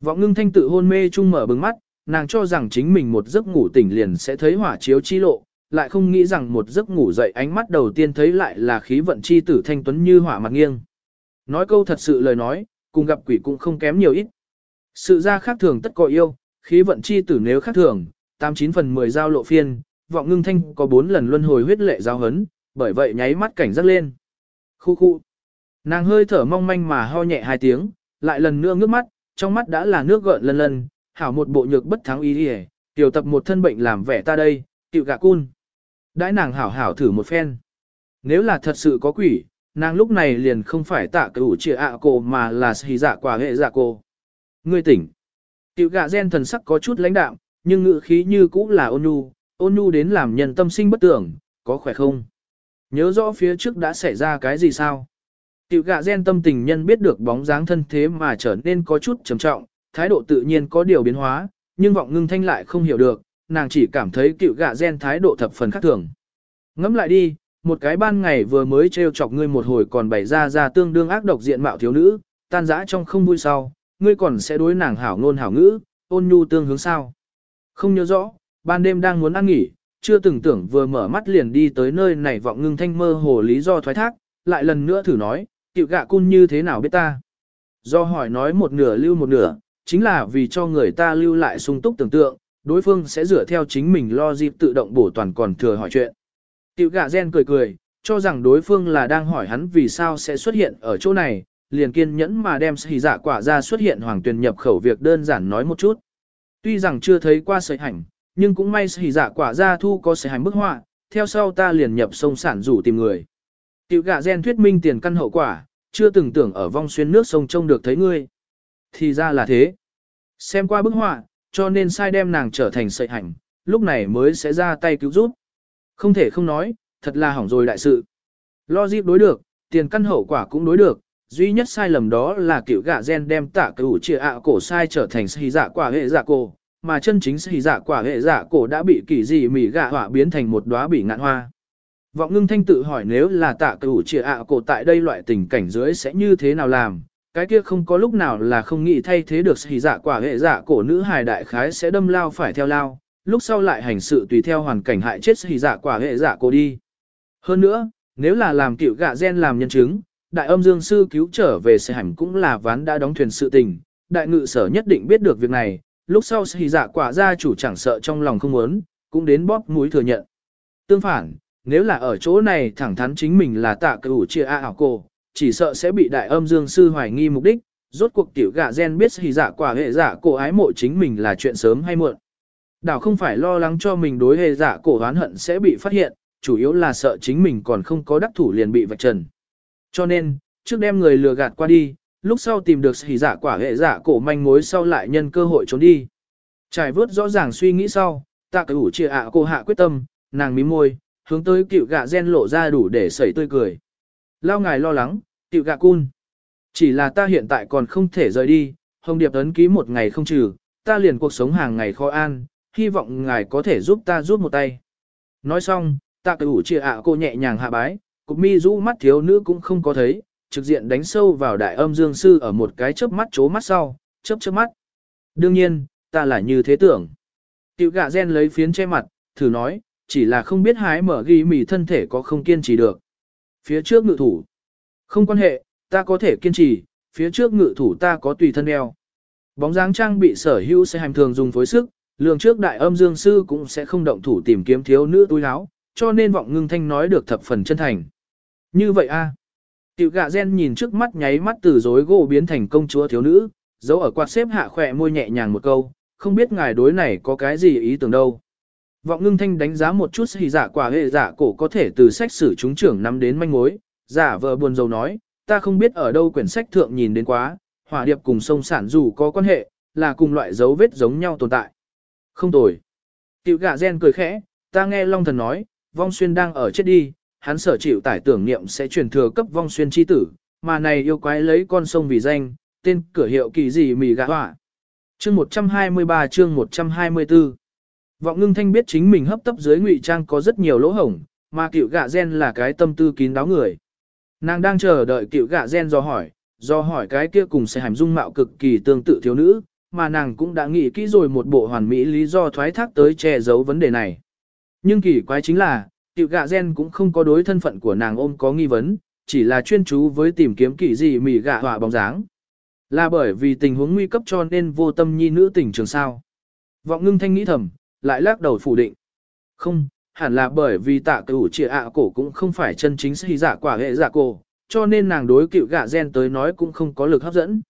Vọng ngưng thanh tự hôn mê chung mở bừng mắt, nàng cho rằng chính mình một giấc ngủ tỉnh liền sẽ thấy hỏa chiếu chi lộ, lại không nghĩ rằng một giấc ngủ dậy ánh mắt đầu tiên thấy lại là khí vận chi tử thanh tuấn như hỏa mặt nghiêng. Nói câu thật sự lời nói, cùng gặp quỷ cũng không kém nhiều ít. Sự ra khác thường tất có yêu, khí vận chi tử nếu khác thường, 89 phần 10 giao lộ phiên, vọng ngưng thanh có 4 lần luân hồi huyết lệ giao hấn, bởi vậy nháy mắt cảnh giác lên. Khu khu. Nàng hơi thở mong manh mà ho nhẹ hai tiếng, lại lần nữa ngước mắt, trong mắt đã là nước gợn lần lần, hảo một bộ nhược bất thắng ý đi tiểu tập một thân bệnh làm vẻ ta đây, tiểu gạ cun. Đãi nàng hảo hảo thử một phen. Nếu là thật sự có quỷ, nàng lúc này liền không phải tạ cửu trịa ạ cổ mà là xì dạ quả hệ dạ cổ. Ngươi tỉnh. Tiểu gạ gen thần sắc có chút lãnh đạm, nhưng ngữ khí như cũ là ôn nhu, ôn nhu đến làm nhân tâm sinh bất tưởng, có khỏe không? Nhớ rõ phía trước đã xảy ra cái gì sao? Tiểu gạ gen tâm tình nhân biết được bóng dáng thân thế mà trở nên có chút trầm trọng, thái độ tự nhiên có điều biến hóa, nhưng vọng ngưng thanh lại không hiểu được, nàng chỉ cảm thấy cựu gạ gen thái độ thập phần khác thường. Ngẫm lại đi, một cái ban ngày vừa mới trêu chọc ngươi một hồi còn bày ra ra tương đương ác độc diện mạo thiếu nữ, tan dã trong không vui sau, ngươi còn sẽ đối nàng hảo ngôn hảo ngữ, ôn nhu tương hướng sao. Không nhớ rõ, ban đêm đang muốn ăn nghỉ, chưa từng tưởng vừa mở mắt liền đi tới nơi này vọng ngưng thanh mơ hồ lý do thoái thác, lại lần nữa thử nói, cựu gạ cun như thế nào biết ta. Do hỏi nói một nửa lưu một nửa, chính là vì cho người ta lưu lại sung túc tưởng tượng, đối phương sẽ dựa theo chính mình lo dịp tự động bổ toàn còn thừa hỏi chuyện. Tiểu gạ gen cười cười, cho rằng đối phương là đang hỏi hắn vì sao sẽ xuất hiện ở chỗ này, liền kiên nhẫn mà đem xì dạ quả ra xuất hiện hoàng tuyển nhập khẩu việc đơn giản nói một chút. Tuy rằng chưa thấy qua sợi hành, nhưng cũng may xì dạ quả ra thu có sợi hành bức họa, theo sau ta liền nhập sông sản rủ tìm người. Tiểu gạ gen thuyết minh tiền căn hậu quả, chưa từng tưởng ở vong xuyên nước sông trông được thấy ngươi. Thì ra là thế. Xem qua bức họa, cho nên sai đem nàng trở thành sợi hành, lúc này mới sẽ ra tay cứu giúp. Không thể không nói, thật là hỏng rồi đại sự. Logic đối được, tiền căn hậu quả cũng đối được, duy nhất sai lầm đó là kiểu gạ gen đem tạ cửu chia ạ cổ sai trở thành sĩ dạ quả hệ dạ cổ, mà chân chính sĩ dạ quả hệ dạ cổ đã bị kỳ dị mỉ gạ hỏa biến thành một đóa bị ngạn hoa. Vọng ngưng thanh tự hỏi nếu là tạ cửu chia ạ cổ tại đây loại tình cảnh dưới sẽ như thế nào làm, cái kia không có lúc nào là không nghĩ thay thế được sĩ dạ quả hệ dạ cổ nữ hài đại khái sẽ đâm lao phải theo lao, lúc sau lại hành sự tùy theo hoàn cảnh hại chết hỉ dạ quả hệ dạ cô đi. Hơn nữa, nếu là làm cựu gạ gen làm nhân chứng, đại âm dương sư cứu trở về sẽ hành cũng là ván đã đóng thuyền sự tình, đại ngự sở nhất định biết được việc này, lúc sau hỉ dạ quả gia chủ chẳng sợ trong lòng không muốn, cũng đến bóp mũi thừa nhận. Tương phản, nếu là ở chỗ này thẳng thắn chính mình là tạ cửu chia a ảo cô, chỉ sợ sẽ bị đại âm dương sư hoài nghi mục đích, rốt cuộc tiểu gạ gen biết hỉ dạ quả hệ dạ cổ ái mộ chính mình là chuyện sớm hay muộn. Đảo không phải lo lắng cho mình đối hệ giả dạ cổ oán hận sẽ bị phát hiện, chủ yếu là sợ chính mình còn không có đắc thủ liền bị vạch trần. Cho nên, trước đem người lừa gạt qua đi, lúc sau tìm được hỉ giả quả hệ giả cổ manh mối sau lại nhân cơ hội trốn đi. Trải vớt rõ ràng suy nghĩ sau, tạ cái ủ chia ạ cô hạ quyết tâm, nàng mím môi, hướng tới cựu gạ gen lộ ra đủ để sẩy tươi cười. Lao ngài lo lắng, cựu gạ cun. Chỉ là ta hiện tại còn không thể rời đi, Hồng Điệp ấn ký một ngày không trừ, ta liền cuộc sống hàng ngày khó an, hy vọng ngài có thể giúp ta giúp một tay. Nói xong, ta cử chia ạ cô nhẹ nhàng hạ bái, cục mi rũ mắt thiếu nữ cũng không có thấy, trực diện đánh sâu vào đại âm dương sư ở một cái chớp mắt chố mắt sau, chớp chớp mắt. Đương nhiên, ta là như thế tưởng. Tiểu gạ gen lấy phiến che mặt, thử nói, chỉ là không biết hái mở ghi mì thân thể có không kiên trì được. Phía trước ngự thủ. Không quan hệ, ta có thể kiên trì, phía trước ngự thủ ta có tùy thân đeo. Bóng dáng trang bị sở hữu sẽ hành thường dùng phối sức, lường trước đại âm dương sư cũng sẽ không động thủ tìm kiếm thiếu nữ túi áo, cho nên vọng ngưng thanh nói được thập phần chân thành. Như vậy a Tiểu gạ gen nhìn trước mắt nháy mắt từ dối gỗ biến thành công chúa thiếu nữ, giấu ở quạt xếp hạ khỏe môi nhẹ nhàng một câu, không biết ngài đối này có cái gì ý tưởng đâu. Vọng ngưng thanh đánh giá một chút hỉ giả quả hệ giả cổ có thể từ sách sử chúng trưởng nắm đến manh mối, giả vờ buồn rầu nói, ta không biết ở đâu quyển sách thượng nhìn đến quá, hỏa điệp cùng sông sản dù có quan hệ, là cùng loại dấu vết giống nhau tồn tại. Không tồi. Tiểu gạ gen cười khẽ, ta nghe Long Thần nói, vong xuyên đang ở chết đi, hắn sở chịu tải tưởng niệm sẽ truyền thừa cấp vong xuyên chi tử, mà này yêu quái lấy con sông vì danh, tên cửa hiệu kỳ gì mì gạ hỏa. Chương 123 chương 124 Vọng ngưng thanh biết chính mình hấp tấp dưới ngụy trang có rất nhiều lỗ hổng, mà cựu gạ gen là cái tâm tư kín đáo người. Nàng đang chờ đợi cựu gạ gen do hỏi, do hỏi cái kia cùng sẽ hàm dung mạo cực kỳ tương tự thiếu nữ, mà nàng cũng đã nghĩ kỹ rồi một bộ hoàn mỹ lý do thoái thác tới che giấu vấn đề này. Nhưng kỳ quái chính là, cựu gạ gen cũng không có đối thân phận của nàng ôm có nghi vấn, chỉ là chuyên chú với tìm kiếm kỳ gì mỉ gạ họa bóng dáng. Là bởi vì tình huống nguy cấp cho nên vô tâm nhi nữ tình trường sao. Vọng ngưng thanh nghĩ thầm, lại lắc đầu phủ định. Không, hẳn là bởi vì tạ cửu trịa ạ cổ cũng không phải chân chính sĩ giả dạ quả hệ giả cổ, cho nên nàng đối cựu gạ gen tới nói cũng không có lực hấp dẫn.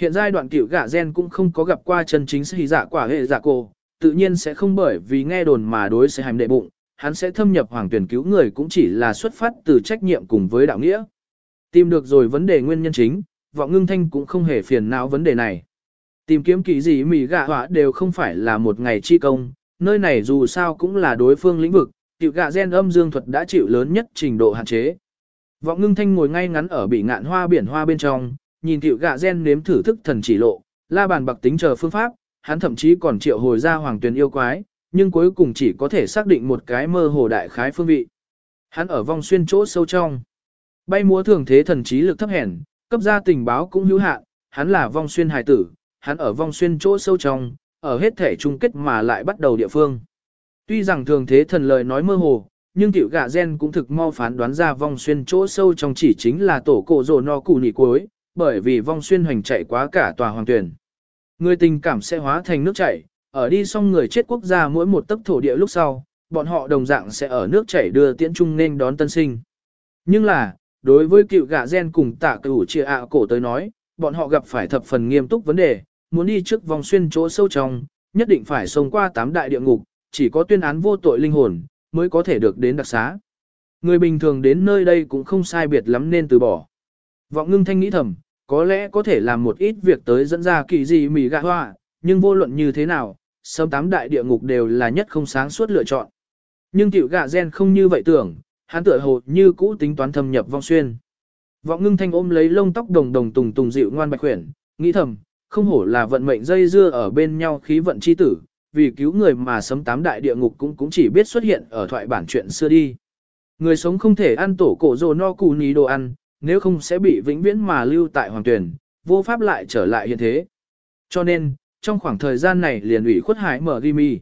Hiện giai đoạn cựu gạ gen cũng không có gặp qua chân chính sĩ giả dạ quả hệ giả cổ, tự nhiên sẽ không bởi vì nghe đồn mà đối sẽ hành đệ bụng, hắn sẽ thâm nhập hoàng tuyển cứu người cũng chỉ là xuất phát từ trách nhiệm cùng với đạo nghĩa. Tìm được rồi vấn đề nguyên nhân chính, vọng ngưng thanh cũng không hề phiền não vấn đề này. Tìm kiếm kỳ gì mỉ gạ họa đều không phải là một ngày chi công, nơi này dù sao cũng là đối phương lĩnh vực, tiểu gạ gen âm dương thuật đã chịu lớn nhất trình độ hạn chế. Vọng ngưng thanh ngồi ngay ngắn ở bị ngạn hoa biển hoa bên trong, nhìn tiểu gạ gen nếm thử thức thần chỉ lộ, la bàn bạc tính chờ phương pháp, hắn thậm chí còn triệu hồi ra hoàng tuyển yêu quái, nhưng cuối cùng chỉ có thể xác định một cái mơ hồ đại khái phương vị. Hắn ở vòng xuyên chỗ sâu trong. Bay múa thường thế thần trí lực thấp hèn, cấp ra tình báo cũng hữu hạn, hắn là vong xuyên hài tử, hắn ở vong xuyên chỗ sâu trong, ở hết thể chung kết mà lại bắt đầu địa phương. Tuy rằng thường thế thần lời nói mơ hồ, nhưng tiểu gạ gen cũng thực mau phán đoán ra vong xuyên chỗ sâu trong chỉ chính là tổ cổ rồ no củ nỉ cuối, bởi vì vong xuyên hoành chạy quá cả tòa hoàng tuyển. Người tình cảm sẽ hóa thành nước chảy, ở đi xong người chết quốc gia mỗi một tấc thổ địa lúc sau, bọn họ đồng dạng sẽ ở nước chảy đưa tiễn trung nên đón tân sinh. Nhưng là, đối với cựu gạ gen cùng tạ cửu chia ạ cổ tới nói, bọn họ gặp phải thập phần nghiêm túc vấn đề, muốn đi trước vòng xuyên chỗ sâu trong, nhất định phải xông qua tám đại địa ngục, chỉ có tuyên án vô tội linh hồn, mới có thể được đến đặc xá. Người bình thường đến nơi đây cũng không sai biệt lắm nên từ bỏ. Vọng ngưng thanh nghĩ thầm, có lẽ có thể làm một ít việc tới dẫn ra kỳ gì mì gạ hoa, nhưng vô luận như thế nào, sớm tám đại địa ngục đều là nhất không sáng suốt lựa chọn. Nhưng tiểu gạ gen không như vậy tưởng, hắn tựa hồ như cũ tính toán thâm nhập vong xuyên. Vọng ngưng thanh ôm lấy lông tóc đồng đồng tùng tùng dịu ngoan bạch khuyển, nghĩ thầm, không hổ là vận mệnh dây dưa ở bên nhau khí vận chi tử, vì cứu người mà sấm tám đại địa ngục cũng cũng chỉ biết xuất hiện ở thoại bản chuyện xưa đi. Người sống không thể ăn tổ cổ rồ no cù ní đồ ăn, nếu không sẽ bị vĩnh viễn mà lưu tại hoàng tuyển, vô pháp lại trở lại hiện thế. Cho nên, trong khoảng thời gian này liền ủy khuất hải mở ghi mi.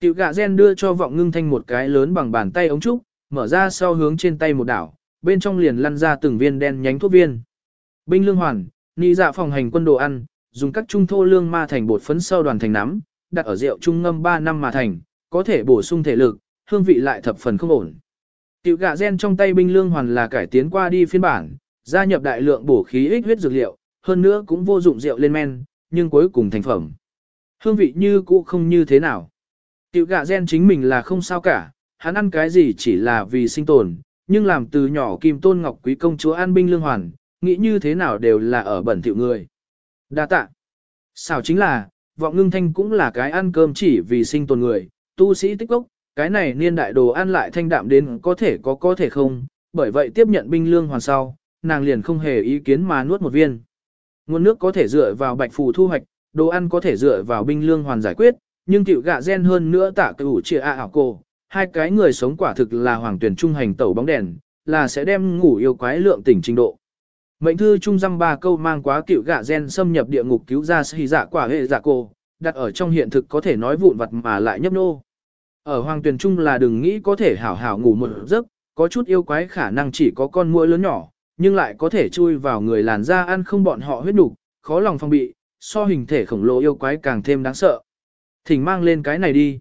Tiểu gạ gen đưa cho vọng ngưng thanh một cái lớn bằng bàn tay ống trúc, mở ra sau hướng trên tay một đảo, bên trong liền lăn ra từng viên đen nhánh thuốc viên. Binh lương hoàn, ni dạ phòng hành quân đồ ăn, dùng các trung thô lương ma thành bột phấn sau đoàn thành nắm, đặt ở rượu trung ngâm 3 năm mà thành, có thể bổ sung thể lực, hương vị lại thập phần không ổn. Tiểu gạ gen trong tay binh lương hoàn là cải tiến qua đi phiên bản, gia nhập đại lượng bổ khí ích huyết dược liệu, hơn nữa cũng vô dụng rượu lên men, nhưng cuối cùng thành phẩm. Hương vị như cũ không như thế nào. Tiểu gạ gen chính mình là không sao cả, hắn ăn cái gì chỉ là vì sinh tồn, nhưng làm từ nhỏ kim tôn ngọc quý công chúa an binh lương hoàn, nghĩ như thế nào đều là ở bẩn thỉu người. Đa tạ. Sao chính là, vọng ngưng thanh cũng là cái ăn cơm chỉ vì sinh tồn người, tu sĩ tích cốc, cái này niên đại đồ ăn lại thanh đạm đến có thể có có thể không, bởi vậy tiếp nhận binh lương hoàn sau, nàng liền không hề ý kiến mà nuốt một viên. Nguồn nước có thể dựa vào bạch phù thu hoạch, đồ ăn có thể dựa vào binh lương hoàn giải quyết, nhưng tiểu gạ gen hơn nữa tạ cửu chia a ảo cô, hai cái người sống quả thực là hoàng tuyển trung hành tẩu bóng đèn, là sẽ đem ngủ yêu quái lượng tỉnh trình độ. Mệnh thư trung dăm ba câu mang quá cựu gạ gen xâm nhập địa ngục cứu ra sĩ dạ quả hệ dạ cô, đặt ở trong hiện thực có thể nói vụn vặt mà lại nhấp nô. Ở hoàng tuyển trung là đừng nghĩ có thể hảo hảo ngủ một giấc, có chút yêu quái khả năng chỉ có con muỗi lớn nhỏ, nhưng lại có thể chui vào người làn da ăn không bọn họ huyết đủ, khó lòng phong bị, so hình thể khổng lồ yêu quái càng thêm đáng sợ. Thỉnh mang lên cái này đi.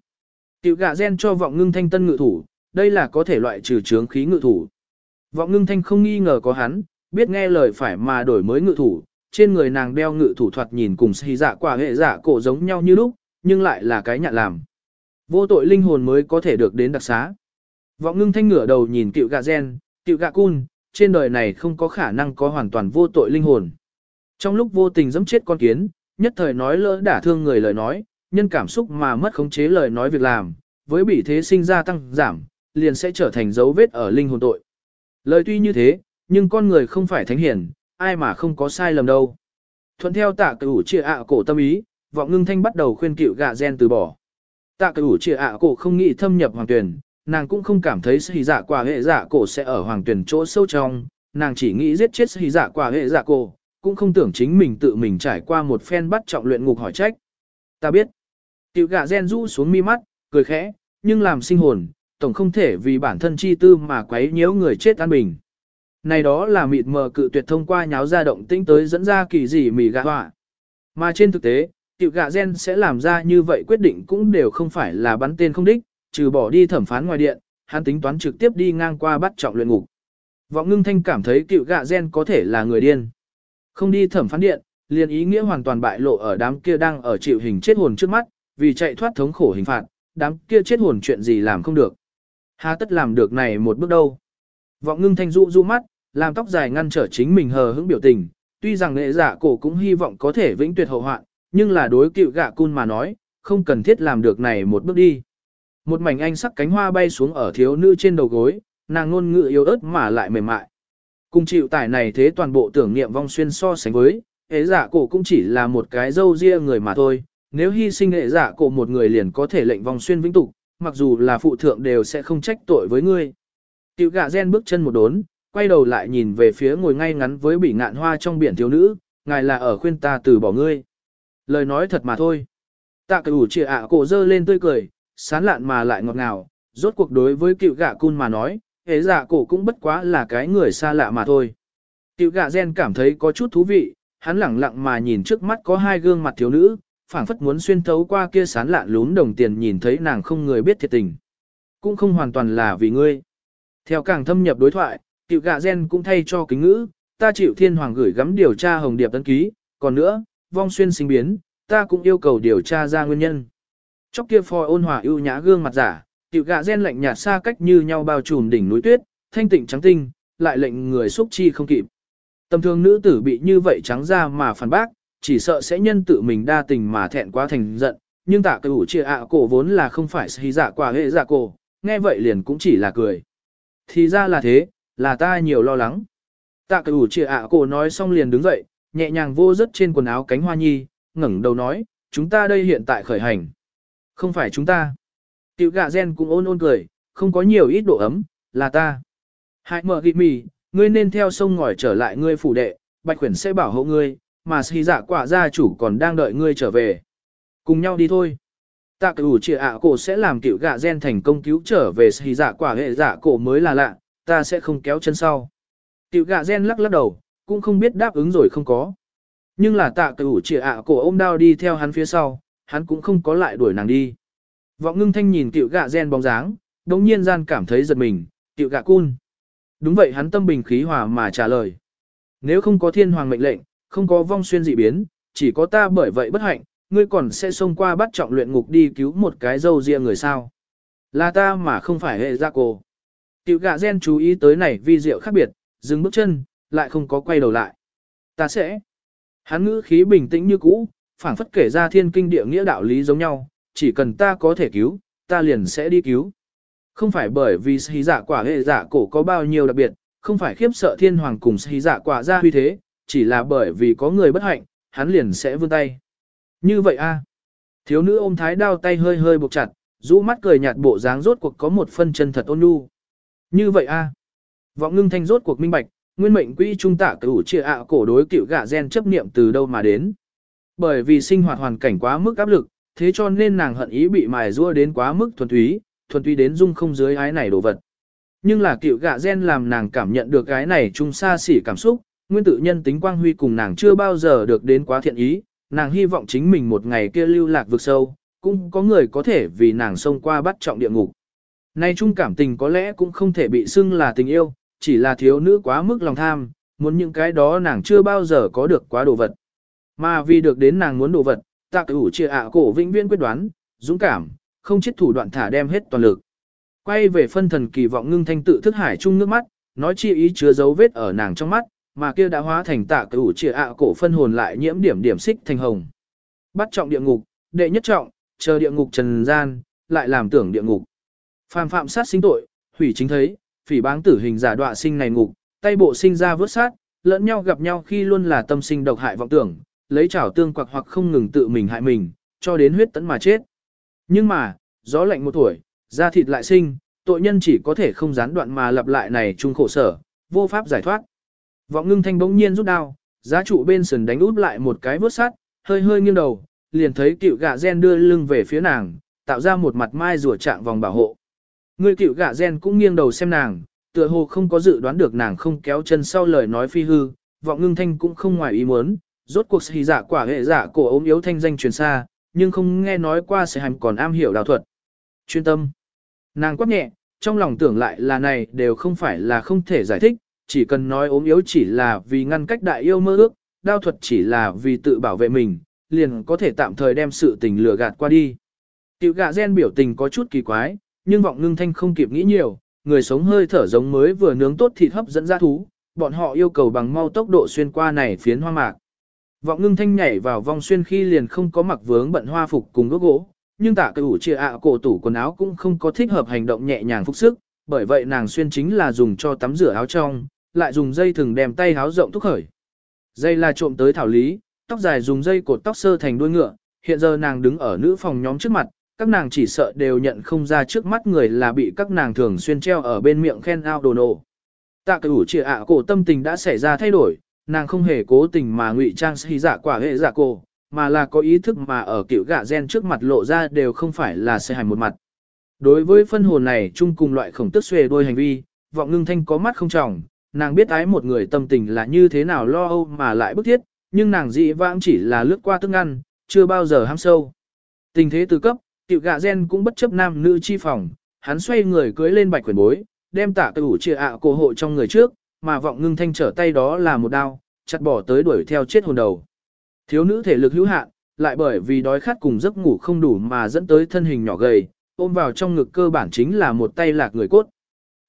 Tiểu gạ gen cho vọng ngưng thanh tân ngự thủ, đây là có thể loại trừ trướng khí ngự thủ. Vọng ngưng thanh không nghi ngờ có hắn, biết nghe lời phải mà đổi mới ngự thủ, trên người nàng đeo ngự thủ thoạt nhìn cùng xì dạ quả hệ dạ cổ giống nhau như lúc, nhưng lại là cái nhạn làm. Vô tội linh hồn mới có thể được đến đặc xá. Vọng ngưng thanh ngửa đầu nhìn cựu gạ gen, cựu gạ cun, trên đời này không có khả năng có hoàn toàn vô tội linh hồn. Trong lúc vô tình dẫm chết con kiến, nhất thời nói lỡ đả thương người lời nói, nhân cảm xúc mà mất khống chế lời nói việc làm, với bị thế sinh ra tăng giảm, liền sẽ trở thành dấu vết ở linh hồn tội. Lời tuy như thế, nhưng con người không phải thánh hiển, ai mà không có sai lầm đâu. Thuận theo tạ cửu chia ạ cổ tâm ý, vọng ngưng thanh bắt đầu khuyên cựu gạ gen từ bỏ. Tạ cửu chia ạ cổ không nghĩ thâm nhập hoàng tuyển, nàng cũng không cảm thấy sĩ dạ quả hệ dạ cổ sẽ ở hoàng tuyển chỗ sâu trong, nàng chỉ nghĩ giết chết sĩ dạ quả hệ dạ cổ, cũng không tưởng chính mình tự mình trải qua một phen bắt trọng luyện ngục hỏi trách. Ta biết. Tiểu gạ gen rũ xuống mi mắt, cười khẽ, nhưng làm sinh hồn, tổng không thể vì bản thân chi tư mà quấy nhiễu người chết an bình. Này đó là mịt mờ cự tuyệt thông qua nháo ra động tĩnh tới dẫn ra kỳ gì mì gạ họa. Mà trên thực tế, tiểu gạ gen sẽ làm ra như vậy quyết định cũng đều không phải là bắn tên không đích, trừ bỏ đi thẩm phán ngoài điện, hắn tính toán trực tiếp đi ngang qua bắt trọng luyện ngục. Vọng ngưng thanh cảm thấy cựu gạ gen có thể là người điên. Không đi thẩm phán điện, liền ý nghĩa hoàn toàn bại lộ ở đám kia đang ở chịu hình chết hồn trước mắt, vì chạy thoát thống khổ hình phạt, đám kia chết hồn chuyện gì làm không được. Hà tất làm được này một bước đâu. Vọng ngưng thanh dụ du mắt, làm tóc dài ngăn trở chính mình hờ hững biểu tình, tuy rằng nghệ giả cổ cũng hy vọng có thể vĩnh tuyệt hậu hoạn, nhưng là đối cựu gạ cun mà nói, không cần thiết làm được này một bước đi. Một mảnh anh sắc cánh hoa bay xuống ở thiếu nữ trên đầu gối, nàng ngôn ngữ yếu ớt mà lại mềm mại. Cùng chịu tải này thế toàn bộ tưởng niệm vong xuyên so sánh với, hệ giả cổ cũng chỉ là một cái dâu ria người mà thôi, nếu hy sinh hệ giả cổ một người liền có thể lệnh vong xuyên vĩnh tục, mặc dù là phụ thượng đều sẽ không trách tội với ngươi. Tiểu gạ gen bước chân một đốn, quay đầu lại nhìn về phía ngồi ngay ngắn với bị ngạn hoa trong biển thiếu nữ, ngài là ở khuyên ta từ bỏ ngươi. Lời nói thật mà thôi. Tạ cửu trịa ạ cổ dơ lên tươi cười, sán lạn mà lại ngọt ngào, rốt cuộc đối với cựu gạ cun mà nói, hế giả dạ cổ cũng bất quá là cái người xa lạ mà thôi. Cựu gạ gen cảm thấy có chút thú vị, hắn lẳng lặng mà nhìn trước mắt có hai gương mặt thiếu nữ, phảng phất muốn xuyên thấu qua kia sán lạn lún đồng tiền nhìn thấy nàng không người biết thiệt tình. Cũng không hoàn toàn là vì ngươi. Theo càng thâm nhập đối thoại, cựu gạ gen cũng thay cho kính ngữ, ta chịu thiên hoàng gửi gắm điều tra hồng điệp tấn ký, còn nữa, vong xuyên sinh biến, ta cũng yêu cầu điều tra ra nguyên nhân. Chóc kia phò ôn hòa ưu nhã gương mặt giả, tiểu gạ gen lạnh nhạt xa cách như nhau bao trùm đỉnh núi tuyết, thanh tịnh trắng tinh, lại lệnh người xúc chi không kịp. Tầm thường nữ tử bị như vậy trắng ra mà phản bác, chỉ sợ sẽ nhân tự mình đa tình mà thẹn quá thành giận, nhưng tạ cửu chia ạ cổ vốn là không phải hy dạ quả hệ dạ cổ, nghe vậy liền cũng chỉ là cười. Thì ra là thế, là ta nhiều lo lắng. Tạ cửu chia ạ cổ nói xong liền đứng dậy, nhẹ nhàng vô rất trên quần áo cánh hoa nhi, ngẩng đầu nói, chúng ta đây hiện tại khởi hành. Không phải chúng ta. Tiểu gạ gen cũng ôn ôn cười, không có nhiều ít độ ấm, là ta. Hãy mở ghi mì, ngươi nên theo sông ngòi trở lại ngươi phủ đệ, bạch khuyển sẽ bảo hộ ngươi, mà xì dạ quả gia chủ còn đang đợi ngươi trở về. Cùng nhau đi thôi. Tạ cửu trịa ạ cổ sẽ làm tiểu gạ gen thành công cứu trở về xì dạ quả hệ dạ cổ mới là lạ, ta sẽ không kéo chân sau. Tiểu gạ gen lắc lắc đầu, cũng không biết đáp ứng rồi không có. Nhưng là tạ cửu chỉ ạ cổ ôm đao đi theo hắn phía sau, hắn cũng không có lại đuổi nàng đi. Vọng ngưng thanh nhìn tiểu gạ gen bóng dáng, đồng nhiên gian cảm thấy giật mình, tiểu gạ cun. Đúng vậy hắn tâm bình khí hòa mà trả lời. Nếu không có thiên hoàng mệnh lệnh, không có vong xuyên dị biến, chỉ có ta bởi vậy bất hạnh, ngươi còn sẽ xông qua bắt trọng luyện ngục đi cứu một cái dâu riêng người sao. Là ta mà không phải hệ gia cô. Tiểu gạ gen chú ý tới này vi diệu khác biệt, dừng bước chân, lại không có quay đầu lại. Ta sẽ. Hắn ngữ khí bình tĩnh như cũ, phảng phất kể ra thiên kinh địa nghĩa đạo lý giống nhau, chỉ cần ta có thể cứu, ta liền sẽ đi cứu. Không phải bởi vì sĩ giả quả hệ giả cổ có bao nhiêu đặc biệt, không phải khiếp sợ thiên hoàng cùng sĩ giả quả ra huy thế, chỉ là bởi vì có người bất hạnh, hắn liền sẽ vươn tay. Như vậy a Thiếu nữ ôm thái đao tay hơi hơi buộc chặt, rũ mắt cười nhạt bộ dáng rốt cuộc có một phân chân thật ôn nhu. Như vậy a Vọng ngưng thanh rốt cuộc minh bạch, nguyên mệnh quỹ trung tạ cửu chia ạ cổ đối cựu gạ gen chấp niệm từ đâu mà đến. Bởi vì sinh hoạt hoàn cảnh quá mức áp lực, thế cho nên nàng hận ý bị mài rua đến quá mức thuần túy, thuần túy đến dung không dưới ái này đồ vật. Nhưng là cựu gạ gen làm nàng cảm nhận được cái này trung xa xỉ cảm xúc, nguyên tự nhân tính quang huy cùng nàng chưa bao giờ được đến quá thiện ý, nàng hy vọng chính mình một ngày kia lưu lạc vực sâu, cũng có người có thể vì nàng xông qua bắt trọng địa ngục. Nay trung cảm tình có lẽ cũng không thể bị xưng là tình yêu, chỉ là thiếu nữ quá mức lòng tham, muốn những cái đó nàng chưa bao giờ có được quá đồ vật. Mà vì được đến nàng muốn đồ vật, tạ cửu chia ạ cổ vĩnh viễn quyết đoán, dũng cảm, không chết thủ đoạn thả đem hết toàn lực. Quay về phân thần kỳ vọng ngưng thanh tự thức hải chung nước mắt, nói chi ý chứa dấu vết ở nàng trong mắt, mà kia đã hóa thành tạ cửu chia ạ cổ phân hồn lại nhiễm điểm điểm xích thành hồng. Bắt trọng địa ngục, đệ nhất trọng, chờ địa ngục trần gian, lại làm tưởng địa ngục. Phàm phạm sát sinh tội, hủy chính thấy, phỉ báng tử hình giả đọa sinh này ngục, tay bộ sinh ra vớt sát, lẫn nhau gặp nhau khi luôn là tâm sinh độc hại vọng tưởng, lấy chảo tương quặc hoặc không ngừng tự mình hại mình, cho đến huyết tấn mà chết. Nhưng mà, gió lạnh một tuổi, da thịt lại sinh, tội nhân chỉ có thể không gián đoạn mà lặp lại này chung khổ sở, vô pháp giải thoát. Vọng ngưng thanh bỗng nhiên rút đao, giá trụ bên sườn đánh út lại một cái vớt sát, hơi hơi nghiêng đầu, liền thấy cựu gạ gen đưa lưng về phía nàng, tạo ra một mặt mai rùa trạng vòng bảo hộ. Người cựu gạ gen cũng nghiêng đầu xem nàng, tựa hồ không có dự đoán được nàng không kéo chân sau lời nói phi hư, vọng ngưng thanh cũng không ngoài ý muốn, rốt cuộc sĩ giả dạ quả hệ giả cổ ốm yếu thanh danh truyền xa, nhưng không nghe nói qua sẽ hành còn am hiểu đào thuật. Chuyên tâm. Nàng quát nhẹ, trong lòng tưởng lại là này đều không phải là không thể giải thích, chỉ cần nói ốm yếu chỉ là vì ngăn cách đại yêu mơ ước, đao thuật chỉ là vì tự bảo vệ mình, liền có thể tạm thời đem sự tình lừa gạt qua đi. Tiểu gạ gen biểu tình có chút kỳ quái, nhưng vọng ngưng thanh không kịp nghĩ nhiều, người sống hơi thở giống mới vừa nướng tốt thịt hấp dẫn ra thú, bọn họ yêu cầu bằng mau tốc độ xuyên qua này phiến hoa mạc. Vọng ngưng thanh nhảy vào vòng xuyên khi liền không có mặc vướng bận hoa phục cùng gốc gỗ, nhưng tạ cái ủ chia ạ cổ tủ quần áo cũng không có thích hợp hành động nhẹ nhàng phục sức, bởi vậy nàng xuyên chính là dùng cho tắm rửa áo trong, lại dùng dây thừng đem tay áo rộng thúc khởi. Dây là trộm tới thảo lý, tóc dài dùng dây cột tóc sơ thành đuôi ngựa, hiện giờ nàng đứng ở nữ phòng nhóm trước mặt, các nàng chỉ sợ đều nhận không ra trước mắt người là bị các nàng thường xuyên treo ở bên miệng khen ao đồ nổ. Tạ cái ủ chia ạ cổ tâm tình đã xảy ra thay đổi, nàng không hề cố tình mà ngụy trang xì giả quả hệ giả cổ, mà là có ý thức mà ở kiểu gạ gen trước mặt lộ ra đều không phải là xe hành một mặt. Đối với phân hồn này chung cùng loại khổng tức xuề đôi hành vi, vọng ngưng thanh có mắt không trọng, nàng biết ái một người tâm tình là như thế nào lo âu mà lại bức thiết, nhưng nàng dị vãng chỉ là lướt qua tức ăn, chưa bao giờ ham sâu. Tình thế từ cấp, tiểu gạ gen cũng bất chấp nam nữ chi phòng, hắn xoay người cưới lên bạch quyền bối, đem tạ tử chia ạ cổ hộ trong người trước, mà vọng ngưng thanh trở tay đó là một đao, chặt bỏ tới đuổi theo chết hồn đầu. Thiếu nữ thể lực hữu hạn, lại bởi vì đói khát cùng giấc ngủ không đủ mà dẫn tới thân hình nhỏ gầy, ôm vào trong ngực cơ bản chính là một tay lạc người cốt.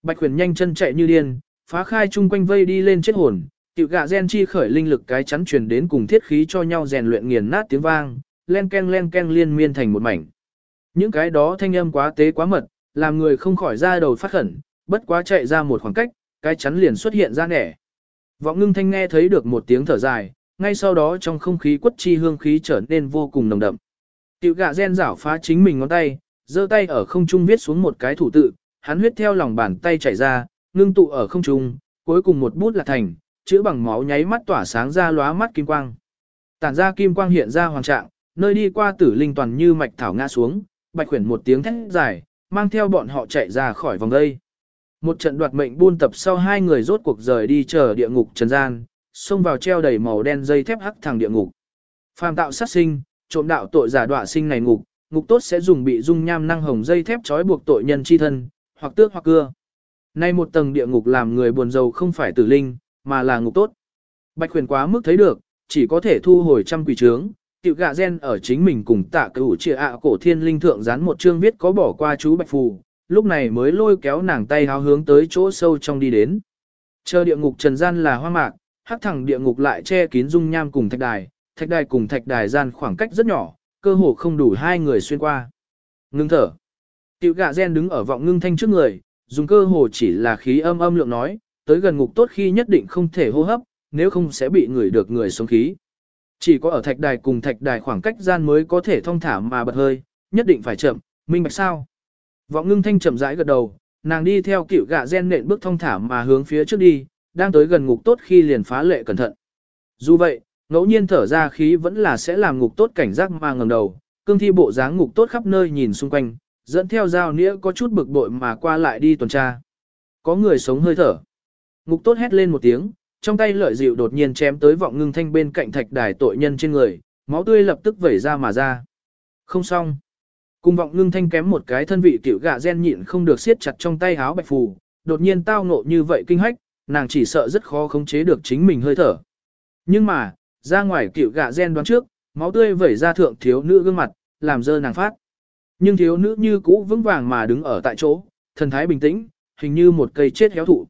Bạch huyền nhanh chân chạy như điên, phá khai chung quanh vây đi lên chết hồn, tiểu gạ gen chi khởi linh lực cái chắn truyền đến cùng thiết khí cho nhau rèn luyện nghiền nát tiếng vang, len ken len ken liên miên thành một mảnh. Những cái đó thanh âm quá tế quá mật, làm người không khỏi ra đầu phát khẩn, bất quá chạy ra một khoảng cách, cái chắn liền xuất hiện ra nẻ. Vọng ngưng thanh nghe thấy được một tiếng thở dài, ngay sau đó trong không khí quất chi hương khí trở nên vô cùng nồng đậm. Tiểu gạ gen rảo phá chính mình ngón tay, giơ tay ở không trung viết xuống một cái thủ tự, hắn huyết theo lòng bàn tay chảy ra, ngưng tụ ở không trung, cuối cùng một bút là thành, chữ bằng máu nháy mắt tỏa sáng ra lóa mắt kim quang. Tản ra kim quang hiện ra hoàn trạng, nơi đi qua tử linh toàn như mạch thảo ngã xuống, bạch khuyển một tiếng thét dài, mang theo bọn họ chạy ra khỏi vòng đây. Một trận đoạt mệnh buôn tập sau hai người rốt cuộc rời đi chờ địa ngục trần gian, xông vào treo đầy màu đen dây thép hắc thẳng địa ngục. Phàm tạo sát sinh, trộm đạo tội giả đọa sinh này ngục, ngục tốt sẽ dùng bị dung nham năng hồng dây thép trói buộc tội nhân chi thân, hoặc tước hoặc cưa. Nay một tầng địa ngục làm người buồn giàu không phải tử linh, mà là ngục tốt. Bạch huyền quá mức thấy được, chỉ có thể thu hồi trăm quỷ trướng. Tiểu gạ gen ở chính mình cùng tạ cửu chia ạ cổ thiên linh thượng dán một chương viết có bỏ qua chú bạch phù, lúc này mới lôi kéo nàng tay háo hướng tới chỗ sâu trong đi đến. Chờ địa ngục trần gian là hoa mạc, hắc thẳng địa ngục lại che kín dung nham cùng thạch đài, thạch đài cùng thạch đài gian khoảng cách rất nhỏ, cơ hồ không đủ hai người xuyên qua. Ngưng thở. Tiểu gạ gen đứng ở vọng ngưng thanh trước người, dùng cơ hồ chỉ là khí âm âm lượng nói, tới gần ngục tốt khi nhất định không thể hô hấp, nếu không sẽ bị người được người sống khí. Chỉ có ở thạch đài cùng thạch đài khoảng cách gian mới có thể thông thả mà bật hơi, nhất định phải chậm, minh bạch sao. Vọng ngưng thanh chậm rãi gật đầu, nàng đi theo cựu gạ gen nện bước thông thả mà hướng phía trước đi, đang tới gần ngục tốt khi liền phá lệ cẩn thận. Dù vậy, ngẫu nhiên thở ra khí vẫn là sẽ làm ngục tốt cảnh giác mà ngầm đầu, cương thi bộ dáng ngục tốt khắp nơi nhìn xung quanh, dẫn theo dao nĩa có chút bực bội mà qua lại đi tuần tra. Có người sống hơi thở. Ngục tốt hét lên một tiếng, trong tay lợi dịu đột nhiên chém tới vọng ngưng thanh bên cạnh thạch đài tội nhân trên người, máu tươi lập tức vẩy ra mà ra. Không xong. Cùng vọng ngưng thanh kém một cái thân vị tiểu gạ gen nhịn không được siết chặt trong tay háo bạch phù, đột nhiên tao ngộ như vậy kinh hách, nàng chỉ sợ rất khó khống chế được chính mình hơi thở. Nhưng mà, ra ngoài tiểu gạ gen đoán trước, máu tươi vẩy ra thượng thiếu nữ gương mặt, làm dơ nàng phát. Nhưng thiếu nữ như cũ vững vàng mà đứng ở tại chỗ, thần thái bình tĩnh, hình như một cây chết héo thụ.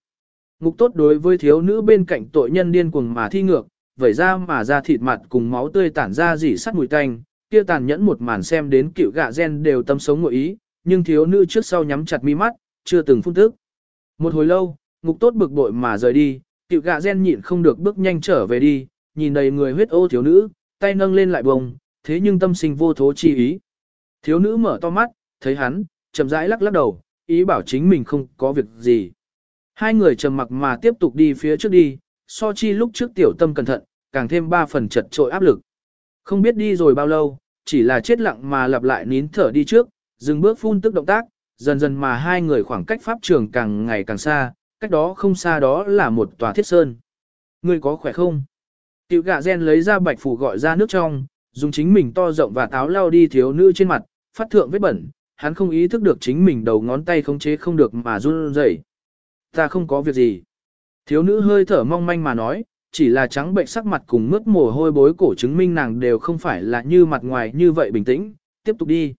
Ngục tốt đối với thiếu nữ bên cạnh tội nhân điên cuồng mà thi ngược, vẩy ra mà ra thịt mặt cùng máu tươi tản ra dỉ sắt mùi tanh, kia tàn nhẫn một màn xem đến cựu gạ gen đều tâm sống ngội ý, nhưng thiếu nữ trước sau nhắm chặt mi mắt, chưa từng phun tức. Một hồi lâu, ngục tốt bực bội mà rời đi, cựu gạ gen nhịn không được bước nhanh trở về đi, nhìn đầy người huyết ô thiếu nữ, tay nâng lên lại bồng, thế nhưng tâm sinh vô thố chi ý. Thiếu nữ mở to mắt, thấy hắn, chậm rãi lắc lắc đầu, ý bảo chính mình không có việc gì. Hai người trầm mặc mà tiếp tục đi phía trước đi, so chi lúc trước tiểu tâm cẩn thận, càng thêm ba phần chật trội áp lực. Không biết đi rồi bao lâu, chỉ là chết lặng mà lặp lại nín thở đi trước, dừng bước phun tức động tác, dần dần mà hai người khoảng cách pháp trường càng ngày càng xa, cách đó không xa đó là một tòa thiết sơn. Ngươi có khỏe không? Tiểu gạ gen lấy ra bạch phủ gọi ra nước trong, dùng chính mình to rộng và táo lao đi thiếu nữ trên mặt, phát thượng vết bẩn, hắn không ý thức được chính mình đầu ngón tay khống chế không được mà run rẩy. Ta không có việc gì. Thiếu nữ hơi thở mong manh mà nói, chỉ là trắng bệnh sắc mặt cùng mướt mồ hôi bối cổ chứng minh nàng đều không phải là như mặt ngoài như vậy bình tĩnh, tiếp tục đi.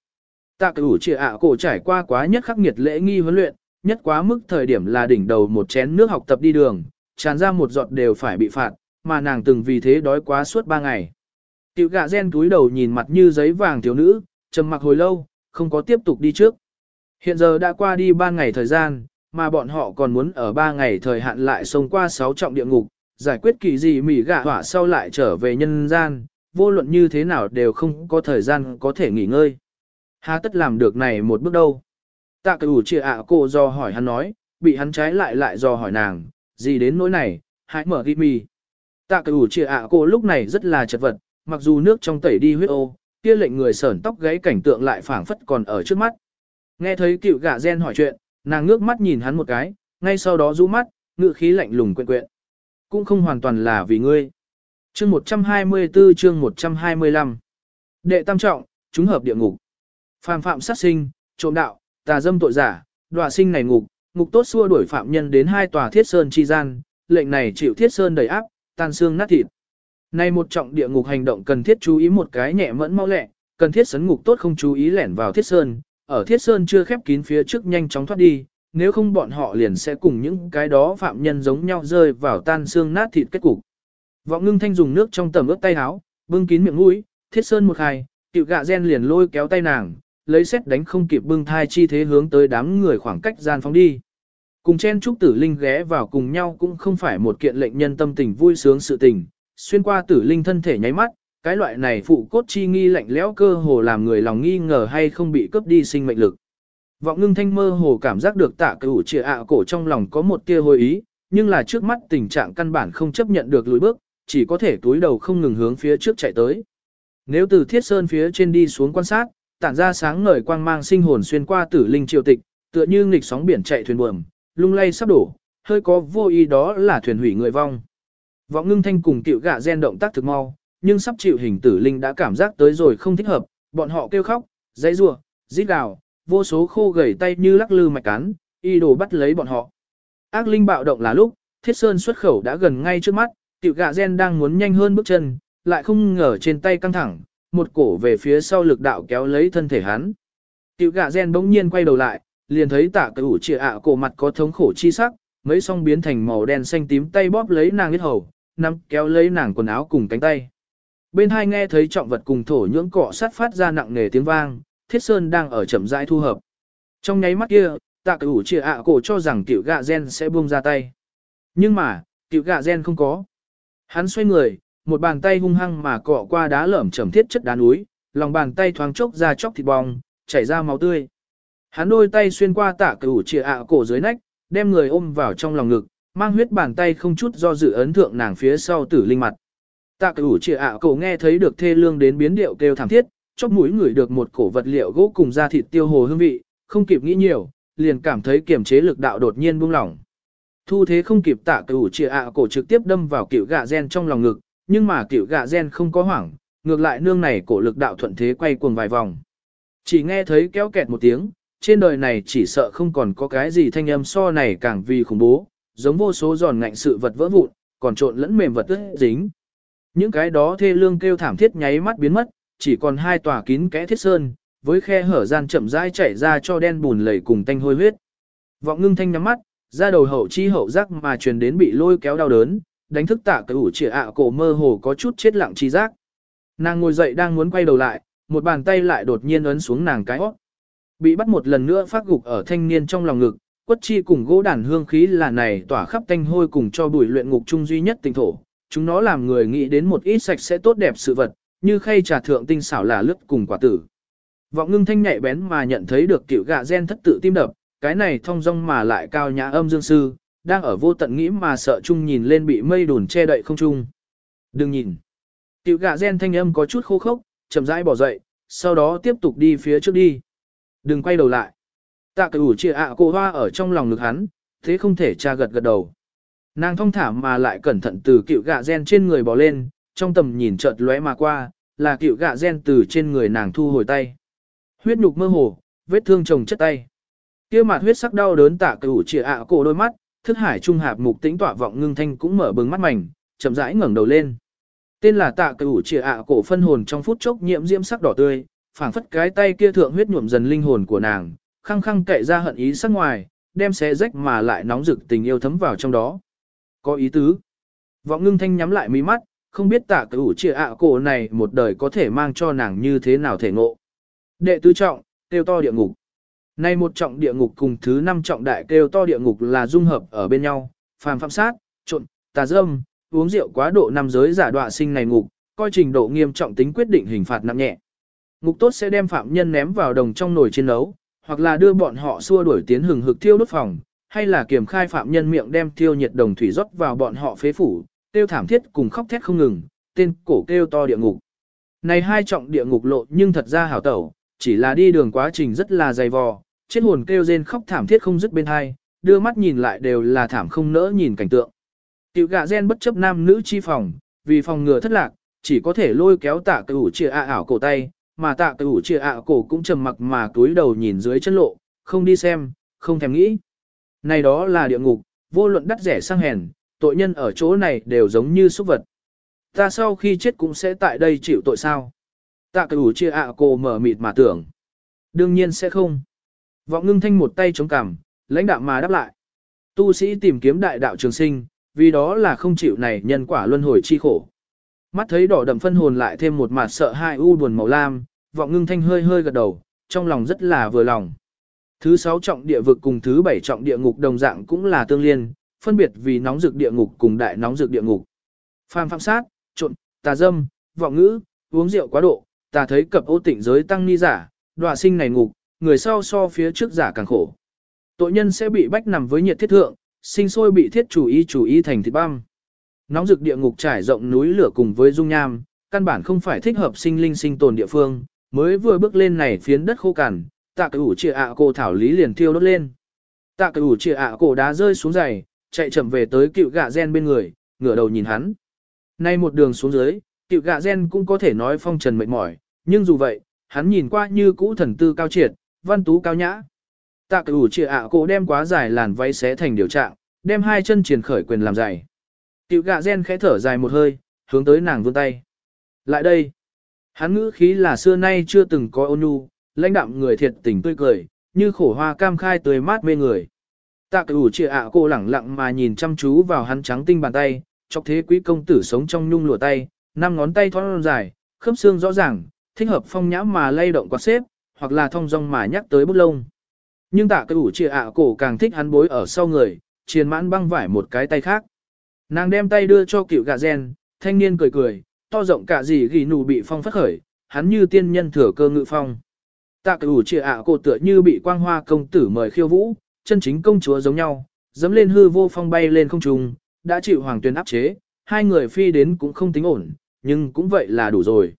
Tạ cửu trịa ạ cổ trải qua quá nhất khắc nghiệt lễ nghi huấn luyện, nhất quá mức thời điểm là đỉnh đầu một chén nước học tập đi đường, tràn ra một giọt đều phải bị phạt, mà nàng từng vì thế đói quá suốt ba ngày. Tiểu gạ gen túi đầu nhìn mặt như giấy vàng thiếu nữ, trầm mặc hồi lâu, không có tiếp tục đi trước. Hiện giờ đã qua đi ba ngày thời gian, mà bọn họ còn muốn ở ba ngày thời hạn lại xông qua sáu trọng địa ngục, giải quyết kỳ gì mỉ gạ hỏa sau lại trở về nhân gian, vô luận như thế nào đều không có thời gian có thể nghỉ ngơi. há tất làm được này một bước đâu. Tạ cửu chia ạ cô do hỏi hắn nói, bị hắn trái lại lại do hỏi nàng, gì đến nỗi này, hãy mở ghi mì. Tạ cửu chia ạ cô lúc này rất là chật vật, mặc dù nước trong tẩy đi huyết ô, kia lệnh người sởn tóc gáy cảnh tượng lại phảng phất còn ở trước mắt. Nghe thấy cựu gạ gen hỏi chuyện, nàng ngước mắt nhìn hắn một cái, ngay sau đó rũ mắt, ngự khí lạnh lùng quyện quyện. Cũng không hoàn toàn là vì ngươi. Chương 124 chương 125 Đệ tam trọng, chúng hợp địa ngục. Phàm phạm sát sinh, trộm đạo, tà dâm tội giả, đọa sinh này ngục, ngục tốt xua đuổi phạm nhân đến hai tòa thiết sơn chi gian, lệnh này chịu thiết sơn đầy áp, tan xương nát thịt. nay một trọng địa ngục hành động cần thiết chú ý một cái nhẹ mẫn mau lẹ, cần thiết sấn ngục tốt không chú ý lẻn vào thiết sơn, ở thiết sơn chưa khép kín phía trước nhanh chóng thoát đi, nếu không bọn họ liền sẽ cùng những cái đó phạm nhân giống nhau rơi vào tan xương nát thịt kết cục. Vọng ngưng thanh dùng nước trong tầm ướt tay áo, bưng kín miệng mũi, thiết sơn một khai, tiểu gạ gen liền lôi kéo tay nàng, lấy xét đánh không kịp bưng thai chi thế hướng tới đám người khoảng cách gian phóng đi. Cùng chen trúc tử linh ghé vào cùng nhau cũng không phải một kiện lệnh nhân tâm tình vui sướng sự tình, xuyên qua tử linh thân thể nháy mắt, cái loại này phụ cốt chi nghi lạnh lẽo cơ hồ làm người lòng nghi ngờ hay không bị cướp đi sinh mệnh lực. Vọng ngưng thanh mơ hồ cảm giác được tạ cửu trịa ạ cổ trong lòng có một tia hồi ý, nhưng là trước mắt tình trạng căn bản không chấp nhận được lùi bước, chỉ có thể túi đầu không ngừng hướng phía trước chạy tới. Nếu từ thiết sơn phía trên đi xuống quan sát, tản ra sáng ngời quang mang sinh hồn xuyên qua tử linh triều tịch, tựa như nghịch sóng biển chạy thuyền buồm, lung lay sắp đổ, hơi có vô ý đó là thuyền hủy người vong. Vọng ngưng thanh cùng tiểu gạ gen động tác thực mau, nhưng sắp chịu hình tử linh đã cảm giác tới rồi không thích hợp, bọn họ kêu khóc, dãy rủa, rít gào, vô số khô gầy tay như lắc lư mạch cắn, y đồ bắt lấy bọn họ. Ác linh bạo động là lúc, thiết sơn xuất khẩu đã gần ngay trước mắt, tiểu gạ gen đang muốn nhanh hơn bước chân, lại không ngờ trên tay căng thẳng, một cổ về phía sau lực đạo kéo lấy thân thể hắn. Tiểu gạ gen bỗng nhiên quay đầu lại, liền thấy tạ cửu ủ trịa ạ cổ mặt có thống khổ chi sắc, mấy song biến thành màu đen xanh tím tay bóp lấy nàng huyết hầu, nắm kéo lấy nàng quần áo cùng cánh tay. Bên hai nghe thấy trọng vật cùng thổ nhưỡng cọ sát phát ra nặng nề tiếng vang, thiết sơn đang ở chậm rãi thu hợp. Trong nháy mắt kia, tạ cửu chia ạ cổ cho rằng tiểu gạ gen sẽ buông ra tay. Nhưng mà, tiểu gạ gen không có. Hắn xoay người, một bàn tay hung hăng mà cọ qua đá lởm chầm thiết chất đá núi, lòng bàn tay thoáng chốc ra chóc thịt bong, chảy ra máu tươi. Hắn đôi tay xuyên qua tạ cửu chia ạ cổ dưới nách, đem người ôm vào trong lòng ngực, mang huyết bàn tay không chút do dự ấn thượng nàng phía sau tử linh mặt. Tạ cửu chìa ạ cổ nghe thấy được thê lương đến biến điệu kêu thảm thiết, chóp mũi ngửi được một cổ vật liệu gỗ cùng da thịt tiêu hồ hương vị, không kịp nghĩ nhiều, liền cảm thấy kiềm chế lực đạo đột nhiên buông lỏng. Thu thế không kịp tạ cửu chìa ạ cổ trực tiếp đâm vào cựu gạ gen trong lòng ngực, nhưng mà cựu gạ gen không có hoảng, ngược lại nương này cổ lực đạo thuận thế quay cuồng vài vòng. Chỉ nghe thấy kéo kẹt một tiếng, trên đời này chỉ sợ không còn có cái gì thanh âm so này càng vì khủng bố, giống vô số giòn ngạnh sự vật vỡ vụn, còn trộn lẫn mềm vật ướt dính. Những cái đó thê lương kêu thảm thiết nháy mắt biến mất, chỉ còn hai tòa kín kẽ thiết sơn, với khe hở gian chậm rãi chảy ra cho đen bùn lầy cùng tanh hôi huyết. Vọng ngưng thanh nhắm mắt, ra đầu hậu chi hậu giác mà truyền đến bị lôi kéo đau đớn, đánh thức tạ cái ủ trịa ạ cổ mơ hồ có chút chết lặng chi giác. Nàng ngồi dậy đang muốn quay đầu lại, một bàn tay lại đột nhiên ấn xuống nàng cái hót. Bị bắt một lần nữa phát gục ở thanh niên trong lòng ngực, quất chi cùng gỗ đàn hương khí là này tỏa khắp thanh hôi cùng cho bụi luyện ngục chung duy nhất tinh thổ. Chúng nó làm người nghĩ đến một ít sạch sẽ tốt đẹp sự vật, như khay trà thượng tinh xảo là lướt cùng quả tử. Vọng ngưng thanh nhạy bén mà nhận thấy được cựu gạ gen thất tự tim đập, cái này thông dong mà lại cao nhã âm dương sư, đang ở vô tận nghĩ mà sợ chung nhìn lên bị mây đùn che đậy không chung. Đừng nhìn. cựu gạ gen thanh âm có chút khô khốc, chậm rãi bỏ dậy, sau đó tiếp tục đi phía trước đi. Đừng quay đầu lại. Tạ cửu chia ạ cô hoa ở trong lòng ngực hắn, thế không thể tra gật gật đầu. Nàng thong thả mà lại cẩn thận từ cựu gạ gen trên người bò lên, trong tầm nhìn chợt lóe mà qua, là cựu gạ gen từ trên người nàng thu hồi tay. Huyết nhục mơ hồ, vết thương chồng chất tay. Kia mặt huyết sắc đau đớn tạ cửu chỉ ạ cổ đôi mắt, thức hải trung hạp mục tĩnh tỏa vọng ngưng thanh cũng mở bừng mắt mảnh, chậm rãi ngẩng đầu lên. Tên là tạ cửu chỉ ạ cổ phân hồn trong phút chốc nhiễm diễm sắc đỏ tươi, phảng phất cái tay kia thượng huyết nhuộm dần linh hồn của nàng, khăng khăng kệ ra hận ý sắc ngoài, đem xé rách mà lại nóng rực tình yêu thấm vào trong đó. Có ý tứ. Vọng ngưng thanh nhắm lại mí mắt, không biết tạ cửu chia ạ cổ này một đời có thể mang cho nàng như thế nào thể ngộ. Đệ tứ trọng, kêu to địa ngục. Nay một trọng địa ngục cùng thứ năm trọng đại kêu to địa ngục là dung hợp ở bên nhau, phàm phạm sát, trộn, tà dâm, uống rượu quá độ năm giới giả đọa sinh này ngục, coi trình độ nghiêm trọng tính quyết định hình phạt nặng nhẹ. Ngục tốt sẽ đem phạm nhân ném vào đồng trong nồi chiến đấu, hoặc là đưa bọn họ xua đuổi tiến hừng hực thiêu đốt phòng, hay là kiểm khai phạm nhân miệng đem thiêu nhiệt đồng thủy rót vào bọn họ phế phủ, tiêu thảm thiết cùng khóc thét không ngừng, tên cổ kêu to địa ngục. Này hai trọng địa ngục lộ nhưng thật ra hảo tẩu, chỉ là đi đường quá trình rất là dày vò, chết hồn kêu rên khóc thảm thiết không dứt bên hai, đưa mắt nhìn lại đều là thảm không nỡ nhìn cảnh tượng. Tiểu gạ gen bất chấp nam nữ chi phòng, vì phòng ngừa thất lạc, chỉ có thể lôi kéo tạ cửu chia ạ ảo cổ tay, mà tạ cửu chia ạ cổ cũng trầm mặc mà túi đầu nhìn dưới chân lộ, không đi xem, không thèm nghĩ. Này đó là địa ngục, vô luận đắt rẻ sang hèn, tội nhân ở chỗ này đều giống như súc vật. Ta sau khi chết cũng sẽ tại đây chịu tội sao? Tạ cửu chia ạ à cô mở mịt mà tưởng. Đương nhiên sẽ không. Vọng ngưng thanh một tay chống cằm, lãnh đạo mà đáp lại. Tu sĩ tìm kiếm đại đạo trường sinh, vì đó là không chịu này nhân quả luân hồi chi khổ. Mắt thấy đỏ đậm phân hồn lại thêm một mặt sợ hai u buồn màu lam, vọng ngưng thanh hơi hơi gật đầu, trong lòng rất là vừa lòng. Thứ sáu trọng địa vực cùng thứ bảy trọng địa ngục đồng dạng cũng là tương liên, phân biệt vì nóng dược địa ngục cùng đại nóng dược địa ngục. Phàm phạm sát, trộn, tà dâm, vọng ngữ, uống rượu quá độ, ta thấy cập ô tịnh giới tăng ni giả, đọa sinh này ngục, người sau so phía trước giả càng khổ. Tội nhân sẽ bị bách nằm với nhiệt thiết thượng, sinh sôi bị thiết chủ ý chủ ý thành thịt băm. Nóng rực địa ngục trải rộng núi lửa cùng với dung nham, căn bản không phải thích hợp sinh linh sinh tồn địa phương, mới vừa bước lên này phiến đất khô cằn, tạ cái ủ ạ cổ thảo lý liền thiêu đốt lên. Tạ cái ủ ạ cổ đá rơi xuống giày, chạy chậm về tới cựu gạ gen bên người, ngửa đầu nhìn hắn. Nay một đường xuống dưới, cựu gạ gen cũng có thể nói phong trần mệt mỏi, nhưng dù vậy, hắn nhìn qua như cũ thần tư cao triệt, văn tú cao nhã. Tạ cái ủ ạ cổ đem quá dài làn váy xé thành điều trạng, đem hai chân triển khởi quyền làm dài. Cựu gạ gen khẽ thở dài một hơi, hướng tới nàng vươn tay. Lại đây. Hắn ngữ khí là xưa nay chưa từng có ôn nhu, lãnh đạm người thiệt tình tươi cười, như khổ hoa cam khai tươi mát mê người. Tạ cửu trịa ạ cô lẳng lặng mà nhìn chăm chú vào hắn trắng tinh bàn tay, chọc thế quý công tử sống trong nhung lụa tay, năm ngón tay thon dài, khớp xương rõ ràng, thích hợp phong nhã mà lay động quạt xếp, hoặc là thong dong mà nhắc tới bút lông. Nhưng tạ cửu trịa ạ cổ càng thích hắn bối ở sau người, triền mãn băng vải một cái tay khác. Nàng đem tay đưa cho cựu gà gen, thanh niên cười cười, to rộng cả gì ghi nụ bị phong phất khởi, hắn như tiên nhân thừa cơ ngự phong. Tạ cửu chia ạ cổ tựa như bị quang hoa công tử mời khiêu vũ, chân chính công chúa giống nhau, dấm lên hư vô phong bay lên không trung, đã chịu hoàng tuyên áp chế, hai người phi đến cũng không tính ổn, nhưng cũng vậy là đủ rồi.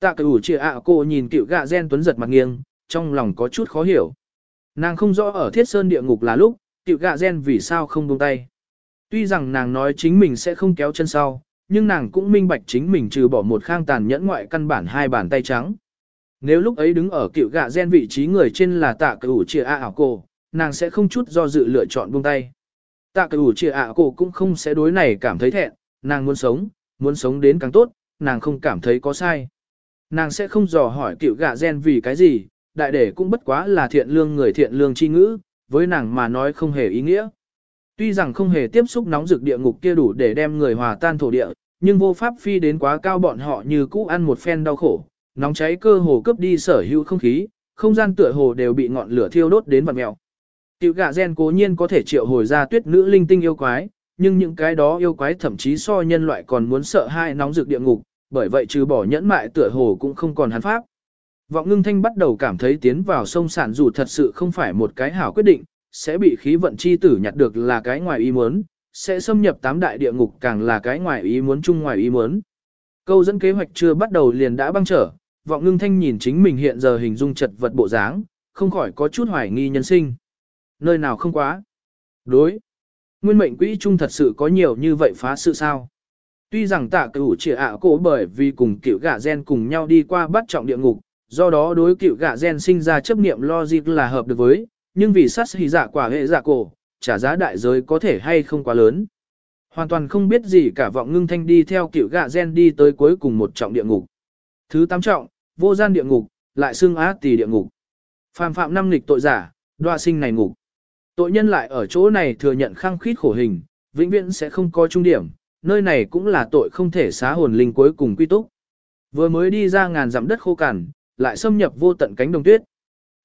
Tạ cửu chia ạ cổ nhìn cựu gạ gen tuấn giật mặt nghiêng, trong lòng có chút khó hiểu. Nàng không rõ ở thiết sơn địa ngục là lúc, cựu gạ gen vì sao không buông tay. Tuy rằng nàng nói chính mình sẽ không kéo chân sau, nhưng nàng cũng minh bạch chính mình trừ bỏ một khang tàn nhẫn ngoại căn bản hai bàn tay trắng. Nếu lúc ấy đứng ở cựu gạ gen vị trí người trên là tạ cửu chia a ảo cổ, nàng sẽ không chút do dự lựa chọn buông tay. Tạ cửu chia Ảo cổ cũng không sẽ đối này cảm thấy thẹn, nàng muốn sống, muốn sống đến càng tốt, nàng không cảm thấy có sai. Nàng sẽ không dò hỏi cựu gạ gen vì cái gì, đại để cũng bất quá là thiện lương người thiện lương chi ngữ, với nàng mà nói không hề ý nghĩa. Tuy rằng không hề tiếp xúc nóng rực địa ngục kia đủ để đem người hòa tan thổ địa, nhưng vô pháp phi đến quá cao bọn họ như cũ ăn một phen đau khổ, nóng cháy cơ hồ cướp đi sở hữu không khí, không gian tựa hồ đều bị ngọn lửa thiêu đốt đến vặn mèo. Tiểu gạ gen cố nhiên có thể triệu hồi ra tuyết nữ linh tinh yêu quái, nhưng những cái đó yêu quái thậm chí so nhân loại còn muốn sợ hai nóng rực địa ngục, bởi vậy trừ bỏ nhẫn mại tựa hồ cũng không còn hắn pháp. Vọng ngưng thanh bắt đầu cảm thấy tiến vào sông sản dù thật sự không phải một cái hảo quyết định, sẽ bị khí vận chi tử nhặt được là cái ngoài ý muốn, sẽ xâm nhập tám đại địa ngục càng là cái ngoài ý muốn chung ngoài ý muốn. Câu dẫn kế hoạch chưa bắt đầu liền đã băng trở, vọng ngưng thanh nhìn chính mình hiện giờ hình dung chật vật bộ dáng, không khỏi có chút hoài nghi nhân sinh. Nơi nào không quá? Đối. Nguyên mệnh quỹ trung thật sự có nhiều như vậy phá sự sao? Tuy rằng tạ cửu chỉ ạ cổ bởi vì cùng cựu gạ gen cùng nhau đi qua bắt trọng địa ngục, do đó đối cựu gạ gen sinh ra chấp niệm logic là hợp được với, nhưng vì sát hì giả dạ quả hệ giả cổ, trả giá đại giới có thể hay không quá lớn. Hoàn toàn không biết gì cả vọng ngưng thanh đi theo cựu gạ gen đi tới cuối cùng một trọng địa ngục. Thứ tám trọng, vô gian địa ngục, lại xưng á tỳ địa ngục. Phạm phạm năm nghịch tội giả, đoạ sinh này ngục. Tội nhân lại ở chỗ này thừa nhận khăng khít khổ hình, vĩnh viễn sẽ không có trung điểm, nơi này cũng là tội không thể xá hồn linh cuối cùng quy túc. Vừa mới đi ra ngàn dặm đất khô cằn, lại xâm nhập vô tận cánh đồng tuyết.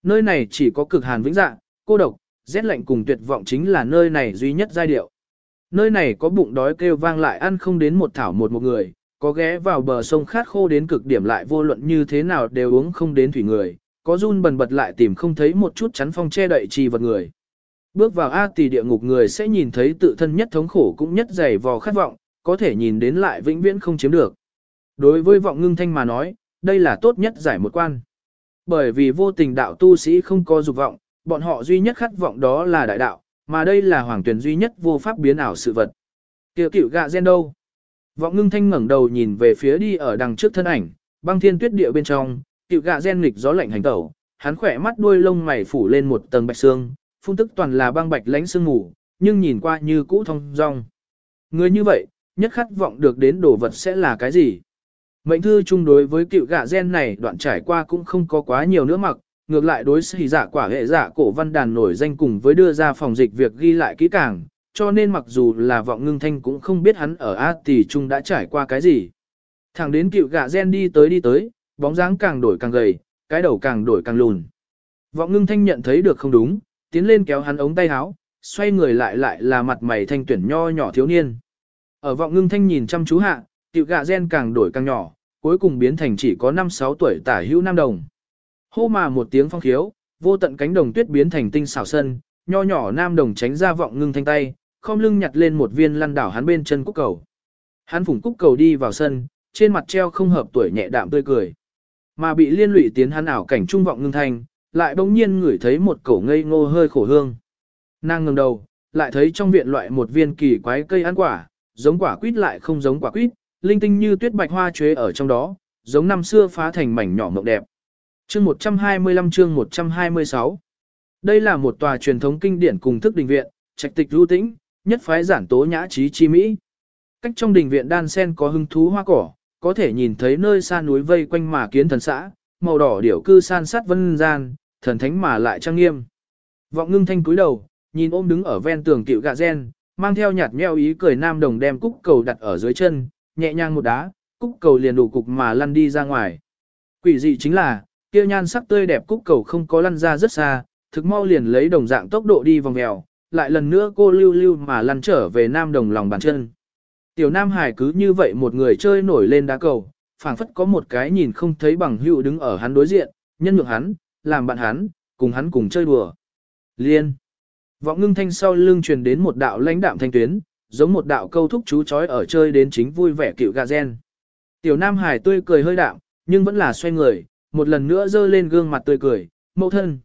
Nơi này chỉ có cực hàn vĩnh dạng, cô độc, rét lạnh cùng tuyệt vọng chính là nơi này duy nhất giai điệu. Nơi này có bụng đói kêu vang lại ăn không đến một thảo một một người, có ghé vào bờ sông khát khô đến cực điểm lại vô luận như thế nào đều uống không đến thủy người, có run bần bật lại tìm không thấy một chút chắn phong che đậy trì vật người. Bước vào A tỷ địa ngục người sẽ nhìn thấy tự thân nhất thống khổ cũng nhất dày vò khát vọng, có thể nhìn đến lại vĩnh viễn không chiếm được. Đối với vọng ngưng thanh mà nói, đây là tốt nhất giải một quan. Bởi vì vô tình đạo tu sĩ không có dục vọng, bọn họ duy nhất khát vọng đó là đại đạo, mà đây là hoàng tuyển duy nhất vô pháp biến ảo sự vật. Kiều cựu gạ gen đâu? Vọng ngưng thanh ngẩng đầu nhìn về phía đi ở đằng trước thân ảnh, băng thiên tuyết địa bên trong, cựu gạ gen nghịch gió lạnh hành tẩu, hắn khỏe mắt đuôi lông mày phủ lên một tầng bạch xương, phun tức toàn là băng bạch lánh sương ngủ, nhưng nhìn qua như cũ thông dong. Người như vậy, nhất khát vọng được đến đồ vật sẽ là cái gì? Mệnh thư chung đối với cựu gạ gen này đoạn trải qua cũng không có quá nhiều nữa mặc, ngược lại đối sĩ giả quả hệ giả cổ văn đàn nổi danh cùng với đưa ra phòng dịch việc ghi lại kỹ càng, cho nên mặc dù là vọng ngưng thanh cũng không biết hắn ở A tỷ trung đã trải qua cái gì. Thẳng đến cựu gạ gen đi tới đi tới, bóng dáng càng đổi càng gầy, cái đầu càng đổi càng lùn. Vọng ngưng thanh nhận thấy được không đúng, tiến lên kéo hắn ống tay áo, xoay người lại lại là mặt mày thanh tuyển nho nhỏ thiếu niên. Ở vọng ngưng thanh nhìn chăm chú hạ, cựu gạ gen càng đổi càng nhỏ, cuối cùng biến thành chỉ có 5-6 tuổi tả hữu nam đồng. Hô mà một tiếng phong khiếu, vô tận cánh đồng tuyết biến thành tinh xảo sân, nho nhỏ nam đồng tránh ra vọng ngưng thanh tay, không lưng nhặt lên một viên lăn đảo hắn bên chân cúc cầu. Hắn phủng cúc cầu đi vào sân, trên mặt treo không hợp tuổi nhẹ đạm tươi cười. Mà bị liên lụy tiến hắn ảo cảnh trung vọng ngưng thanh, lại bỗng nhiên ngửi thấy một cổ ngây ngô hơi khổ hương. Nàng ngẩng đầu, lại thấy trong viện loại một viên kỳ quái cây ăn quả, giống quả quýt lại không giống quả quýt, linh tinh như tuyết bạch hoa chuế ở trong đó, giống năm xưa phá thành mảnh nhỏ mộng đẹp. Chương 125 chương 126 Đây là một tòa truyền thống kinh điển cùng thức đình viện, trạch tịch lưu tĩnh, nhất phái giản tố nhã trí chi Mỹ. Cách trong đình viện đan sen có hưng thú hoa cỏ, có thể nhìn thấy nơi xa núi vây quanh mà kiến thần xã, màu đỏ điểu cư san sát vân gian, thần thánh mà lại trang nghiêm. Vọng ngưng thanh cúi đầu, nhìn ôm đứng ở ven tường cựu gạ gen, mang theo nhạt nheo ý cười nam đồng đem cúc cầu đặt ở dưới chân, nhẹ nhàng một đá, cúc cầu liền đủ cục mà lăn đi ra ngoài. Quỷ dị chính là, kia nhan sắc tươi đẹp cúc cầu không có lăn ra rất xa, thực mau liền lấy đồng dạng tốc độ đi vòng mèo, lại lần nữa cô lưu lưu mà lăn trở về nam đồng lòng bàn chân. Tiểu Nam Hải cứ như vậy một người chơi nổi lên đá cầu, phảng phất có một cái nhìn không thấy bằng hữu đứng ở hắn đối diện, nhân nhượng hắn, làm bạn hắn, cùng hắn cùng chơi đùa. Liên. Vọng ngưng thanh sau lưng truyền đến một đạo lãnh đạm thanh tuyến, giống một đạo câu thúc chú chói ở chơi đến chính vui vẻ cựu gà gen. Tiểu Nam Hải tươi cười hơi đạm, nhưng vẫn là xoay người, một lần nữa dơ lên gương mặt tươi cười, mẫu thân.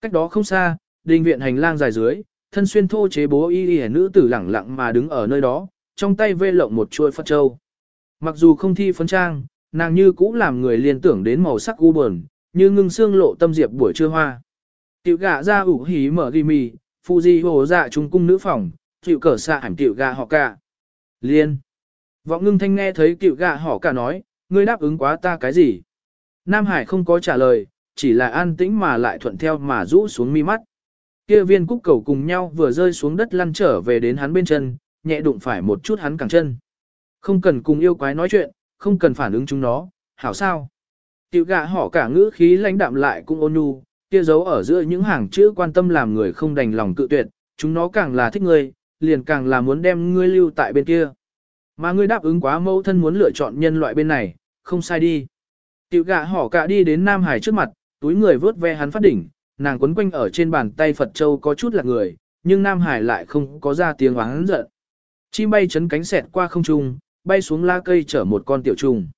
Cách đó không xa, đình viện hành lang dài dưới, thân xuyên thô chế bố y y nữ tử lẳng lặng mà đứng ở nơi đó, trong tay vê lộng một chuôi phất châu. Mặc dù không thi phấn trang, nàng như cũ làm người liên tưởng đến màu sắc u buồn, như ngưng xương lộ tâm diệp buổi trưa hoa. Tiểu gạ ra ủ hí mở ghi mì, phụ di hồ dạ trung cung nữ phòng, tiểu cờ xạ hẳn tiểu gạ họ cả. Liên. Vọng ngưng thanh nghe thấy tiểu gạ họ cả nói, ngươi đáp ứng quá ta cái gì? Nam Hải không có trả lời, chỉ là an tĩnh mà lại thuận theo mà rũ xuống mi mắt. Kia viên cúc cầu cùng nhau vừa rơi xuống đất lăn trở về đến hắn bên chân, nhẹ đụng phải một chút hắn cẳng chân. Không cần cùng yêu quái nói chuyện, không cần phản ứng chúng nó, hảo sao? Tiểu gạ họ cả ngữ khí lãnh đạm lại cũng ôn nhu, kia giấu ở giữa những hàng chữ quan tâm làm người không đành lòng cự tuyệt, chúng nó càng là thích ngươi, liền càng là muốn đem ngươi lưu tại bên kia. Mà ngươi đáp ứng quá mâu thân muốn lựa chọn nhân loại bên này, không sai đi. Tiểu gạ họ cả đi đến Nam Hải trước mặt, túi người vớt ve hắn phát đỉnh, nàng quấn quanh ở trên bàn tay Phật Châu có chút là người, nhưng Nam Hải lại không có ra tiếng oán giận. Chim bay chấn cánh xẹt qua không trung, bay xuống la cây chở một con tiểu trùng.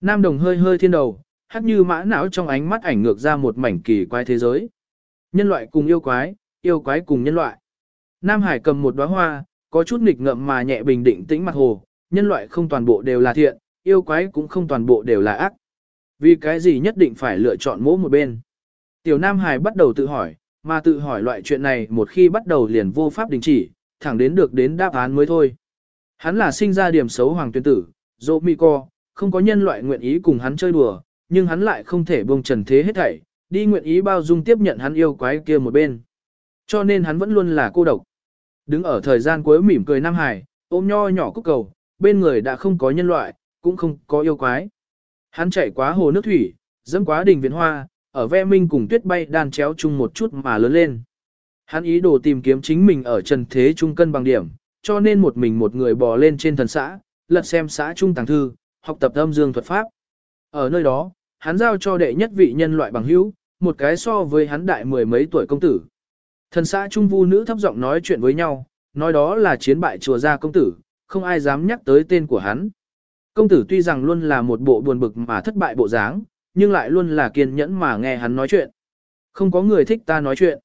Nam đồng hơi hơi thiên đầu, hát như mã não trong ánh mắt ảnh ngược ra một mảnh kỳ quái thế giới. Nhân loại cùng yêu quái, yêu quái cùng nhân loại. Nam Hải cầm một đóa hoa, có chút nghịch ngợm mà nhẹ bình định tĩnh mặt hồ, nhân loại không toàn bộ đều là thiện, yêu quái cũng không toàn bộ đều là ác. Vì cái gì nhất định phải lựa chọn mỗi một bên. Tiểu Nam Hải bắt đầu tự hỏi, mà tự hỏi loại chuyện này một khi bắt đầu liền vô pháp đình chỉ, thẳng đến được đến đáp án mới thôi. Hắn là sinh ra điểm xấu hoàng tuyên tử, dỗ mi co, không có nhân loại nguyện ý cùng hắn chơi đùa, nhưng hắn lại không thể buông trần thế hết thảy, đi nguyện ý bao dung tiếp nhận hắn yêu quái kia một bên. Cho nên hắn vẫn luôn là cô độc. Đứng ở thời gian cuối mỉm cười Nam Hải, ôm nho nhỏ cúc cầu, bên người đã không có nhân loại, cũng không có yêu quái. Hắn chạy quá hồ nước thủy, dẫm quá đỉnh viện hoa, ở ve minh cùng tuyết bay đan chéo chung một chút mà lớn lên. Hắn ý đồ tìm kiếm chính mình ở trần thế trung cân bằng điểm, cho nên một mình một người bò lên trên thần xã, lật xem xã trung tàng thư, học tập âm dương thuật pháp. Ở nơi đó, hắn giao cho đệ nhất vị nhân loại bằng hữu, một cái so với hắn đại mười mấy tuổi công tử. Thần xã trung vu nữ thấp giọng nói chuyện với nhau, nói đó là chiến bại chùa gia công tử, không ai dám nhắc tới tên của hắn. Công tử tuy rằng luôn là một bộ buồn bực mà thất bại bộ dáng, nhưng lại luôn là kiên nhẫn mà nghe hắn nói chuyện. Không có người thích ta nói chuyện.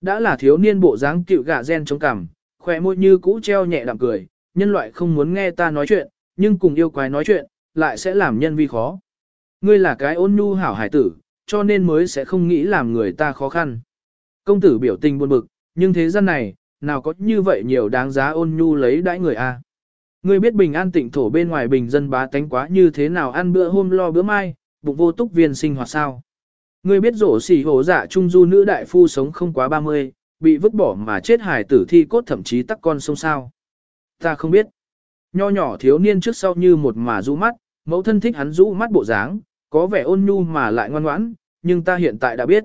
Đã là thiếu niên bộ dáng cựu gạ gen chống cằm, khỏe môi như cũ treo nhẹ đạm cười, nhân loại không muốn nghe ta nói chuyện, nhưng cùng yêu quái nói chuyện, lại sẽ làm nhân vi khó. Ngươi là cái ôn nhu hảo hải tử, cho nên mới sẽ không nghĩ làm người ta khó khăn. Công tử biểu tình buồn bực, nhưng thế gian này, nào có như vậy nhiều đáng giá ôn nhu lấy đãi người a. Ngươi biết bình an tịnh thổ bên ngoài bình dân bá tánh quá như thế nào ăn bữa hôm lo bữa mai, bụng vô túc viên sinh hoạt sao. Ngươi biết rổ xỉ hổ dạ trung du nữ đại phu sống không quá 30, bị vứt bỏ mà chết hài tử thi cốt thậm chí tắc con sông sao. Ta không biết. Nho nhỏ thiếu niên trước sau như một mà rũ mắt, mẫu thân thích hắn rũ mắt bộ dáng, có vẻ ôn nhu mà lại ngoan ngoãn, nhưng ta hiện tại đã biết.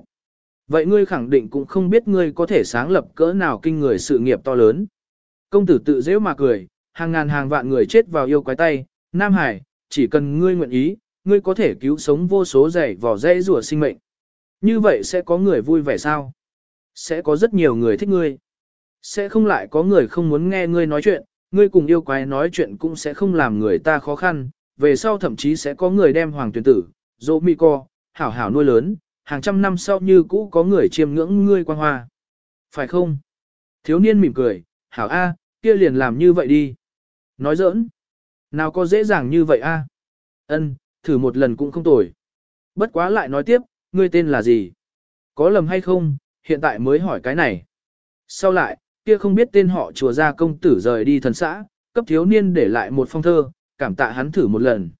Vậy ngươi khẳng định cũng không biết ngươi có thể sáng lập cỡ nào kinh người sự nghiệp to lớn. Công tử tự dễ mà cười, hàng ngàn hàng vạn người chết vào yêu quái tay, Nam Hải, chỉ cần ngươi nguyện ý, ngươi có thể cứu sống vô số dày vỏ dây rùa sinh mệnh. Như vậy sẽ có người vui vẻ sao? Sẽ có rất nhiều người thích ngươi. Sẽ không lại có người không muốn nghe ngươi nói chuyện, ngươi cùng yêu quái nói chuyện cũng sẽ không làm người ta khó khăn, về sau thậm chí sẽ có người đem hoàng tuyển tử, dỗ mi co, hảo hảo nuôi lớn, hàng trăm năm sau như cũ có người chiêm ngưỡng ngươi quan hoa. Phải không? Thiếu niên mỉm cười, hảo A, kia liền làm như vậy đi. Nói giỡn. Nào có dễ dàng như vậy A? Ân, thử một lần cũng không tồi. Bất quá lại nói tiếp, ngươi tên là gì? Có lầm hay không, hiện tại mới hỏi cái này. Sau lại, kia không biết tên họ chùa gia công tử rời đi thần xã, cấp thiếu niên để lại một phong thơ, cảm tạ hắn thử một lần.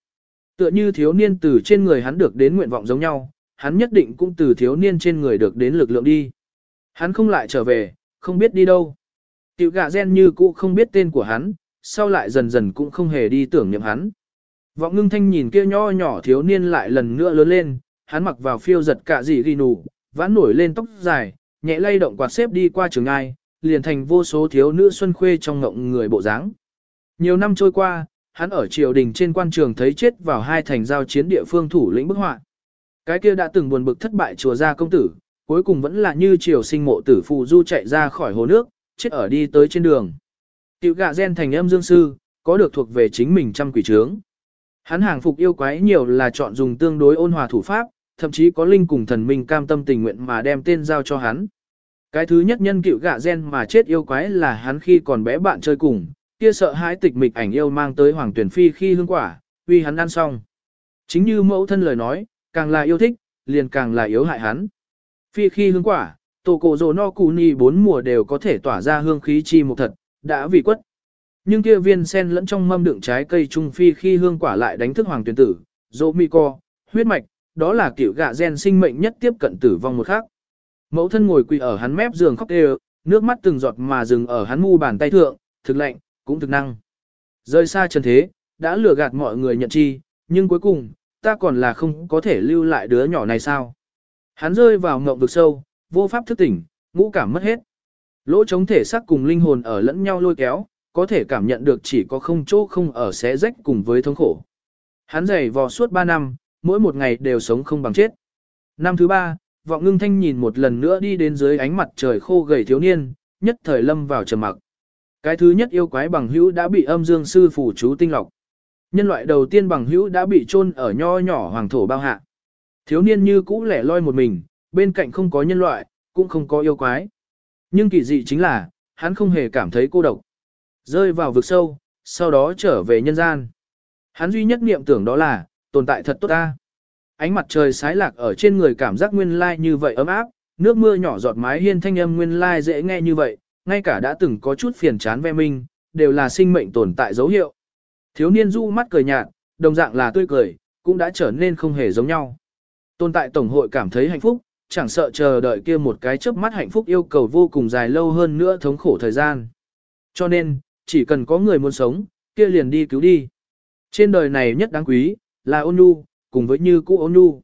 Tựa như thiếu niên từ trên người hắn được đến nguyện vọng giống nhau, hắn nhất định cũng từ thiếu niên trên người được đến lực lượng đi. Hắn không lại trở về, không biết đi đâu. Tiểu gạ gen như cũ không biết tên của hắn, sau lại dần dần cũng không hề đi tưởng niệm hắn. Vọng ngưng thanh nhìn kia nho nhỏ thiếu niên lại lần nữa lớn lên, hắn mặc vào phiêu giật cả gì ghi nụ, vãn nổi lên tóc dài, nhẹ lay động quạt xếp đi qua trường ai, liền thành vô số thiếu nữ xuân khuê trong ngộng người bộ dáng. Nhiều năm trôi qua, hắn ở triều đình trên quan trường thấy chết vào hai thành giao chiến địa phương thủ lĩnh bức họa. Cái kia đã từng buồn bực thất bại chùa gia công tử, cuối cùng vẫn là như triều sinh mộ tử phù du chạy ra khỏi hồ nước, chết ở đi tới trên đường. Tiểu gạ gen thành âm dương sư, có được thuộc về chính mình trăm quỷ trướng. Hắn hàng phục yêu quái nhiều là chọn dùng tương đối ôn hòa thủ pháp, thậm chí có linh cùng thần minh cam tâm tình nguyện mà đem tên giao cho hắn. Cái thứ nhất nhân cựu gạ gen mà chết yêu quái là hắn khi còn bé bạn chơi cùng, kia sợ hãi tịch mịch ảnh yêu mang tới hoàng tuyển phi khi hương quả, vì hắn ăn xong. Chính như mẫu thân lời nói, càng là yêu thích, liền càng là yếu hại hắn. Phi khi hương quả, tổ cổ rồ no cù ni bốn mùa đều có thể tỏa ra hương khí chi một thật, đã vì quất. Nhưng kia viên sen lẫn trong mâm đựng trái cây trung phi khi hương quả lại đánh thức hoàng tuyển tử, dỗ mi co, huyết mạch, đó là kiểu gạ gen sinh mệnh nhất tiếp cận tử vong một khắc. Mẫu thân ngồi quỳ ở hắn mép giường khóc đều, nước mắt từng giọt mà dừng ở hắn mu bàn tay thượng, thực lạnh, cũng thực năng. Rơi xa trần thế, đã lừa gạt mọi người nhận chi, nhưng cuối cùng, ta còn là không có thể lưu lại đứa nhỏ này sao. Hắn rơi vào ngộng vực sâu, vô pháp thức tỉnh, ngũ cảm mất hết. Lỗ chống thể xác cùng linh hồn ở lẫn nhau lôi kéo, có thể cảm nhận được chỉ có không chỗ không ở xé rách cùng với thống khổ. Hắn dày vò suốt 3 năm, mỗi một ngày đều sống không bằng chết. Năm thứ ba, vọng ngưng thanh nhìn một lần nữa đi đến dưới ánh mặt trời khô gầy thiếu niên, nhất thời lâm vào trầm mặc. Cái thứ nhất yêu quái bằng hữu đã bị âm dương sư phủ chú tinh lọc. Nhân loại đầu tiên bằng hữu đã bị chôn ở nho nhỏ hoàng thổ bao hạ. Thiếu niên như cũ lẻ loi một mình, bên cạnh không có nhân loại, cũng không có yêu quái. Nhưng kỳ dị chính là, hắn không hề cảm thấy cô độc. Rơi vào vực sâu, sau đó trở về nhân gian. Hắn duy nhất niệm tưởng đó là, tồn tại thật tốt ta. Ánh mặt trời sái lạc ở trên người cảm giác nguyên lai như vậy ấm áp, nước mưa nhỏ giọt mái hiên thanh âm nguyên lai dễ nghe như vậy, ngay cả đã từng có chút phiền chán ve minh, đều là sinh mệnh tồn tại dấu hiệu. Thiếu niên du mắt cười nhạt, đồng dạng là tươi cười, cũng đã trở nên không hề giống nhau. Tồn tại Tổng hội cảm thấy hạnh phúc, chẳng sợ chờ đợi kia một cái chớp mắt hạnh phúc yêu cầu vô cùng dài lâu hơn nữa thống khổ thời gian. Cho nên, chỉ cần có người muốn sống, kia liền đi cứu đi. Trên đời này nhất đáng quý, là ôn nhu, cùng với như cũ ôn nhu.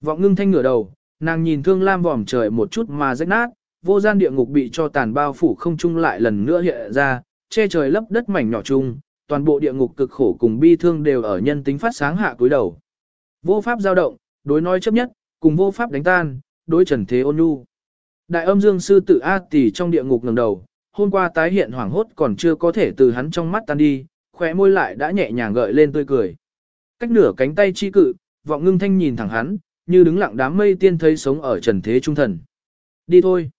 Vọng ngưng thanh ngửa đầu, nàng nhìn thương lam vòm trời một chút mà rách nát, vô gian địa ngục bị cho tàn bao phủ không chung lại lần nữa hiện ra, che trời lấp đất mảnh nhỏ chung, toàn bộ địa ngục cực khổ cùng bi thương đều ở nhân tính phát sáng hạ cuối đầu. Vô pháp dao động, đối nói chấp nhất, cùng vô pháp đánh tan, đối trần thế ôn nhu. Đại âm dương sư tử A tỷ trong địa ngục ngẩng đầu, hôm qua tái hiện hoảng hốt còn chưa có thể từ hắn trong mắt tan đi, khóe môi lại đã nhẹ nhàng gợi lên tươi cười. Cách nửa cánh tay chi cự, vọng ngưng thanh nhìn thẳng hắn, như đứng lặng đám mây tiên thấy sống ở trần thế trung thần. Đi thôi.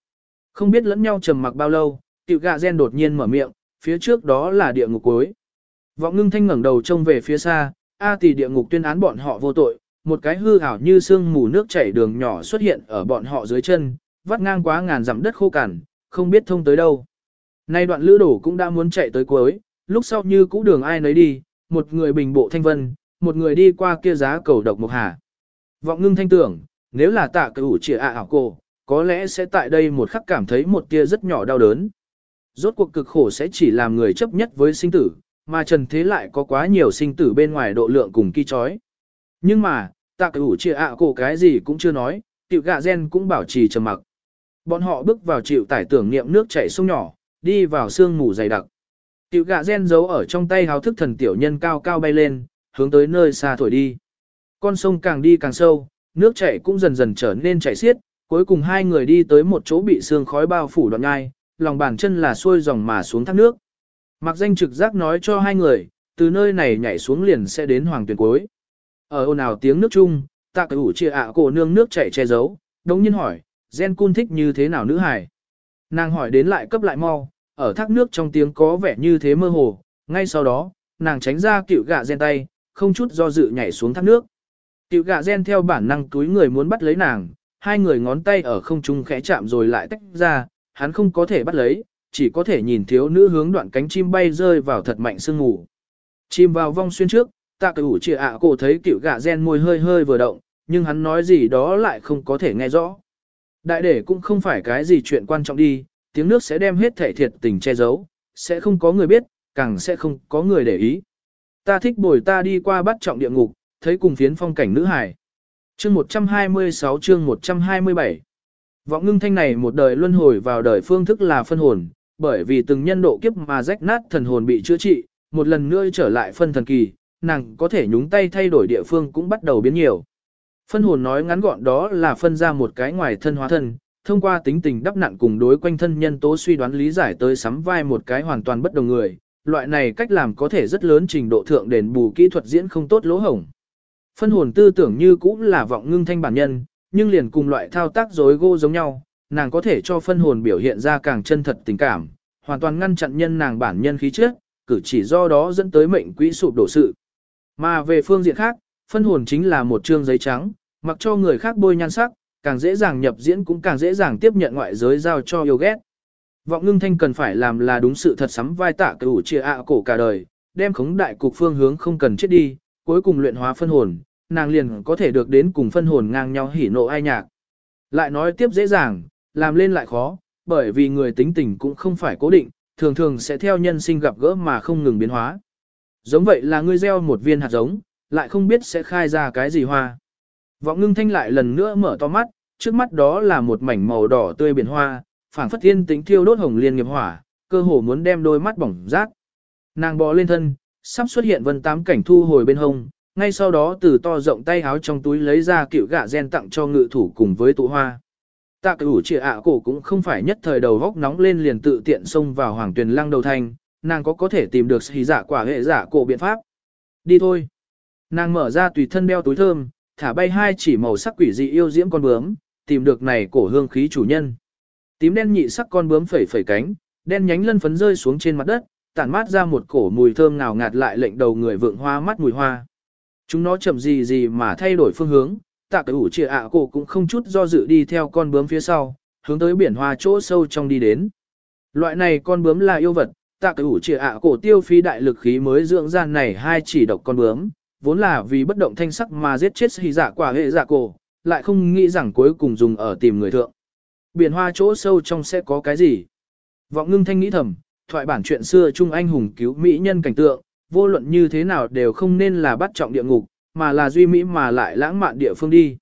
Không biết lẫn nhau trầm mặc bao lâu, tiểu gạ gen đột nhiên mở miệng, phía trước đó là địa ngục cuối. Vọng ngưng thanh ngẩng đầu trông về phía xa, A tỷ địa ngục tuyên án bọn họ vô tội, một cái hư ảo như sương mù nước chảy đường nhỏ xuất hiện ở bọn họ dưới chân, vắt ngang quá ngàn dặm đất khô cằn, không biết thông tới đâu. Nay đoạn lữ đổ cũng đã muốn chạy tới cuối, lúc sau như cũ đường ai nấy đi, một người bình bộ thanh vân, một người đi qua kia giá cầu độc mục hà. Vọng ngưng thanh tưởng, nếu là tạ cửu trịa ạ ảo cô, có lẽ sẽ tại đây một khắc cảm thấy một tia rất nhỏ đau đớn. Rốt cuộc cực khổ sẽ chỉ làm người chấp nhất với sinh tử, mà trần thế lại có quá nhiều sinh tử bên ngoài độ lượng cùng kỳ chói. Nhưng mà, tạ cửu trịa ạ cổ cái gì cũng chưa nói, tiểu gạ gen cũng bảo trì trầm mặc. Bọn họ bước vào chịu tải tưởng niệm nước chảy sông nhỏ, đi vào sương mù dày đặc. Tiểu gạ gen giấu ở trong tay hào thức thần tiểu nhân cao cao bay lên, hướng tới nơi xa thổi đi. Con sông càng đi càng sâu, nước chảy cũng dần dần trở nên chảy xiết, cuối cùng hai người đi tới một chỗ bị sương khói bao phủ đoạn ngai, lòng bàn chân là xuôi dòng mà xuống thác nước. Mặc danh trực giác nói cho hai người, từ nơi này nhảy xuống liền sẽ đến hoàng tuyển cuối. Ở ồn ào tiếng nước chung, tạ cửu chia ạ cổ nương nước chảy che giấu, đống nhiên hỏi, gen cun thích như thế nào nữ hải. Nàng hỏi đến lại cấp lại mau, ở thác nước trong tiếng có vẻ như thế mơ hồ, ngay sau đó, nàng tránh ra cựu gạ gen tay, không chút do dự nhảy xuống thác nước. Cựu gạ gen theo bản năng túi người muốn bắt lấy nàng, hai người ngón tay ở không trung khẽ chạm rồi lại tách ra, hắn không có thể bắt lấy, chỉ có thể nhìn thiếu nữ hướng đoạn cánh chim bay rơi vào thật mạnh sương ngủ. Chim vào vong xuyên trước, tạ cử ủ trịa ạ cổ thấy cựu gạ gen môi hơi hơi vừa động, nhưng hắn nói gì đó lại không có thể nghe rõ. Đại để cũng không phải cái gì chuyện quan trọng đi, tiếng nước sẽ đem hết thể thiệt tình che giấu, sẽ không có người biết, càng sẽ không có người để ý. Ta thích bồi ta đi qua bắt trọng địa ngục, thấy cùng phiến phong cảnh nữ hải. Chương 126 chương 127 Vọng ngưng thanh này một đời luân hồi vào đời phương thức là phân hồn, bởi vì từng nhân độ kiếp mà rách nát thần hồn bị chữa trị, một lần nữa trở lại phân thần kỳ, nàng có thể nhúng tay thay đổi địa phương cũng bắt đầu biến nhiều. Phân hồn nói ngắn gọn đó là phân ra một cái ngoài thân hóa thân, thông qua tính tình đắp nặn cùng đối quanh thân nhân tố suy đoán lý giải tới sắm vai một cái hoàn toàn bất đồng người, loại này cách làm có thể rất lớn trình độ thượng đền bù kỹ thuật diễn không tốt lỗ hổng. Phân hồn tư tưởng như cũng là vọng ngưng thanh bản nhân, nhưng liền cùng loại thao tác rối gô giống nhau, nàng có thể cho phân hồn biểu hiện ra càng chân thật tình cảm, hoàn toàn ngăn chặn nhân nàng bản nhân khí trước, cử chỉ do đó dẫn tới mệnh quỹ sụp đổ sự. Mà về phương diện khác, phân hồn chính là một trương giấy trắng, mặc cho người khác bôi nhan sắc, càng dễ dàng nhập diễn cũng càng dễ dàng tiếp nhận ngoại giới giao cho yêu ghét. Vọng ngưng thanh cần phải làm là đúng sự thật sắm vai tạ cửu chia ạ cổ cả đời, đem khống đại cục phương hướng không cần chết đi, cuối cùng luyện hóa phân hồn, nàng liền có thể được đến cùng phân hồn ngang nhau hỉ nộ ai nhạc. Lại nói tiếp dễ dàng, làm lên lại khó, bởi vì người tính tình cũng không phải cố định, thường thường sẽ theo nhân sinh gặp gỡ mà không ngừng biến hóa. Giống vậy là ngươi gieo một viên hạt giống, lại không biết sẽ khai ra cái gì hoa. Vọng ngưng thanh lại lần nữa mở to mắt, trước mắt đó là một mảnh màu đỏ tươi biển hoa, phảng phất thiên tính thiêu đốt hồng liên nghiệp hỏa, cơ hồ muốn đem đôi mắt bỏng rát. Nàng bò lên thân, sắp xuất hiện vân tám cảnh thu hồi bên hông, ngay sau đó từ to rộng tay áo trong túi lấy ra cựu gạ gen tặng cho ngự thủ cùng với tụ hoa. Tạ cửu trịa ạ cổ cũng không phải nhất thời đầu góc nóng lên liền tự tiện xông vào hoàng tuyền lăng đầu thanh, nàng có có thể tìm được hí giả dạ quả hệ giả cổ biện pháp. Đi thôi. Nàng mở ra tùy thân đeo túi thơm, thả bay hai chỉ màu sắc quỷ dị yêu diễm con bướm, tìm được này cổ hương khí chủ nhân. Tím đen nhị sắc con bướm phẩy phẩy cánh, đen nhánh lân phấn rơi xuống trên mặt đất, tản mát ra một cổ mùi thơm ngào ngạt lại lệnh đầu người vượng hoa mắt mùi hoa. Chúng nó chậm gì gì mà thay đổi phương hướng, tạ cái ủ trịa ạ cổ cũng không chút do dự đi theo con bướm phía sau, hướng tới biển hoa chỗ sâu trong đi đến. Loại này con bướm là yêu vật, tạ cái ủ trịa ạ cổ tiêu phí đại lực khí mới dưỡng ra này hai chỉ độc con bướm, vốn là vì bất động thanh sắc mà giết chết hy dạ quả hệ dạ cổ, lại không nghĩ rằng cuối cùng dùng ở tìm người thượng. Biển hoa chỗ sâu trong sẽ có cái gì? Vọng ngưng thanh nghĩ thầm, thoại bản chuyện xưa chung anh hùng cứu mỹ nhân cảnh tượng, vô luận như thế nào đều không nên là bắt trọng địa ngục, mà là duy mỹ mà lại lãng mạn địa phương đi.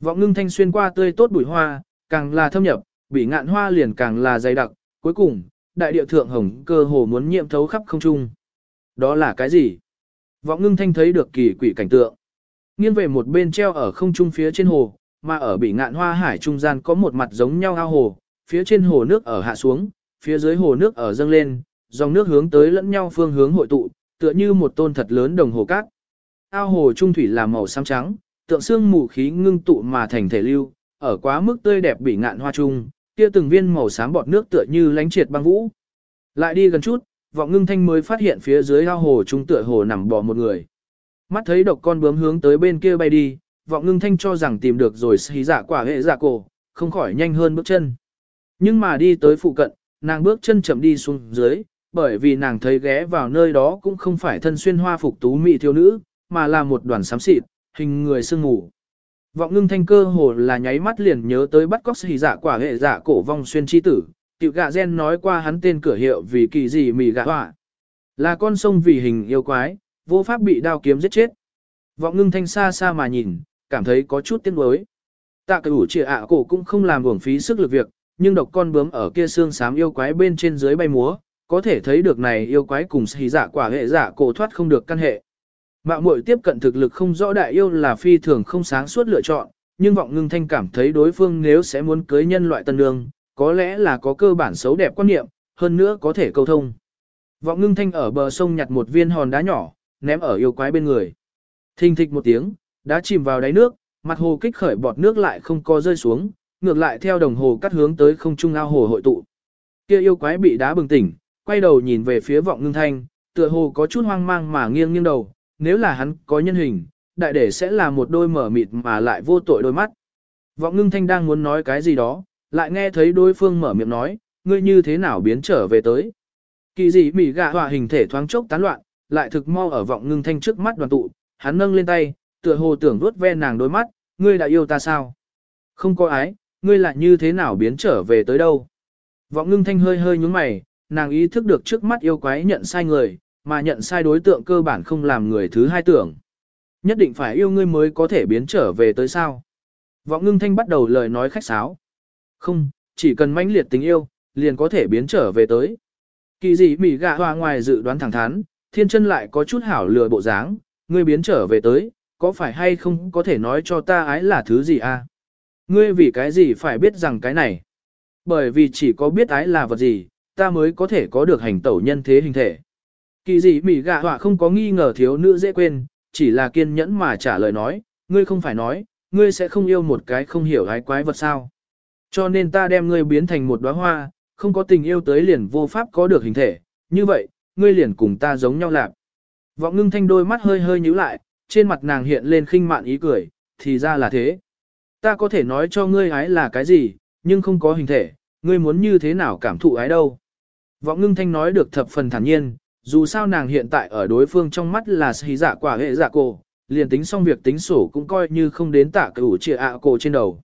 Vọng ngưng thanh xuyên qua tươi tốt bụi hoa, càng là thâm nhập, bị ngạn hoa liền càng là dày đặc, cuối cùng, đại địa thượng hồng cơ hồ muốn nhiệm thấu khắp không trung. Đó là cái gì? Vọng ngưng thanh thấy được kỳ quỷ cảnh tượng. Nghiêng về một bên treo ở không trung phía trên hồ, mà ở bị ngạn hoa hải trung gian có một mặt giống nhau ao hồ, phía trên hồ nước ở hạ xuống, phía dưới hồ nước ở dâng lên, dòng nước hướng tới lẫn nhau phương hướng hội tụ, tựa như một tôn thật lớn đồng hồ cát. Ao hồ trung thủy là màu xám trắng, tượng xương mù khí ngưng tụ mà thành thể lưu, ở quá mức tươi đẹp bị ngạn hoa trung, kia từng viên màu xám bọt nước tựa như lánh triệt băng vũ. Lại đi gần chút, vọng ngưng thanh mới phát hiện phía dưới ao hồ trung tựa hồ nằm bò một người. Mắt thấy độc con bướm hướng tới bên kia bay đi, vọng ngưng thanh cho rằng tìm được rồi xí giả dạ quả hệ giả cổ, không khỏi nhanh hơn bước chân. Nhưng mà đi tới phụ cận, nàng bước chân chậm đi xuống dưới, bởi vì nàng thấy ghé vào nơi đó cũng không phải thân xuyên hoa phục tú mỹ thiếu nữ, mà là một đoàn xám xịt, hình người sương ngủ. Vọng ngưng thanh cơ hồ là nháy mắt liền nhớ tới bắt cóc xì giả quả hệ giả cổ vong xuyên chi tử, tiểu gạ gen nói qua hắn tên cửa hiệu vì kỳ gì mì gạ họa. Là con sông vì hình yêu quái, vô pháp bị đao kiếm giết chết. Vọng ngưng thanh xa xa mà nhìn, cảm thấy có chút tiếc nuối. Tạ cửu trịa ạ cổ cũng không làm uổng phí sức lực việc, nhưng độc con bướm ở kia xương xám yêu quái bên trên dưới bay múa, có thể thấy được này yêu quái cùng xì giả quả hệ giả cổ thoát không được căn hệ. Mạo muội tiếp cận thực lực không rõ đại yêu là phi thường không sáng suốt lựa chọn, nhưng vọng ngưng thanh cảm thấy đối phương nếu sẽ muốn cưới nhân loại tân đường, có lẽ là có cơ bản xấu đẹp quan niệm, hơn nữa có thể câu thông. Vọng ngưng thanh ở bờ sông nhặt một viên hòn đá nhỏ, ném ở yêu quái bên người. Thình thịch một tiếng, đá chìm vào đáy nước, mặt hồ kích khởi bọt nước lại không có rơi xuống, ngược lại theo đồng hồ cắt hướng tới không trung ao hồ hội tụ. Kia yêu quái bị đá bừng tỉnh, quay đầu nhìn về phía vọng ngưng thanh, tựa hồ có chút hoang mang mà nghiêng nghiêng đầu, nếu là hắn có nhân hình, đại để sẽ là một đôi mở mịt mà lại vô tội đôi mắt. Vọng ngưng thanh đang muốn nói cái gì đó, lại nghe thấy đối phương mở miệng nói, ngươi như thế nào biến trở về tới. Kỳ dị mỉ gạ hòa hình thể thoáng chốc tán loạn, lại thực mau ở vọng ngưng thanh trước mắt đoàn tụ, hắn nâng lên tay, tựa hồ tưởng vuốt ve nàng đôi mắt, ngươi đã yêu ta sao? Không có ái, ngươi lại như thế nào biến trở về tới đâu? Vọng ngưng thanh hơi hơi nhúng mày, nàng ý thức được trước mắt yêu quái nhận sai người, mà nhận sai đối tượng cơ bản không làm người thứ hai tưởng. Nhất định phải yêu ngươi mới có thể biến trở về tới sao. Vọng ngưng thanh bắt đầu lời nói khách sáo. Không, chỉ cần mãnh liệt tình yêu, liền có thể biến trở về tới. Kỳ dị mỉ gạ hoa ngoài dự đoán thẳng thắn, thiên chân lại có chút hảo lừa bộ dáng, ngươi biến trở về tới, có phải hay không có thể nói cho ta ái là thứ gì à? Ngươi vì cái gì phải biết rằng cái này? Bởi vì chỉ có biết ái là vật gì, ta mới có thể có được hành tẩu nhân thế hình thể. Kỳ dị mỉ gạ họa không có nghi ngờ thiếu nữ dễ quên, chỉ là kiên nhẫn mà trả lời nói, ngươi không phải nói, ngươi sẽ không yêu một cái không hiểu ái quái vật sao. Cho nên ta đem ngươi biến thành một đóa hoa, không có tình yêu tới liền vô pháp có được hình thể, như vậy, ngươi liền cùng ta giống nhau lạc. Vọng ngưng thanh đôi mắt hơi hơi nhíu lại, trên mặt nàng hiện lên khinh mạn ý cười, thì ra là thế. Ta có thể nói cho ngươi ái là cái gì, nhưng không có hình thể, ngươi muốn như thế nào cảm thụ ái đâu. Vọng ngưng thanh nói được thập phần thản nhiên, dù sao nàng hiện tại ở đối phương trong mắt là xí giả dạ quả hệ giả cổ, liền tính xong việc tính sổ cũng coi như không đến tạ cửu trịa ạ cổ trên đầu.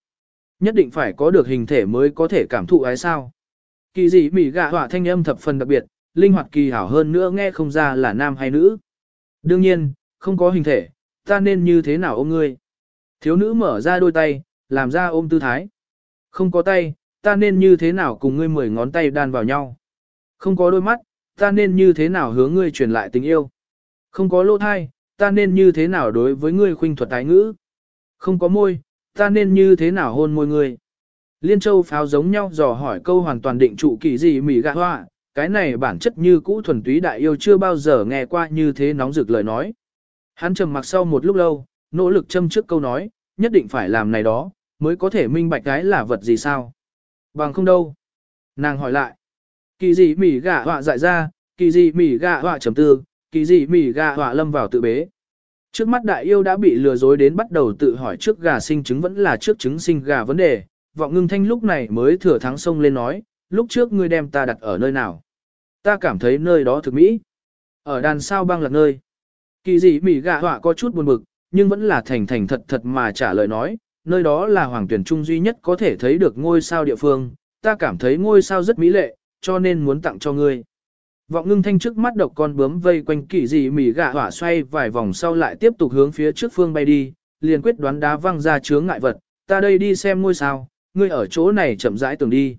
Nhất định phải có được hình thể mới có thể cảm thụ ái sao. Kỳ dị mỉ gạ họa thanh âm thập phần đặc biệt, linh hoạt kỳ hảo hơn nữa nghe không ra là nam hay nữ. Đương nhiên, không có hình thể, ta nên như thế nào ôm ngươi? Thiếu nữ mở ra đôi tay, làm ra ôm tư thái. Không có tay, ta nên như thế nào cùng ngươi mười ngón tay đan vào nhau? Không có đôi mắt, ta nên như thế nào hướng ngươi truyền lại tình yêu? Không có lỗ thai, ta nên như thế nào đối với ngươi khuynh thuật tái ngữ? Không có môi, ta nên như thế nào hôn môi ngươi? Liên châu pháo giống nhau dò hỏi câu hoàn toàn định trụ kỳ gì mỉ gạ hoa, cái này bản chất như cũ thuần túy đại yêu chưa bao giờ nghe qua như thế nóng rực lời nói. Hắn trầm mặc sau một lúc lâu, nỗ lực châm trước câu nói, nhất định phải làm này đó, mới có thể minh bạch cái là vật gì sao. Bằng không đâu. Nàng hỏi lại. Kỳ gì mỉ gạ họa dại ra, kỳ gì mỉ gạ họa trầm tư, kỳ gì mỉ gạ họa lâm vào tự bế. Trước mắt đại yêu đã bị lừa dối đến bắt đầu tự hỏi trước gà sinh trứng vẫn là trước trứng sinh gà vấn đề, vọng ngưng thanh lúc này mới thừa thắng sông lên nói, lúc trước ngươi đem ta đặt ở nơi nào. Ta cảm thấy nơi đó thực mỹ. Ở đàn sao băng là nơi. Kỳ dị mỉ gà họa có chút buồn bực, nhưng vẫn là thành thành thật thật mà trả lời nói, nơi đó là hoàng tuyển trung duy nhất có thể thấy được ngôi sao địa phương, ta cảm thấy ngôi sao rất mỹ lệ, cho nên muốn tặng cho ngươi. Vọng ngưng thanh trước mắt độc con bướm vây quanh kỳ dị mỉ gạ hỏa xoay vài vòng sau lại tiếp tục hướng phía trước phương bay đi, liền quyết đoán đá văng ra chướng ngại vật, ta đây đi xem ngôi sao, ngươi ở chỗ này chậm rãi tưởng đi.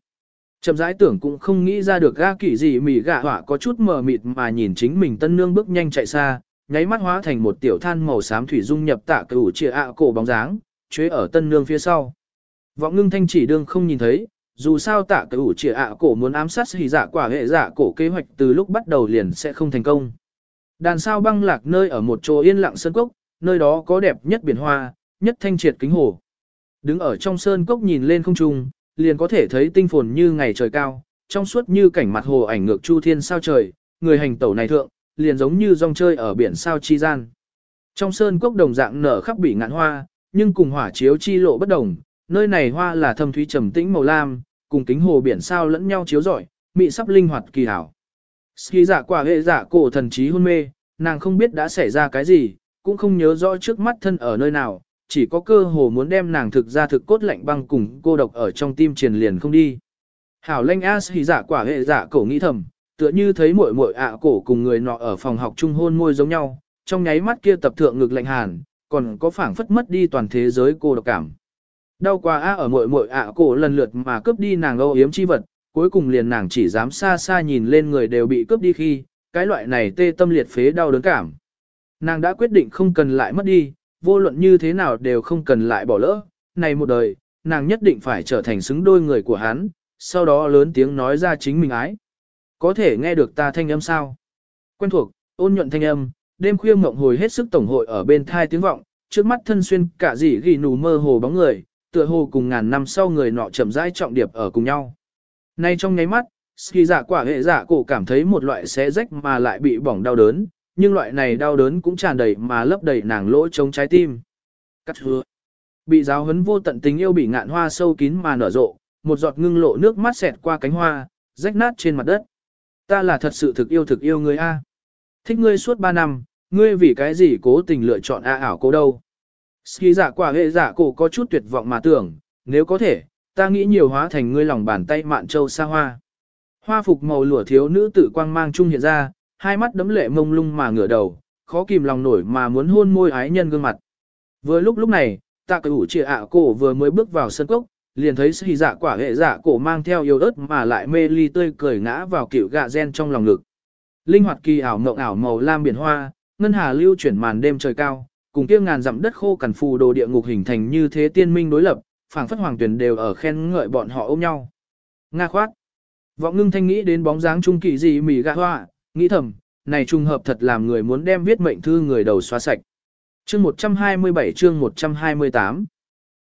Chậm rãi tưởng cũng không nghĩ ra được ga kỳ dị mỉ gạ hỏa có chút mờ mịt mà nhìn chính mình tân nương bước nhanh chạy xa, nháy mắt hóa thành một tiểu than màu xám thủy dung nhập tạ cửu chia ạ cổ bóng dáng, chế ở tân nương phía sau. Vọng ngưng thanh chỉ đương không nhìn thấy, dù sao tạ cửu chia ạ cổ muốn ám sát hỉ dạ quả hệ dạ cổ kế hoạch từ lúc bắt đầu liền sẽ không thành công. Đàn sao băng lạc nơi ở một chỗ yên lặng sơn cốc, nơi đó có đẹp nhất biển hoa, nhất thanh triệt kính hồ. Đứng ở trong sơn cốc nhìn lên không trung, liền có thể thấy tinh phồn như ngày trời cao, trong suốt như cảnh mặt hồ ảnh ngược chu thiên sao trời, người hành tẩu này thượng, liền giống như rong chơi ở biển sao chi gian. Trong sơn cốc đồng dạng nở khắp bị ngạn hoa, nhưng cùng hỏa chiếu chi lộ bất đồng, nơi này hoa là thâm thúy trầm tĩnh màu lam, cùng kính hồ biển sao lẫn nhau chiếu rọi, mị sắp linh hoạt kỳ hảo. Ski giả quả hệ giả cổ thần trí hôn mê, nàng không biết đã xảy ra cái gì, cũng không nhớ rõ trước mắt thân ở nơi nào, chỉ có cơ hồ muốn đem nàng thực ra thực cốt lạnh băng cùng cô độc ở trong tim truyền liền không đi. Hảo lanh a Ski giả quả hệ giả cổ nghĩ thầm, tựa như thấy muội muội ạ cổ cùng người nọ ở phòng học chung hôn môi giống nhau, trong nháy mắt kia tập thượng ngực lạnh hàn, còn có phảng phất mất đi toàn thế giới cô độc cảm. Đau quá a ở muội muội ạ cổ lần lượt mà cướp đi nàng âu yếm chi vật, cuối cùng liền nàng chỉ dám xa xa nhìn lên người đều bị cướp đi khi, cái loại này tê tâm liệt phế đau đớn cảm. Nàng đã quyết định không cần lại mất đi, vô luận như thế nào đều không cần lại bỏ lỡ, này một đời, nàng nhất định phải trở thành xứng đôi người của hắn, sau đó lớn tiếng nói ra chính mình ái. Có thể nghe được ta thanh âm sao? Quen thuộc, ôn nhuận thanh âm, đêm khuya mộng hồi hết sức tổng hội ở bên thai tiếng vọng, trước mắt thân xuyên cả gì ghi nù mơ hồ bóng người, tựa hồ cùng ngàn năm sau người nọ chậm rãi trọng điệp ở cùng nhau. Nay trong nháy mắt, ski giả quả hệ giả cổ cảm thấy một loại xé rách mà lại bị bỏng đau đớn, nhưng loại này đau đớn cũng tràn đầy mà lấp đầy nàng lỗ chống trái tim. Cắt hứa. Bị giáo huấn vô tận tình yêu bị ngạn hoa sâu kín mà nở rộ, một giọt ngưng lộ nước mắt xẹt qua cánh hoa, rách nát trên mặt đất. Ta là thật sự thực yêu thực yêu ngươi a. Thích ngươi suốt 3 năm, ngươi vì cái gì cố tình lựa chọn a ảo cô đâu. Ski giả quả hệ giả cổ có chút tuyệt vọng mà tưởng, nếu có thể, ta nghĩ nhiều hóa thành ngươi lòng bàn tay mạn châu xa hoa. Hoa phục màu lửa thiếu nữ tử quang mang trung hiện ra, hai mắt đấm lệ mông lung mà ngửa đầu, khó kìm lòng nổi mà muốn hôn môi ái nhân gương mặt. Vừa lúc lúc này, tạ cử trịa ạ cổ vừa mới bước vào sân cốc, liền thấy sĩ dạ quả hệ dạ cổ mang theo yêu ớt mà lại mê ly tươi cười ngã vào kiểu gạ gen trong lòng ngực. Linh hoạt kỳ ảo mộng ảo màu lam biển hoa, ngân hà lưu chuyển màn đêm trời cao, cùng kia ngàn dặm đất khô cằn phù đồ địa ngục hình thành như thế tiên minh đối lập, phảng phất hoàng tuyển đều ở khen ngợi bọn họ ôm nhau. Nga khoát. Vọng ngưng thanh nghĩ đến bóng dáng trung kỳ gì mỉ gạ hoa, nghĩ thầm, này trùng hợp thật làm người muốn đem viết mệnh thư người đầu xóa sạch. Chương 127 chương 128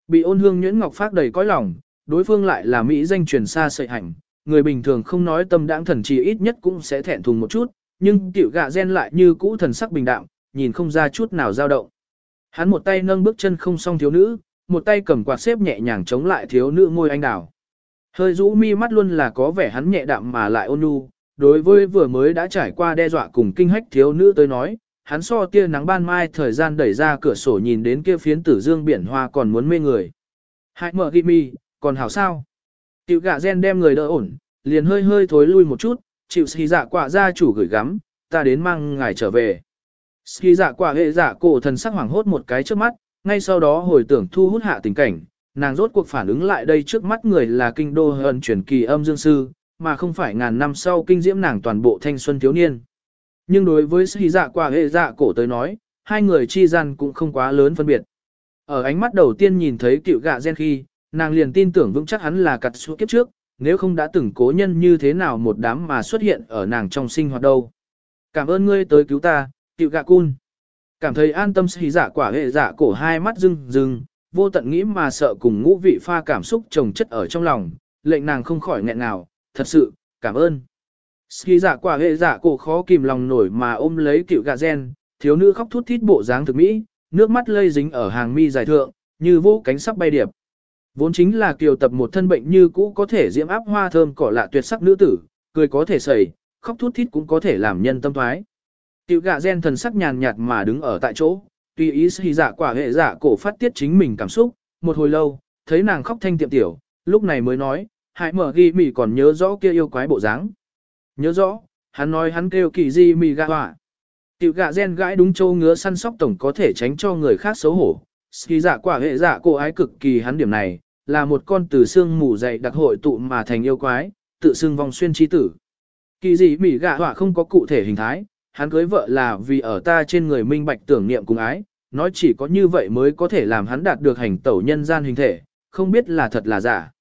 Bị ôn hương nhuyễn ngọc phát đầy cõi lòng, đối phương lại là Mỹ danh truyền xa sợi hành, người bình thường không nói tâm đãng thần trì ít nhất cũng sẽ thẹn thùng một chút, nhưng tiểu gạ gen lại như cũ thần sắc bình đạm, nhìn không ra chút nào dao động. Hắn một tay nâng bước chân không song thiếu nữ, một tay cầm quạt xếp nhẹ nhàng chống lại thiếu nữ môi anh đào. Hơi rũ mi mắt luôn là có vẻ hắn nhẹ đạm mà lại ôn nhu, đối với vừa mới đã trải qua đe dọa cùng kinh hách thiếu nữ tới nói, hắn so tia nắng ban mai thời gian đẩy ra cửa sổ nhìn đến kia phiến tử dương biển hoa còn muốn mê người. Hãy mở ghi mi, còn hảo sao? Tiểu gạ gen đem người đỡ ổn, liền hơi hơi thối lui một chút, chịu xì dạ quả ra chủ gửi gắm, ta đến mang ngài trở về. Ski dạ quả hệ dạ cổ thần sắc hoảng hốt một cái trước mắt, ngay sau đó hồi tưởng thu hút hạ tình cảnh, nàng rốt cuộc phản ứng lại đây trước mắt người là kinh đô hận chuyển kỳ âm dương sư, mà không phải ngàn năm sau kinh diễm nàng toàn bộ thanh xuân thiếu niên. Nhưng đối với sĩ dạ quả hệ dạ cổ tới nói, hai người chi gian cũng không quá lớn phân biệt. Ở ánh mắt đầu tiên nhìn thấy cựu gạ gen khi, nàng liền tin tưởng vững chắc hắn là cặt suốt kiếp trước, nếu không đã từng cố nhân như thế nào một đám mà xuất hiện ở nàng trong sinh hoạt đâu. Cảm ơn ngươi tới cứu ta, cựu gạ cun. Cảm thấy an tâm sĩ giả quả hệ giả cổ hai mắt rưng rưng, vô tận nghĩ mà sợ cùng ngũ vị pha cảm xúc trồng chất ở trong lòng, lệnh nàng không khỏi nghẹn ngào, thật sự, cảm ơn. Ski giả quả hệ giả cổ khó kìm lòng nổi mà ôm lấy cựu gà gen, thiếu nữ khóc thút thít bộ dáng thực mỹ, nước mắt lây dính ở hàng mi dài thượng, như vô cánh sắp bay điệp. Vốn chính là kiều tập một thân bệnh như cũ có thể diễm áp hoa thơm cỏ lạ tuyệt sắc nữ tử, cười có thể sẩy, khóc thút thít cũng có thể làm nhân tâm thoái. Tiểu gạ gen thần sắc nhàn nhạt mà đứng ở tại chỗ, tùy ý xì giả quả hệ giả cổ phát tiết chính mình cảm xúc, một hồi lâu, thấy nàng khóc thanh tiệm tiểu, lúc này mới nói, hãy mở ghi mỉ còn nhớ rõ kia yêu quái bộ dáng. Nhớ rõ, hắn nói hắn kêu kỳ gì mỉ gạ hỏa. Tiểu gạ gen gãi đúng châu ngứa săn sóc tổng có thể tránh cho người khác xấu hổ. Ski giả dạ quả hệ giả cổ ái cực kỳ hắn điểm này, là một con từ xương mù dày đặc hội tụ mà thành yêu quái, tự xưng vòng xuyên chi tử. Kỳ gì mỉ gạ hỏa không có cụ thể hình thái, hắn cưới vợ là vì ở ta trên người minh bạch tưởng niệm cùng ái, nói chỉ có như vậy mới có thể làm hắn đạt được hành tẩu nhân gian hình thể, không biết là thật là giả.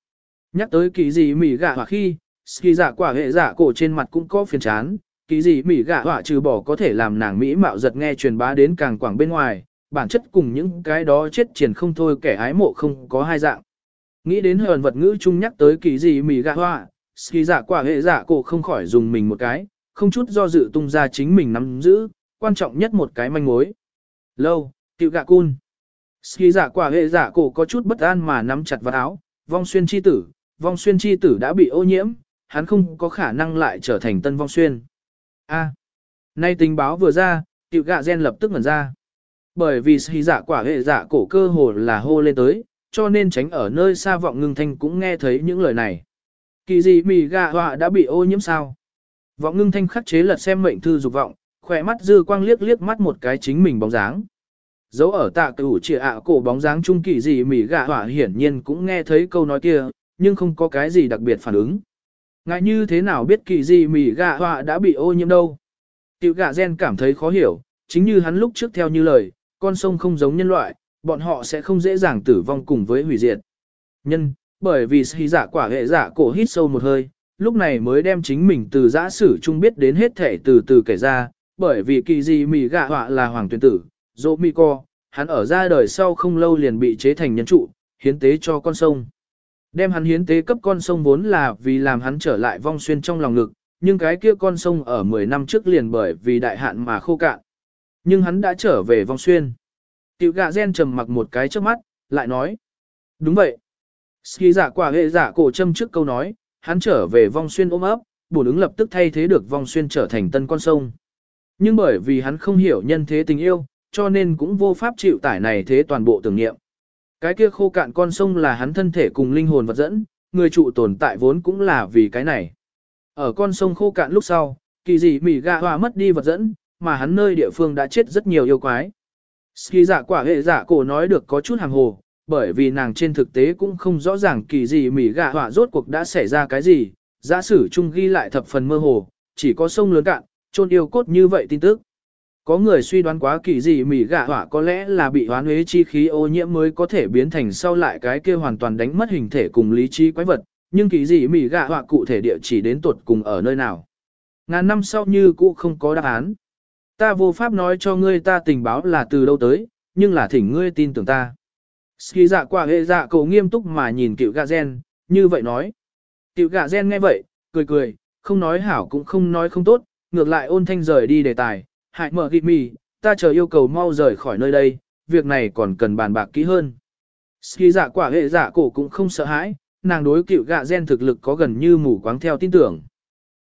Nhắc tới kỳ gì mỉ gạ hỏa khi, kỳ giả dạ quả hệ giả cổ trên mặt cũng có phiền chán, kỳ gì mỉ gạ hỏa trừ bỏ có thể làm nàng mỹ mạo giật nghe truyền bá đến càng quảng bên ngoài, bản chất cùng những cái đó chết triển không thôi kẻ ái mộ không có hai dạng. Nghĩ đến hờn vật ngữ chung nhắc tới kỳ gì mỉ gạ hỏa, kỳ giả dạ quả hệ giả cổ không khỏi dùng mình một cái, không chút do dự tung ra chính mình nắm giữ, quan trọng nhất một cái manh mối. Lâu, tiểu gạ cun. Ski giả quả hệ giả cổ có chút bất an mà nắm chặt vào áo, vong xuyên chi tử, vong xuyên chi tử đã bị ô nhiễm, hắn không có khả năng lại trở thành tân vong xuyên. A. nay tình báo vừa ra, tiểu gạ gen lập tức ngẩn ra. Bởi vì ski giả quả hệ giả cổ cơ hồ là hô lên tới, cho nên tránh ở nơi xa vọng ngưng thanh cũng nghe thấy những lời này. Kỳ gì mì gạ họa đã bị ô nhiễm sao? Vọng ngưng thanh khắc chế lật xem mệnh thư dục vọng, khỏe mắt dư quang liếc liếc mắt một cái chính mình bóng dáng. Dấu ở tạ cửu trịa ạ cổ bóng dáng trung kỳ gì mỉ gạ hỏa hiển nhiên cũng nghe thấy câu nói kia, nhưng không có cái gì đặc biệt phản ứng. Ngại như thế nào biết kỳ gì mỉ gạ hỏa đã bị ô nhiễm đâu. Tiểu gạ gen cảm thấy khó hiểu, chính như hắn lúc trước theo như lời, con sông không giống nhân loại, bọn họ sẽ không dễ dàng tử vong cùng với hủy diệt. Nhân, bởi vì sĩ giả quả hệ giả cổ hít sâu một hơi, lúc này mới đem chính mình từ giã sử chung biết đến hết thể từ từ kể ra, bởi vì kỳ gì mì gạ họa là hoàng tuyển tử, dỗ mi co, hắn ở ra đời sau không lâu liền bị chế thành nhân trụ, hiến tế cho con sông. Đem hắn hiến tế cấp con sông vốn là vì làm hắn trở lại vong xuyên trong lòng ngực, nhưng cái kia con sông ở 10 năm trước liền bởi vì đại hạn mà khô cạn. Nhưng hắn đã trở về vong xuyên. Tiểu gạ gen trầm mặc một cái trước mắt, lại nói. Đúng vậy. Ski giả quả hệ giả cổ châm trước câu nói, hắn trở về vong xuyên ôm ấp, bổn ứng lập tức thay thế được vong xuyên trở thành tân con sông. Nhưng bởi vì hắn không hiểu nhân thế tình yêu, cho nên cũng vô pháp chịu tải này thế toàn bộ tưởng niệm. Cái kia khô cạn con sông là hắn thân thể cùng linh hồn vật dẫn, người trụ tồn tại vốn cũng là vì cái này. Ở con sông khô cạn lúc sau, kỳ dị mỉ gạ hòa mất đi vật dẫn, mà hắn nơi địa phương đã chết rất nhiều yêu quái. Ski giả quả hệ giả cổ nói được có chút hàng hồ, bởi vì nàng trên thực tế cũng không rõ ràng kỳ gì mỉ gạ họa rốt cuộc đã xảy ra cái gì, giả sử chung ghi lại thập phần mơ hồ, chỉ có sông lớn cạn, trôn yêu cốt như vậy tin tức. Có người suy đoán quá kỳ gì mỉ gạ họa có lẽ là bị hoán huế chi khí ô nhiễm mới có thể biến thành sau lại cái kia hoàn toàn đánh mất hình thể cùng lý trí quái vật, nhưng kỳ gì mỉ gạ họa cụ thể địa chỉ đến tuột cùng ở nơi nào. Ngàn năm sau như cũ không có đáp án. Ta vô pháp nói cho ngươi ta tình báo là từ đâu tới, nhưng là thỉnh ngươi tin tưởng ta. Ski dạ quả hệ dạ cổ nghiêm túc mà nhìn cựu gà gen, như vậy nói. Cựu gà gen nghe vậy, cười cười, không nói hảo cũng không nói không tốt, ngược lại ôn thanh rời đi đề tài, hại mở ghi mì, ta chờ yêu cầu mau rời khỏi nơi đây, việc này còn cần bàn bạc kỹ hơn. Ski dạ quả hệ dạ cổ cũng không sợ hãi, nàng đối cựu gạ gen thực lực có gần như mù quáng theo tin tưởng.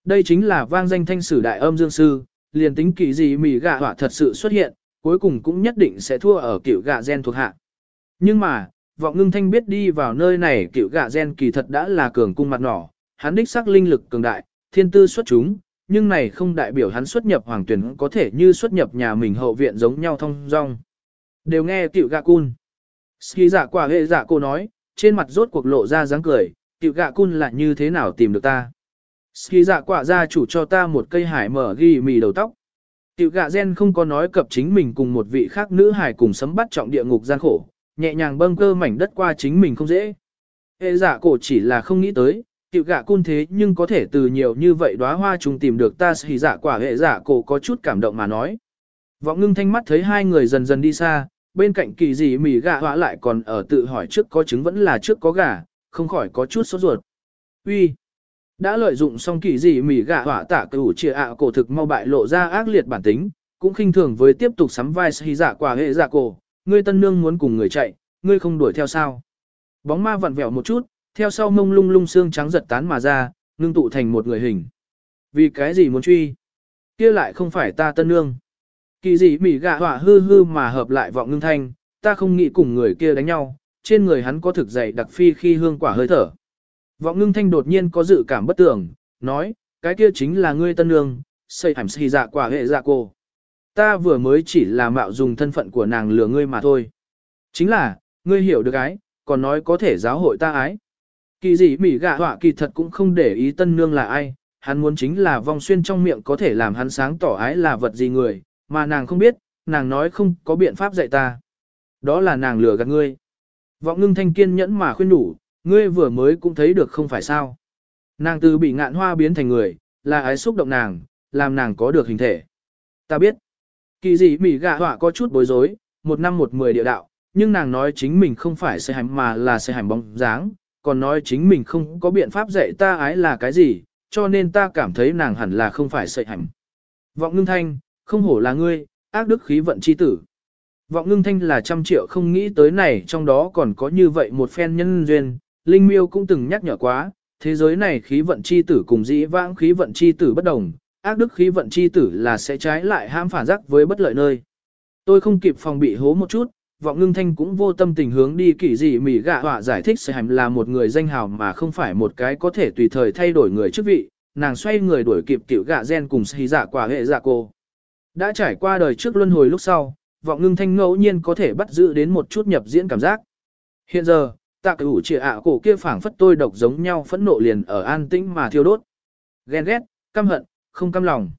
Đây chính là vang danh thanh sử đại âm dương sư, liền tính kỳ gì mì gạ họa thật sự xuất hiện, cuối cùng cũng nhất định sẽ thua ở cựu gạ gen thuộc hạ. Nhưng mà, vọng ngưng thanh biết đi vào nơi này cựu gạ gen kỳ thật đã là cường cung mặt nỏ, hắn đích xác linh lực cường đại, thiên tư xuất chúng, nhưng này không đại biểu hắn xuất nhập hoàng tuyển có thể như xuất nhập nhà mình hậu viện giống nhau thông dong. Đều nghe cựu gạ cun. Ski giả quả hệ giả cô nói, trên mặt rốt cuộc lộ ra dáng cười, cựu gạ cun là như thế nào tìm được ta. Ski giả quả gia chủ cho ta một cây hải mở ghi mì đầu tóc. Tiểu gạ gen không có nói cập chính mình cùng một vị khác nữ hải cùng sấm bắt trọng địa ngục gian khổ, nhẹ nhàng bâng cơ mảnh đất qua chính mình không dễ. Hệ giả cổ chỉ là không nghĩ tới, tiểu gạ cun thế nhưng có thể từ nhiều như vậy đóa hoa trùng tìm được ta xì giả quả hệ giả cổ có chút cảm động mà nói. Vọng ngưng thanh mắt thấy hai người dần dần đi xa, bên cạnh kỳ gì mỉ gạ hóa lại còn ở tự hỏi trước có trứng vẫn là trước có gà, không khỏi có chút sốt ruột. Uy, Đã lợi dụng xong kỳ gì mỉ gạ hỏa tả cửu chia ạ cổ thực mau bại lộ ra ác liệt bản tính, cũng khinh thường với tiếp tục sắm vai xì giả quả hệ giả cổ, ngươi tân nương muốn cùng người chạy, ngươi không đuổi theo sao. Bóng ma vặn vẹo một chút, theo sau mông lung lung xương trắng giật tán mà ra, ngưng tụ thành một người hình. Vì cái gì muốn truy? kia lại không phải ta tân nương. Kỳ dị mỉ gạ hỏa hư hư mà hợp lại vọng ngưng thanh, ta không nghĩ cùng người kia đánh nhau, trên người hắn có thực dày đặc phi khi hương quả hơi thở. Vọng ngưng thanh đột nhiên có dự cảm bất tưởng, nói, cái kia chính là ngươi tân nương, xây hẳm xì dạ quả hệ dạ cô. Ta vừa mới chỉ là mạo dùng thân phận của nàng lừa ngươi mà thôi. Chính là, ngươi hiểu được ái, còn nói có thể giáo hội ta ái. Kỳ dị mỉ gạ họa kỳ thật cũng không để ý tân nương là ai, hắn muốn chính là vong xuyên trong miệng có thể làm hắn sáng tỏ ái là vật gì người, mà nàng không biết, nàng nói không có biện pháp dạy ta. Đó là nàng lừa gạt ngươi. Vọng ngưng thanh kiên nhẫn mà khuyên đủ, ngươi vừa mới cũng thấy được không phải sao. Nàng từ bị ngạn hoa biến thành người, là ái xúc động nàng, làm nàng có được hình thể. Ta biết, kỳ dị mỉ gạ họa có chút bối rối, một năm một mười địa đạo, nhưng nàng nói chính mình không phải xe hành mà là xe hành bóng dáng, còn nói chính mình không có biện pháp dạy ta ái là cái gì, cho nên ta cảm thấy nàng hẳn là không phải sợi hành. Vọng ngưng thanh, không hổ là ngươi, ác đức khí vận chi tử. Vọng ngưng thanh là trăm triệu không nghĩ tới này trong đó còn có như vậy một phen nhân duyên, Linh Miêu cũng từng nhắc nhở quá, thế giới này khí vận chi tử cùng dĩ vãng khí vận chi tử bất đồng, ác đức khí vận chi tử là sẽ trái lại ham phản giác với bất lợi nơi. Tôi không kịp phòng bị hố một chút, vọng ngưng thanh cũng vô tâm tình hướng đi kỳ dị mỉ gạ họa giải thích sẽ hành là một người danh hào mà không phải một cái có thể tùy thời thay đổi người chức vị, nàng xoay người đuổi kịp tiểu gạ gen cùng xì dạ quả hệ dạ cô. Đã trải qua đời trước luân hồi lúc sau, vọng ngưng thanh ngẫu nhiên có thể bắt giữ đến một chút nhập diễn cảm giác. Hiện giờ, tạ cửu trịa ạ cổ kia phảng phất tôi độc giống nhau phẫn nộ liền ở an tĩnh mà thiêu đốt. Ghen ghét, căm hận, không căm lòng.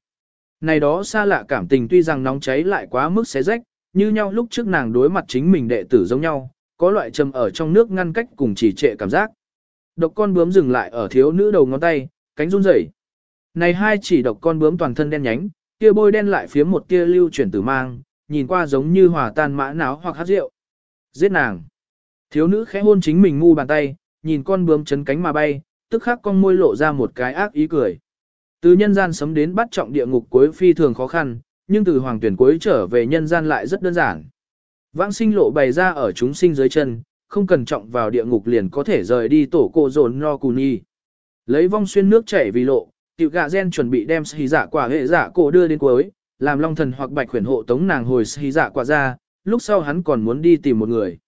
Này đó xa lạ cảm tình tuy rằng nóng cháy lại quá mức xé rách, như nhau lúc trước nàng đối mặt chính mình đệ tử giống nhau, có loại trầm ở trong nước ngăn cách cùng chỉ trệ cảm giác. Độc con bướm dừng lại ở thiếu nữ đầu ngón tay, cánh run rẩy. Này hai chỉ độc con bướm toàn thân đen nhánh, kia bôi đen lại phía một tia lưu chuyển tử mang, nhìn qua giống như hòa tan mã náo hoặc hát rượu. Giết nàng. Thiếu nữ khẽ hôn chính mình ngu bàn tay, nhìn con bướm chấn cánh mà bay, tức khắc con môi lộ ra một cái ác ý cười. Từ nhân gian sấm đến bắt trọng địa ngục cuối phi thường khó khăn, nhưng từ hoàng tuyển cuối trở về nhân gian lại rất đơn giản. Vãng sinh lộ bày ra ở chúng sinh dưới chân, không cần trọng vào địa ngục liền có thể rời đi tổ cô dồn no cù nhi. Lấy vong xuyên nước chảy vì lộ, tiểu gạ gen chuẩn bị đem xì dạ quả hệ dạ cổ đưa đến cuối, làm long thần hoặc bạch khuyển hộ tống nàng hồi xì dạ quả ra, lúc sau hắn còn muốn đi tìm một người.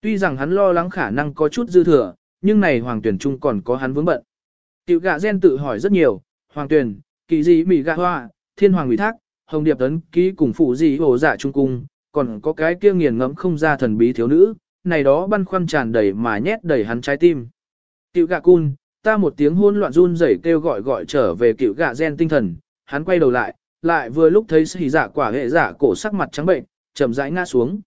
Tuy rằng hắn lo lắng khả năng có chút dư thừa, nhưng này hoàng tuyển trung còn có hắn vướng bận. Tiểu gạ gen tự hỏi rất nhiều, hoàng tuyển, kỳ dị mỹ gạ hoa, thiên hoàng ủy thác, hồng điệp tấn ký cùng phụ dị hồ dạ trung cung, còn có cái kia nghiền ngẫm không ra thần bí thiếu nữ, này đó băn khoăn tràn đầy mà nhét đầy hắn trái tim. Cựu gạ cun, ta một tiếng hôn loạn run rẩy kêu gọi gọi trở về cựu gạ gen tinh thần, hắn quay đầu lại, lại vừa lúc thấy sĩ giả dạ quả hệ giả cổ sắc mặt trắng bệnh, chậm rãi ngã xuống.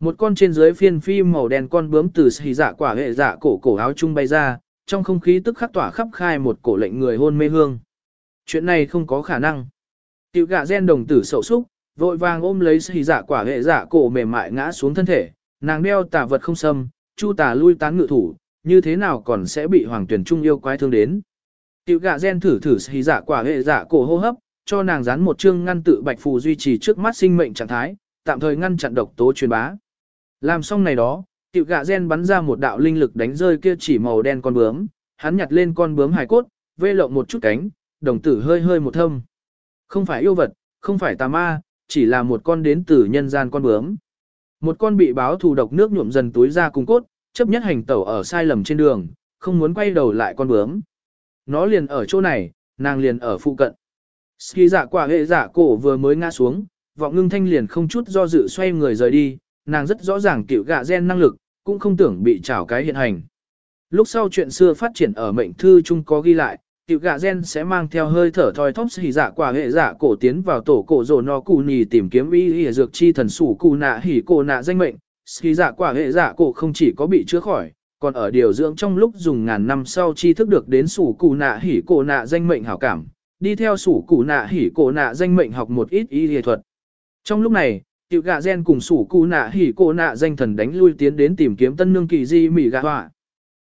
Một con trên dưới phiên phi màu đen con bướm từ sĩ dạ quả hệ dạ cổ cổ áo trung bay ra, trong không khí tức khắc tỏa khắp khai một cổ lệnh người hôn mê hương. Chuyện này không có khả năng. Tiểu gạ gen đồng tử sầu xúc, vội vàng ôm lấy xì dạ quả hệ dạ cổ mềm mại ngã xuống thân thể, nàng đeo tà vật không xâm, chu tà lui tán ngự thủ, như thế nào còn sẽ bị hoàng tuyển trung yêu quái thương đến. Tiểu gạ gen thử thử xì dạ quả hệ dạ cổ hô hấp, cho nàng dán một chương ngăn tự bạch phù duy trì trước mắt sinh mệnh trạng thái, tạm thời ngăn chặn độc tố truyền bá. Làm xong này đó, tiểu gạ gen bắn ra một đạo linh lực đánh rơi kia chỉ màu đen con bướm, hắn nhặt lên con bướm hài cốt, vê lộng một chút cánh, đồng tử hơi hơi một thâm. Không phải yêu vật, không phải tà ma, chỉ là một con đến từ nhân gian con bướm. Một con bị báo thù độc nước nhuộm dần túi ra cùng cốt, chấp nhất hành tẩu ở sai lầm trên đường, không muốn quay đầu lại con bướm. Nó liền ở chỗ này, nàng liền ở phụ cận. Ski giả quả hệ giả cổ vừa mới ngã xuống, vọng ngưng thanh liền không chút do dự xoay người rời đi, nàng rất rõ ràng kiểu gạ gen năng lực, cũng không tưởng bị trảo cái hiện hành. Lúc sau chuyện xưa phát triển ở mệnh thư chung có ghi lại, tiểu gạ gen sẽ mang theo hơi thở thoi thóp xì dạ quả hệ dạ cổ tiến vào tổ cổ rồ no cù nhì tìm kiếm y y dược chi thần sủ cù nạ hỉ cổ nạ danh mệnh. Xì dạ quả hệ dạ cổ không chỉ có bị chữa khỏi, còn ở điều dưỡng trong lúc dùng ngàn năm sau chi thức được đến sủ cù nạ hỉ cổ nạ danh mệnh hảo cảm. Đi theo sủ cù nạ hỉ cổ nạ danh mệnh học một ít y y thuật. Trong lúc này, tiểu gạ gen cùng sủ cù nạ hỉ cổ nạ danh thần đánh lui tiến đến tìm kiếm tân nương kỳ di mỹ gạ họa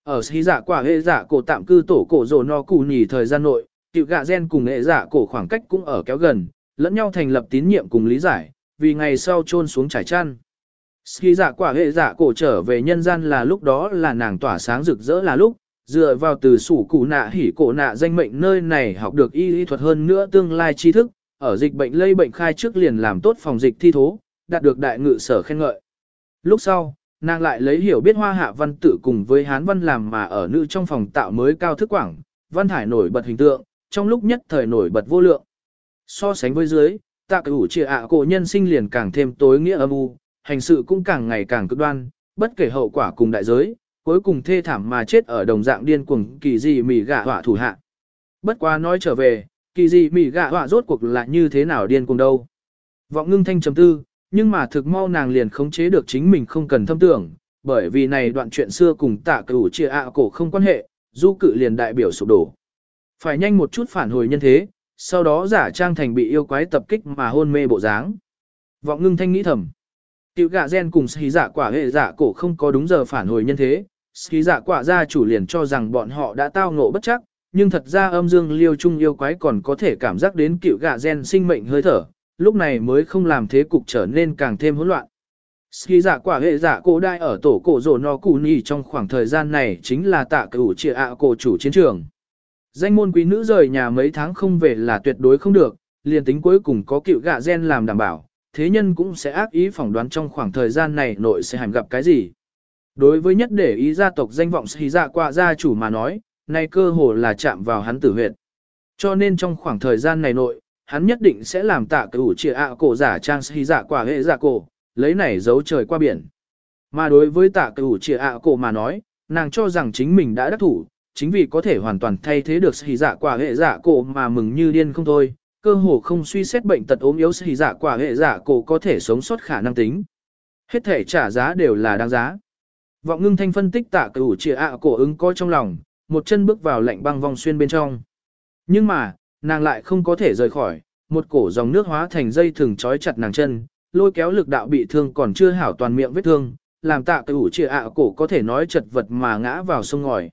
ở xí giả quả hệ giả cổ tạm cư tổ cổ rồ no cù nhì thời gian nội, tiểu gạ gen cùng hệ giả cổ khoảng cách cũng ở kéo gần, lẫn nhau thành lập tín nhiệm cùng lý giải, vì ngày sau trôn xuống trải chăn. Ski giả quả hệ giả cổ trở về nhân gian là lúc đó là nàng tỏa sáng rực rỡ là lúc, dựa vào từ sủ cụ nạ hỉ cổ nạ danh mệnh nơi này học được y lý thuật hơn nữa tương lai tri thức, ở dịch bệnh lây bệnh khai trước liền làm tốt phòng dịch thi thố, đạt được đại ngự sở khen ngợi. Lúc sau, nàng lại lấy hiểu biết hoa hạ văn tự cùng với hán văn làm mà ở nữ trong phòng tạo mới cao thức quảng, văn thải nổi bật hình tượng, trong lúc nhất thời nổi bật vô lượng. So sánh với dưới, tạ cửu trịa ạ cổ nhân sinh liền càng thêm tối nghĩa âm u, hành sự cũng càng ngày càng cực đoan, bất kể hậu quả cùng đại giới, cuối cùng thê thảm mà chết ở đồng dạng điên cuồng kỳ dị mỉ gạ họa thủ hạ. Bất quá nói trở về, kỳ dị mỉ gạ họa rốt cuộc là như thế nào điên cuồng đâu. Vọng ngưng thanh chấm tư, nhưng mà thực mau nàng liền khống chế được chính mình không cần thâm tưởng, bởi vì này đoạn chuyện xưa cùng tạ cửu chia ạ cổ không quan hệ, du cự liền đại biểu sụp đổ. Phải nhanh một chút phản hồi nhân thế, sau đó giả trang thành bị yêu quái tập kích mà hôn mê bộ dáng. Vọng ngưng thanh nghĩ thầm. Tiểu gạ gen cùng xí giả quả hệ giả cổ không có đúng giờ phản hồi nhân thế, xí giả quả gia chủ liền cho rằng bọn họ đã tao ngộ bất chắc, nhưng thật ra âm dương liêu trung yêu quái còn có thể cảm giác đến cựu gạ gen sinh mệnh hơi thở, lúc này mới không làm thế cục trở nên càng thêm hỗn loạn. Ski giả quả hệ giả cổ đại ở tổ cổ rổ no cù nhì trong khoảng thời gian này chính là tạ cửu trịa ạ cổ chủ chiến trường. Danh môn quý nữ rời nhà mấy tháng không về là tuyệt đối không được, liền tính cuối cùng có cựu gạ gen làm đảm bảo, thế nhân cũng sẽ ác ý phỏng đoán trong khoảng thời gian này nội sẽ hàm gặp cái gì. Đối với nhất để ý gia tộc danh vọng sĩ giả quả gia chủ mà nói, nay cơ hồ là chạm vào hắn tử huyệt. Cho nên trong khoảng thời gian này nội, hắn nhất định sẽ làm tạ cửu trịa ạ cổ giả trang sĩ giả dạ quả hệ giả cổ, lấy này giấu trời qua biển. Mà đối với tạ cửu trịa ạ cổ mà nói, nàng cho rằng chính mình đã đắc thủ, chính vì có thể hoàn toàn thay thế được sĩ giả dạ quả hệ giả cổ mà mừng như điên không thôi, cơ hồ không suy xét bệnh tật ốm yếu sĩ giả quả hệ giả cổ có thể sống sót khả năng tính. Hết thể trả giá đều là đáng giá. Vọng ngưng thanh phân tích tạ cửu trịa ạ cổ ứng coi trong lòng, một chân bước vào lạnh băng vòng xuyên bên trong. Nhưng mà, nàng lại không có thể rời khỏi, một cổ dòng nước hóa thành dây thừng trói chặt nàng chân, lôi kéo lực đạo bị thương còn chưa hảo toàn miệng vết thương, làm tạ cửu chia ạ cổ có thể nói chật vật mà ngã vào sông ngòi.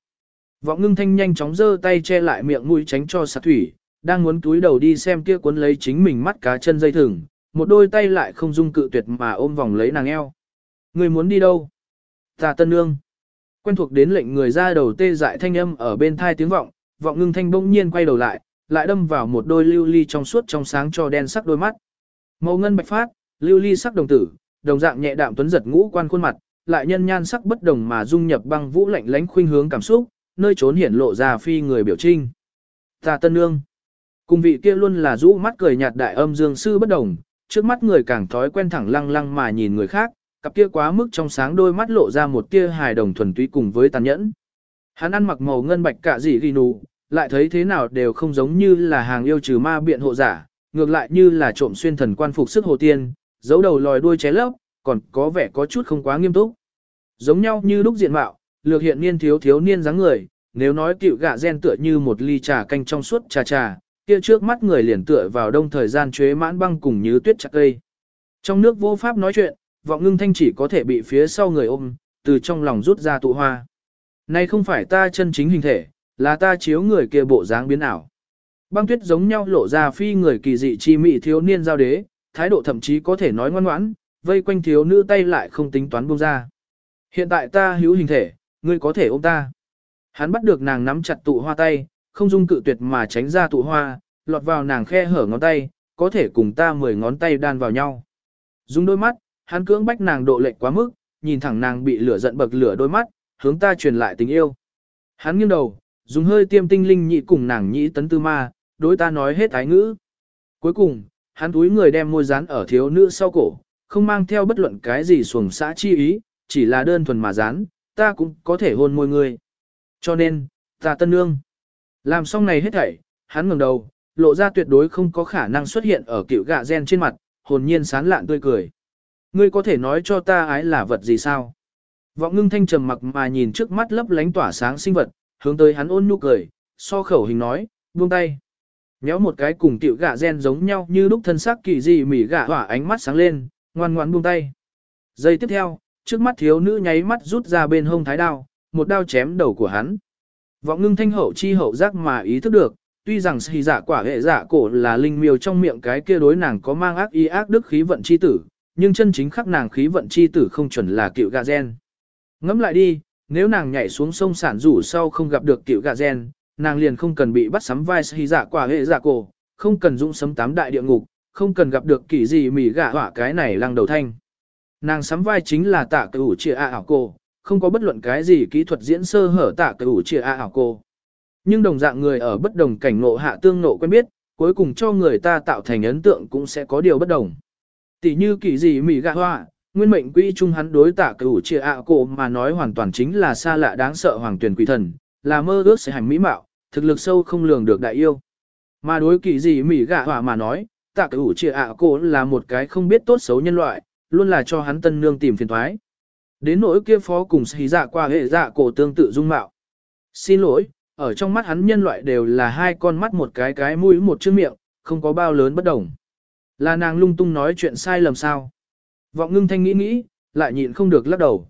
Vọng ngưng thanh nhanh chóng giơ tay che lại miệng mũi tránh cho sạt thủy, đang muốn túi đầu đi xem kia cuốn lấy chính mình mắt cá chân dây thừng, một đôi tay lại không dung cự tuyệt mà ôm vòng lấy nàng eo. Người muốn đi đâu? Ta tân nương. Quen thuộc đến lệnh người ra đầu tê dại thanh âm ở bên thai tiếng vọng, vọng ngưng thanh bỗng nhiên quay đầu lại, lại đâm vào một đôi lưu ly trong suốt trong sáng cho đen sắc đôi mắt. Màu ngân bạch phát, lưu ly sắc đồng tử, đồng dạng nhẹ đạm tuấn giật ngũ quan khuôn mặt, lại nhân nhan sắc bất đồng mà dung nhập băng vũ lạnh lánh khuynh hướng cảm xúc, nơi trốn hiển lộ ra phi người biểu trinh. Ta tân nương. Cùng vị kia luôn là rũ mắt cười nhạt đại âm dương sư bất đồng, trước mắt người càng thói quen thẳng lăng lăng mà nhìn người khác, cặp kia quá mức trong sáng đôi mắt lộ ra một tia hài đồng thuần túy cùng với tàn nhẫn. Hắn ăn mặc màu ngân bạch cả dị ghi nụ, lại thấy thế nào đều không giống như là hàng yêu trừ ma biện hộ giả, ngược lại như là trộm xuyên thần quan phục sức hồ tiên, giấu đầu lòi đuôi ché lấp, còn có vẻ có chút không quá nghiêm túc. Giống nhau như lúc diện mạo, lược hiện niên thiếu thiếu niên dáng người, nếu nói cựu gạ gen tựa như một ly trà canh trong suốt trà trà, kia trước mắt người liền tựa vào đông thời gian chế mãn băng cùng như tuyết chặt cây. Trong nước vô pháp nói chuyện, vọng ngưng thanh chỉ có thể bị phía sau người ôm, từ trong lòng rút ra tụ hoa. Này không phải ta chân chính hình thể, là ta chiếu người kia bộ dáng biến ảo. Băng tuyết giống nhau lộ ra phi người kỳ dị chi mị thiếu niên giao đế, thái độ thậm chí có thể nói ngoan ngoãn, vây quanh thiếu nữ tay lại không tính toán buông ra. Hiện tại ta hữu hình thể, ngươi có thể ôm ta. Hắn bắt được nàng nắm chặt tụ hoa tay, không dung cự tuyệt mà tránh ra tụ hoa, lọt vào nàng khe hở ngón tay, có thể cùng ta mười ngón tay đan vào nhau. Dùng đôi mắt, hắn cưỡng bách nàng độ lệch quá mức, nhìn thẳng nàng bị lửa giận bậc lửa đôi mắt, hướng ta truyền lại tình yêu. Hắn nghiêng đầu, dùng hơi tiêm tinh linh nhị cùng nàng nhị tấn tư ma, đối ta nói hết ái ngữ. Cuối cùng, hắn túi người đem môi dán ở thiếu nữ sau cổ, không mang theo bất luận cái gì xuồng xã chi ý, chỉ là đơn thuần mà dán, ta cũng có thể hôn môi người. Cho nên, ta tân nương. Làm xong này hết thảy, hắn ngẩng đầu, lộ ra tuyệt đối không có khả năng xuất hiện ở cựu gạ gen trên mặt, hồn nhiên sán lạn tươi cười. Ngươi có thể nói cho ta ái là vật gì sao? Vọng ngưng thanh trầm mặc mà nhìn trước mắt lấp lánh tỏa sáng sinh vật, hướng tới hắn ôn nhu cười, so khẩu hình nói, buông tay. Nhéo một cái cùng tiểu gạ gen giống nhau như lúc thân sắc kỳ dị mỉ gạ hỏa ánh mắt sáng lên, ngoan ngoãn buông tay. Giây tiếp theo, trước mắt thiếu nữ nháy mắt rút ra bên hông thái đao, một đao chém đầu của hắn. Vọng ngưng thanh hậu chi hậu giác mà ý thức được, tuy rằng xì giả quả hệ giả cổ là linh miêu trong miệng cái kia đối nàng có mang ác y ác đức khí vận chi tử, nhưng chân chính khắc nàng khí vận chi tử không chuẩn là cựu gà gen. Ngẫm lại đi, nếu nàng nhảy xuống sông sản rủ sau không gặp được cựu gà gen, nàng liền không cần bị bắt sắm vai hy giả dạ quả hệ giả cổ, không cần dũng sấm tám đại địa ngục, không cần gặp được kỳ gì mỉ gạ hỏa cái này lăng đầu thanh. Nàng sắm vai chính là tạ cửu chia trịa a ảo cô, không có bất luận cái gì kỹ thuật diễn sơ hở tạ cửu chia trịa a ảo cô. Nhưng đồng dạng người ở bất đồng cảnh ngộ hạ tương nộ quen biết, cuối cùng cho người ta tạo thành ấn tượng cũng sẽ có điều bất đồng. Tỷ như kỳ gì mỉ gạ hỏa, nguyên mệnh quỹ trung hắn đối tạ cửu chia ạ cổ mà nói hoàn toàn chính là xa lạ đáng sợ hoàng tuyển quỷ thần, là mơ ước sẽ hành mỹ mạo, thực lực sâu không lường được đại yêu. Mà đối kỳ gì mỹ gạ hỏa mà nói, tạ cửu chia ạ cổ là một cái không biết tốt xấu nhân loại, luôn là cho hắn tân nương tìm phiền thoái. Đến nỗi kia phó cùng xì dạ qua hệ dạ cổ tương tự dung mạo. Xin lỗi, ở trong mắt hắn nhân loại đều là hai con mắt một cái cái mũi một chữ miệng, không có bao lớn bất đồng. Là nàng lung tung nói chuyện sai lầm sao? Vọng ngưng thanh nghĩ nghĩ, lại nhịn không được lắc đầu.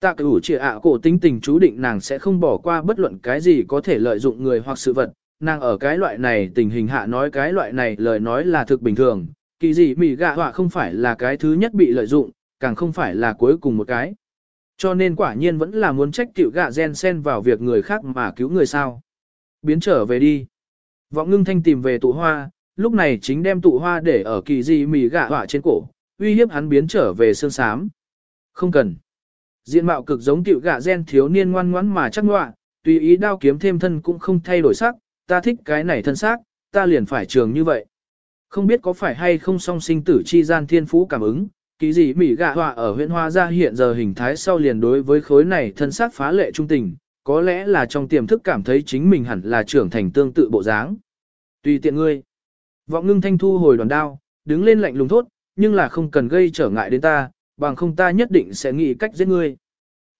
Tạ cửu chỉ ạ cổ tính tình chú định nàng sẽ không bỏ qua bất luận cái gì có thể lợi dụng người hoặc sự vật. Nàng ở cái loại này tình hình hạ nói cái loại này lời nói là thực bình thường. Kỳ gì mỉ gạ họa không phải là cái thứ nhất bị lợi dụng, càng không phải là cuối cùng một cái. Cho nên quả nhiên vẫn là muốn trách tiểu gạ gen sen vào việc người khác mà cứu người sao. Biến trở về đi. Vọng ngưng thanh tìm về tụ hoa, lúc này chính đem tụ hoa để ở kỳ gì mỉ gạ họa trên cổ, uy hiếp hắn biến trở về xương xám. Không cần. Diện mạo cực giống tiểu gạ gen thiếu niên ngoan ngoãn mà chắc ngoạ, tùy ý đao kiếm thêm thân cũng không thay đổi sắc, ta thích cái này thân xác, ta liền phải trường như vậy. Không biết có phải hay không song sinh tử chi gian thiên phú cảm ứng, ký gì mỉ gạ họa ở huyện hoa ra hiện giờ hình thái sau liền đối với khối này thân xác phá lệ trung tình, có lẽ là trong tiềm thức cảm thấy chính mình hẳn là trưởng thành tương tự bộ dáng. Tùy tiện ngươi. Vọng ngưng thanh thu hồi đoàn đao, đứng lên lạnh lùng thốt, nhưng là không cần gây trở ngại đến ta, bằng không ta nhất định sẽ nghĩ cách giết ngươi.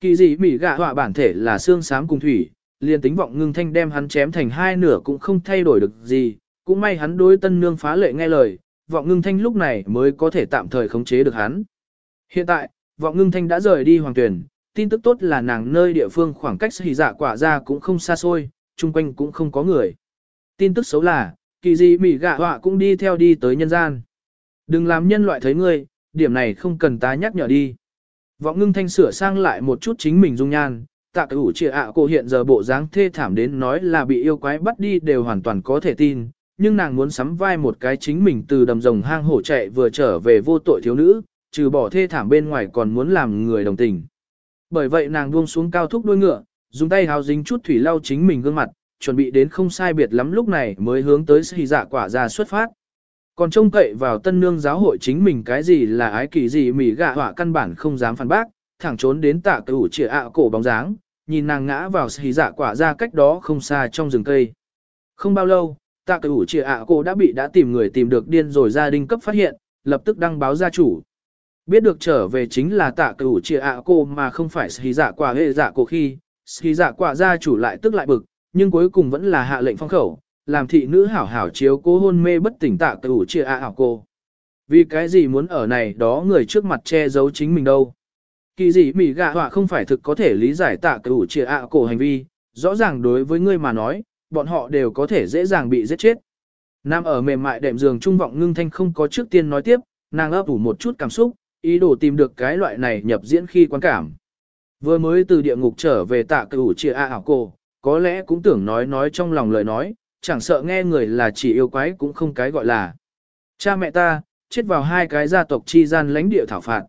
Kỳ dị mỉ gạ họa bản thể là xương xám cùng thủy, liền tính vọng ngưng thanh đem hắn chém thành hai nửa cũng không thay đổi được gì, cũng may hắn đối tân nương phá lệ nghe lời, vọng ngưng thanh lúc này mới có thể tạm thời khống chế được hắn. Hiện tại, vọng ngưng thanh đã rời đi hoàng tuyển, tin tức tốt là nàng nơi địa phương khoảng cách hỉ dạ quả ra cũng không xa xôi, chung quanh cũng không có người. Tin tức xấu là, kỳ dị mỉ gạ họa cũng đi theo đi tới nhân gian. Đừng làm nhân loại thấy ngươi, điểm này không cần ta nhắc nhở đi. Vọng ngưng thanh sửa sang lại một chút chính mình dung nhan, tạ cửu trịa ạ cô hiện giờ bộ dáng thê thảm đến nói là bị yêu quái bắt đi đều hoàn toàn có thể tin, nhưng nàng muốn sắm vai một cái chính mình từ đầm rồng hang hổ chạy vừa trở về vô tội thiếu nữ, trừ bỏ thê thảm bên ngoài còn muốn làm người đồng tình. Bởi vậy nàng buông xuống cao thúc đuôi ngựa, dùng tay hào dính chút thủy lau chính mình gương mặt, chuẩn bị đến không sai biệt lắm lúc này mới hướng tới sĩ dạ quả ra xuất phát. Còn trông cậy vào tân nương giáo hội chính mình cái gì là ái kỳ gì mỉ gạ họa căn bản không dám phản bác, thẳng trốn đến tạ cửu trịa ạ cổ bóng dáng, nhìn nàng ngã vào xì dạ quả ra cách đó không xa trong rừng cây. Không bao lâu, tạ cửu trịa ạ cổ đã bị đã tìm người tìm được điên rồi gia đình cấp phát hiện, lập tức đăng báo gia chủ. Biết được trở về chính là tạ cửu trịa ạ cổ mà không phải xì dạ quả hệ dạ cổ khi, xì dạ quả gia chủ lại tức lại bực, nhưng cuối cùng vẫn là hạ lệnh phong khẩu, làm thị nữ hảo hảo chiếu cố hôn mê bất tỉnh tạ cửu chia a hảo cô. Vì cái gì muốn ở này đó người trước mặt che giấu chính mình đâu. Kỳ gì mỉ gạ họa không phải thực có thể lý giải tạ cửu chia a cổ hành vi, rõ ràng đối với ngươi mà nói, bọn họ đều có thể dễ dàng bị giết chết. Nam ở mềm mại đệm giường trung vọng ngưng thanh không có trước tiên nói tiếp, nàng ấp ủ một chút cảm xúc, ý đồ tìm được cái loại này nhập diễn khi quan cảm. Vừa mới từ địa ngục trở về tạ cửu chia a ảo cô, có lẽ cũng tưởng nói nói trong lòng lời nói, chẳng sợ nghe người là chỉ yêu quái cũng không cái gọi là. Cha mẹ ta, chết vào hai cái gia tộc chi gian lãnh địa thảo phạt.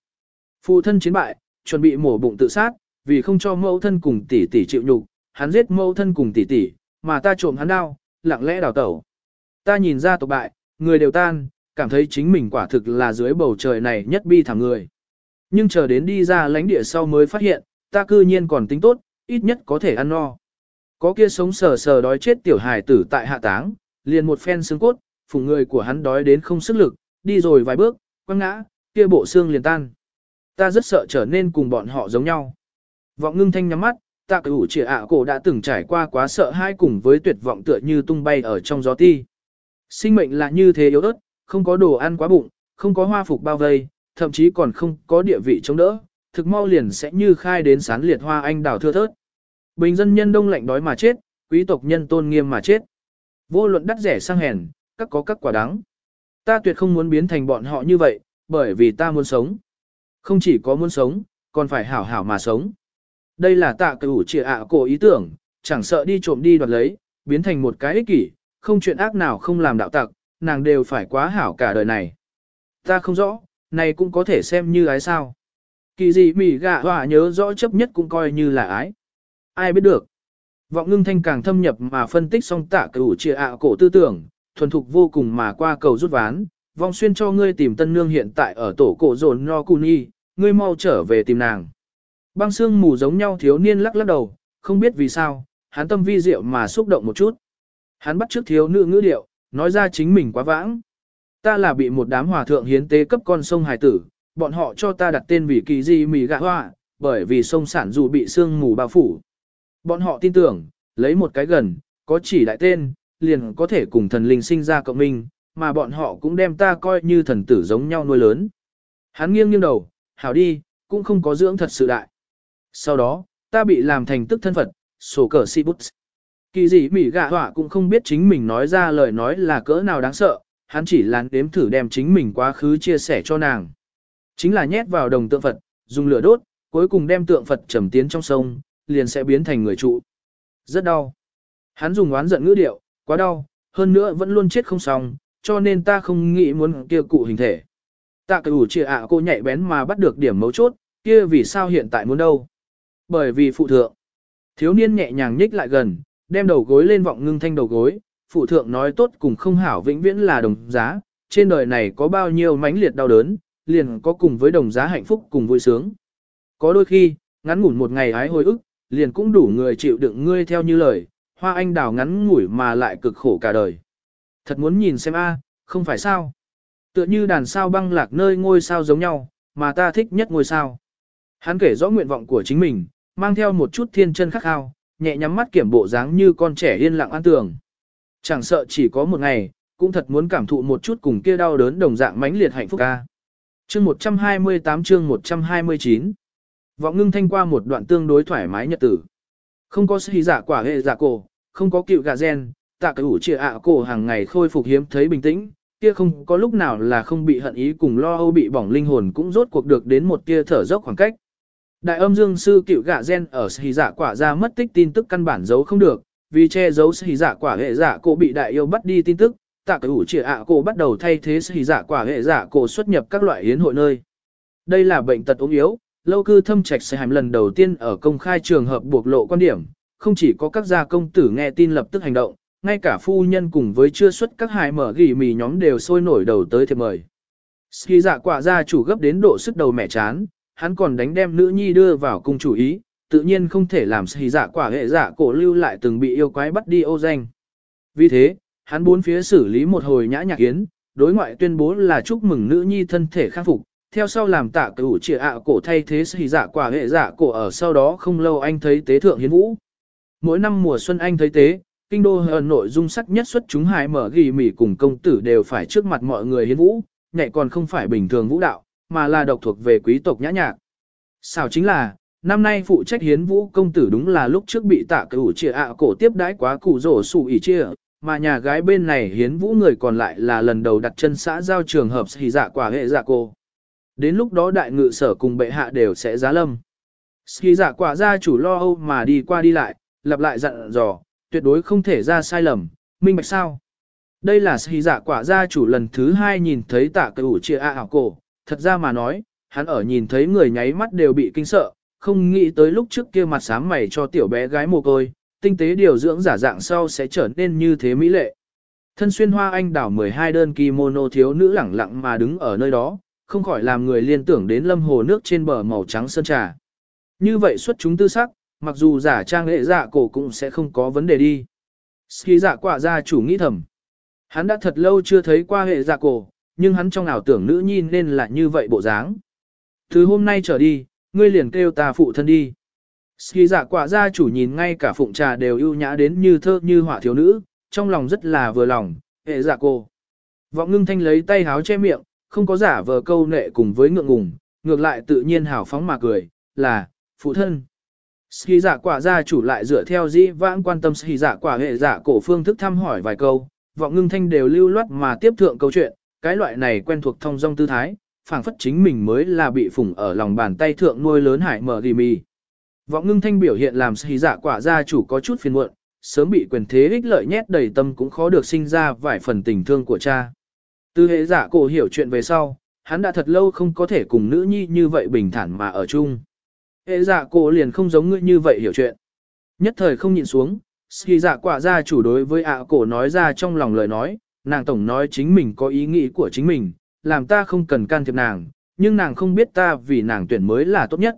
Phụ thân chiến bại, chuẩn bị mổ bụng tự sát, vì không cho mẫu thân cùng tỷ tỷ chịu nhục, hắn giết mẫu thân cùng tỷ tỷ, mà ta trộm hắn đau, lặng lẽ đào tẩu. Ta nhìn ra tộc bại, người đều tan, cảm thấy chính mình quả thực là dưới bầu trời này nhất bi thảm người. Nhưng chờ đến đi ra lãnh địa sau mới phát hiện, ta cư nhiên còn tính tốt, ít nhất có thể ăn no. Có kia sống sờ sờ đói chết tiểu hài tử tại hạ táng, liền một phen xương cốt, phùng người của hắn đói đến không sức lực, đi rồi vài bước, quăng ngã, kia bộ xương liền tan. Ta rất sợ trở nên cùng bọn họ giống nhau. Vọng ngưng thanh nhắm mắt, tạ cửu chỉ ạ cổ đã từng trải qua quá sợ hai cùng với tuyệt vọng tựa như tung bay ở trong gió ti. Sinh mệnh là như thế yếu ớt, không có đồ ăn quá bụng, không có hoa phục bao vây, thậm chí còn không có địa vị chống đỡ, thực mau liền sẽ như khai đến sán liệt hoa anh đào thưa thớt. Bình dân nhân đông lạnh đói mà chết, quý tộc nhân tôn nghiêm mà chết. Vô luận đắt rẻ sang hèn, các có các quả đắng. Ta tuyệt không muốn biến thành bọn họ như vậy, bởi vì ta muốn sống. Không chỉ có muốn sống, còn phải hảo hảo mà sống. Đây là tạ cửu trịa ạ cổ ý tưởng, chẳng sợ đi trộm đi đoạt lấy, biến thành một cái ích kỷ, không chuyện ác nào không làm đạo tặc, nàng đều phải quá hảo cả đời này. Ta không rõ, này cũng có thể xem như ái sao. Kỳ gì mỉ gạ hòa nhớ rõ chấp nhất cũng coi như là ái. Ai biết được. Vọng ngưng thanh càng thâm nhập mà phân tích xong tạ cửu chia ạ cổ tư tưởng, thuần thục vô cùng mà qua cầu rút ván, vong xuyên cho ngươi tìm tân nương hiện tại ở tổ cổ rồn no cuni, ngươi mau trở về tìm nàng. Băng xương mù giống nhau thiếu niên lắc lắc đầu, không biết vì sao, hắn tâm vi diệu mà xúc động một chút. Hắn bắt trước thiếu nữ ngữ điệu, nói ra chính mình quá vãng. Ta là bị một đám hòa thượng hiến tế cấp con sông hải tử, bọn họ cho ta đặt tên vì kỳ di mì gạ hoa, bởi vì sông sản dù bị sương mù bao phủ. Bọn họ tin tưởng, lấy một cái gần, có chỉ đại tên, liền có thể cùng thần linh sinh ra cộng minh, mà bọn họ cũng đem ta coi như thần tử giống nhau nuôi lớn. Hắn nghiêng nghiêng đầu, hảo đi, cũng không có dưỡng thật sự đại. Sau đó, ta bị làm thành tức thân Phật, sổ cờ si bút. Kỳ gì mỉ gạ họa cũng không biết chính mình nói ra lời nói là cỡ nào đáng sợ, hắn chỉ lán đếm thử đem chính mình quá khứ chia sẻ cho nàng. Chính là nhét vào đồng tượng Phật, dùng lửa đốt, cuối cùng đem tượng Phật trầm tiến trong sông, liền sẽ biến thành người trụ. Rất đau. Hắn dùng oán giận ngữ điệu, quá đau, hơn nữa vẫn luôn chết không xong, cho nên ta không nghĩ muốn kia cụ hình thể. Tạ cửu chia ạ cô nhạy bén mà bắt được điểm mấu chốt, kia vì sao hiện tại muốn đâu. Bởi vì phụ thượng. Thiếu niên nhẹ nhàng nhích lại gần, đem đầu gối lên vọng ngưng thanh đầu gối, phụ thượng nói tốt cùng không hảo vĩnh viễn là đồng giá, trên đời này có bao nhiêu mãnh liệt đau đớn, liền có cùng với đồng giá hạnh phúc cùng vui sướng. Có đôi khi, ngắn ngủn một ngày ái hồi ức, liền cũng đủ người chịu đựng ngươi theo như lời, hoa anh đào ngắn ngủi mà lại cực khổ cả đời. Thật muốn nhìn xem a, à, không phải sao. Tựa như đàn sao băng lạc nơi ngôi sao giống nhau, mà ta thích nhất ngôi sao. Hắn kể rõ nguyện vọng của chính mình, mang theo một chút thiên chân khắc khao, nhẹ nhắm mắt kiểm bộ dáng như con trẻ yên lặng an tường. Chẳng sợ chỉ có một ngày, cũng thật muốn cảm thụ một chút cùng kia đau đớn đồng dạng mãnh liệt hạnh phúc ca. Chương 128 chương 129 Vọng ngưng thanh qua một đoạn tương đối thoải mái nhật tử. Không có sĩ giả dạ quả hệ giả cổ, không có cựu gà gen, tạ cái ủ trịa ạ cổ hàng ngày khôi phục hiếm thấy bình tĩnh, kia không có lúc nào là không bị hận ý cùng lo âu bị bỏng linh hồn cũng rốt cuộc được đến một tia thở dốc khoảng cách. Đại âm dương sư cựu gạ gen ở sĩ giả dạ quả ra mất tích tin tức căn bản giấu không được, vì che giấu sĩ giả quả hệ giả cổ bị đại yêu bắt đi tin tức, tạ cái ủ trịa ạ cổ bắt đầu thay thế sĩ giả quả hệ giả cổ xuất nhập các loại hiến hội nơi. Đây là bệnh tật ốm yếu, lâu cư thâm trạch sẽ hàm lần đầu tiên ở công khai trường hợp buộc lộ quan điểm, không chỉ có các gia công tử nghe tin lập tức hành động, ngay cả phu nhân cùng với chưa xuất các hài mở gỉ mì nhóm đều sôi nổi đầu tới thiệp mời. Ski dạ quả gia chủ gấp đến độ sức đầu mẹ chán, hắn còn đánh đem nữ nhi đưa vào cung chủ ý, tự nhiên không thể làm ski dạ quả hệ dạ cổ lưu lại từng bị yêu quái bắt đi ô danh. Vì thế, hắn bốn phía xử lý một hồi nhã nhạc yến, đối ngoại tuyên bố là chúc mừng nữ nhi thân thể khắc phục, theo sau làm tạ cửu trịa ạ cổ thay thế sĩ dạ quả hệ dạ cổ ở sau đó không lâu anh thấy tế thượng hiến vũ. Mỗi năm mùa xuân anh thấy tế, kinh đô hờ nội dung sắc nhất xuất chúng hài mở ghi mỉ cùng công tử đều phải trước mặt mọi người hiến vũ, nhẹ còn không phải bình thường vũ đạo, mà là độc thuộc về quý tộc nhã nhạc. Sao chính là, năm nay phụ trách hiến vũ công tử đúng là lúc trước bị tạ cửu trịa ạ cổ tiếp đãi quá cụ rổ sụ ỉ chia, mà nhà gái bên này hiến vũ người còn lại là lần đầu đặt chân xã giao trường hợp sĩ dạ quả hệ dạ cô. Đến lúc đó đại ngự sở cùng bệ hạ đều sẽ giá lâm. Ski giả quả gia chủ lo âu mà đi qua đi lại, lặp lại dặn dò, tuyệt đối không thể ra sai lầm, minh bạch sao. Đây là Ski giả quả gia chủ lần thứ hai nhìn thấy tạ cây ủ chia a ảo cổ, thật ra mà nói, hắn ở nhìn thấy người nháy mắt đều bị kinh sợ, không nghĩ tới lúc trước kia mặt sáng mày cho tiểu bé gái mồ côi, tinh tế điều dưỡng giả dạng sau sẽ trở nên như thế mỹ lệ. Thân xuyên hoa anh đảo 12 đơn kimono thiếu nữ lẳng lặng mà đứng ở nơi đó, không khỏi làm người liên tưởng đến lâm hồ nước trên bờ màu trắng sơn trà. Như vậy xuất chúng tư sắc, mặc dù giả trang lệ dạ cổ cũng sẽ không có vấn đề đi. Ski dạ quả gia chủ nghĩ thầm. Hắn đã thật lâu chưa thấy qua hệ dạ cổ, nhưng hắn trong ảo tưởng nữ nhi nên là như vậy bộ dáng. Từ hôm nay trở đi, ngươi liền kêu ta phụ thân đi. Ski dạ quả gia chủ nhìn ngay cả phụng trà đều ưu nhã đến như thơ như họa thiếu nữ, trong lòng rất là vừa lòng, hệ dạ cổ. Vọng ngưng thanh lấy tay háo che miệng, không có giả vờ câu nệ cùng với ngượng ngùng, ngược lại tự nhiên hào phóng mà cười, là, phụ thân. Ski giả quả gia chủ lại dựa theo dĩ vãng quan tâm ski giả quả hệ giả cổ phương thức thăm hỏi vài câu, vọng ngưng thanh đều lưu loát mà tiếp thượng câu chuyện, cái loại này quen thuộc thông dong tư thái, phảng phất chính mình mới là bị phủng ở lòng bàn tay thượng nuôi lớn hải mở ghi mì. Vọng ngưng thanh biểu hiện làm ski giả quả gia chủ có chút phiền muộn, sớm bị quyền thế ích lợi nhét đầy tâm cũng khó được sinh ra vài phần tình thương của cha. Từ hệ giả cổ hiểu chuyện về sau, hắn đã thật lâu không có thể cùng nữ nhi như vậy bình thản mà ở chung. Hệ giả cổ liền không giống ngươi như vậy hiểu chuyện. Nhất thời không nhịn xuống, khi giả quả ra chủ đối với ạ cổ nói ra trong lòng lời nói, nàng tổng nói chính mình có ý nghĩ của chính mình, làm ta không cần can thiệp nàng, nhưng nàng không biết ta vì nàng tuyển mới là tốt nhất.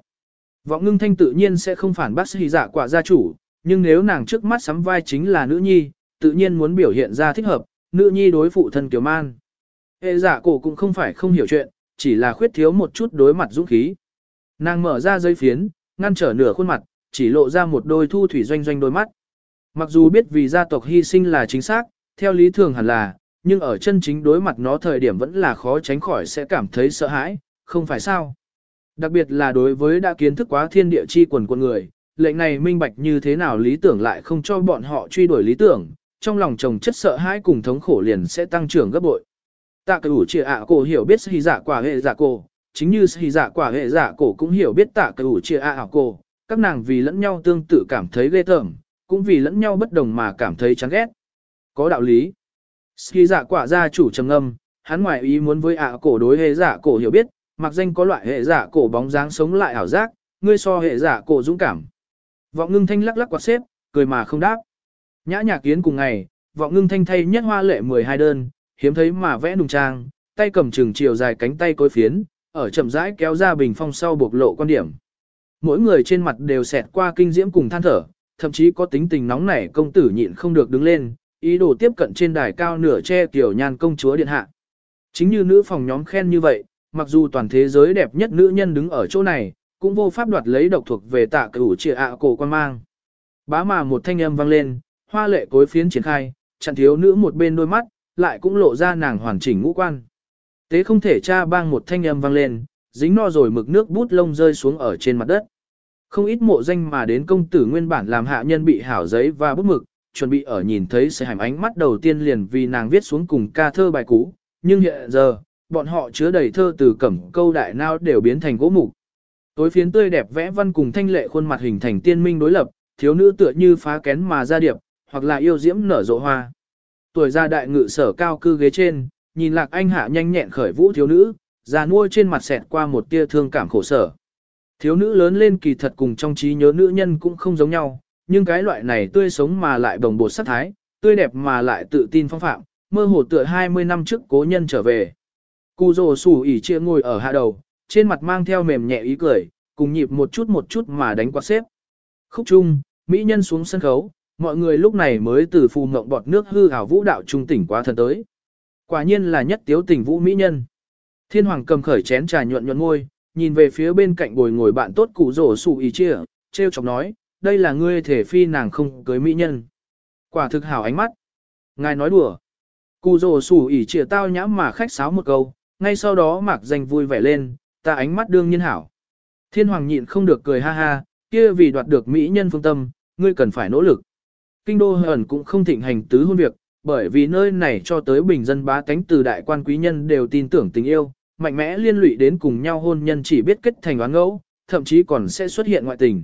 Vọng ngưng thanh tự nhiên sẽ không phản bác sĩ giả quả gia chủ, nhưng nếu nàng trước mắt sắm vai chính là nữ nhi, tự nhiên muốn biểu hiện ra thích hợp, nữ nhi đối phụ thân Kiều Man. Hệ giả cổ cũng không phải không hiểu chuyện, chỉ là khuyết thiếu một chút đối mặt dũng khí. Nàng mở ra dây phiến, ngăn trở nửa khuôn mặt, chỉ lộ ra một đôi thu thủy doanh doanh đôi mắt. Mặc dù biết vì gia tộc hy sinh là chính xác, theo lý thường hẳn là, nhưng ở chân chính đối mặt nó thời điểm vẫn là khó tránh khỏi sẽ cảm thấy sợ hãi, không phải sao. Đặc biệt là đối với đã kiến thức quá thiên địa chi quần quân người, lệnh này minh bạch như thế nào lý tưởng lại không cho bọn họ truy đuổi lý tưởng, trong lòng chồng chất sợ hãi cùng thống khổ liền sẽ tăng trưởng gấp bội. Tạ cửu chỉ ạ cổ hiểu biết hy giả quả hệ giả cổ, chính như hy giả quả hệ giả cổ cũng hiểu biết tạ cửu chỉ ạ cổ, các nàng vì lẫn nhau tương tự cảm thấy ghê tởm, cũng vì lẫn nhau bất đồng mà cảm thấy chán ghét. Có đạo lý. Ski giả quả gia chủ trầm âm, hắn ngoại ý muốn với ạ cổ đối hệ giả cổ hiểu biết, mặc danh có loại hệ giả cổ bóng dáng sống lại ảo giác, ngươi so hệ giả cổ dũng cảm. Vọng ngưng thanh lắc lắc quạt xếp, cười mà không đáp. Nhã nhạc kiến cùng ngày, vọng ngưng thanh thay nhất hoa lệ 12 đơn, hiếm thấy mà vẽ nùng trang, tay cầm trường chiều dài cánh tay cối phiến, ở chậm rãi kéo ra bình phong sau bộc lộ quan điểm. Mỗi người trên mặt đều xẹt qua kinh diễm cùng than thở, thậm chí có tính tình nóng nảy công tử nhịn không được đứng lên, ý đồ tiếp cận trên đài cao nửa che kiểu nhan công chúa điện hạ. Chính như nữ phòng nhóm khen như vậy, mặc dù toàn thế giới đẹp nhất nữ nhân đứng ở chỗ này, cũng vô pháp đoạt lấy độc thuộc về tạ cửu trịa ạ cổ quan mang. Bá mà một thanh âm vang lên, hoa lệ cối phiến triển khai, chặn thiếu nữ một bên đôi mắt, lại cũng lộ ra nàng hoàn chỉnh ngũ quan. Tế không thể tra bang một thanh âm vang lên, dính no rồi mực nước bút lông rơi xuống ở trên mặt đất. Không ít mộ danh mà đến công tử nguyên bản làm hạ nhân bị hảo giấy và bút mực, chuẩn bị ở nhìn thấy sẽ hành ánh mắt đầu tiên liền vì nàng viết xuống cùng ca thơ bài cũ, nhưng hiện giờ, bọn họ chứa đầy thơ từ cẩm câu đại nao đều biến thành gỗ mục. Tối phiến tươi đẹp vẽ văn cùng thanh lệ khuôn mặt hình thành tiên minh đối lập, thiếu nữ tựa như phá kén mà ra điệp, hoặc là yêu diễm nở rộ hoa. Tuổi già đại ngự sở cao cư ghế trên, nhìn lạc anh hạ nhanh nhẹn khởi vũ thiếu nữ, già nuôi trên mặt xẹt qua một tia thương cảm khổ sở. Thiếu nữ lớn lên kỳ thật cùng trong trí nhớ nữ nhân cũng không giống nhau, nhưng cái loại này tươi sống mà lại bồng bột sắc thái, tươi đẹp mà lại tự tin phong phạm, mơ hồ tựa 20 năm trước cố nhân trở về. Cù rồ sủ ỉ chia ngồi ở hạ đầu, trên mặt mang theo mềm nhẹ ý cười, cùng nhịp một chút một chút mà đánh quạt xếp. Khúc chung, mỹ nhân xuống sân khấu, mọi người lúc này mới từ phù mộng bọt nước hư ảo vũ đạo trung tỉnh quá thần tới. Quả nhiên là nhất tiếu tình vũ mỹ nhân. Thiên hoàng cầm khởi chén trà nhuận nhuận môi, nhìn về phía bên cạnh bồi ngồi bạn tốt cụ rổ sủ ý chia, treo chọc nói, đây là ngươi thể phi nàng không cưới mỹ nhân. Quả thực hảo ánh mắt. Ngài nói đùa. Cụ rổ sủ ý chia tao nhãm mà khách sáo một câu, ngay sau đó mạc danh vui vẻ lên, ta ánh mắt đương nhiên hảo. Thiên hoàng nhịn không được cười ha ha, kia vì đoạt được mỹ nhân phương tâm, ngươi cần phải nỗ lực. Kinh đô hờn cũng không thịnh hành tứ hôn việc, bởi vì nơi này cho tới bình dân bá tánh từ đại quan quý nhân đều tin tưởng tình yêu, mạnh mẽ liên lụy đến cùng nhau hôn nhân chỉ biết kết thành oán ngẫu, thậm chí còn sẽ xuất hiện ngoại tình.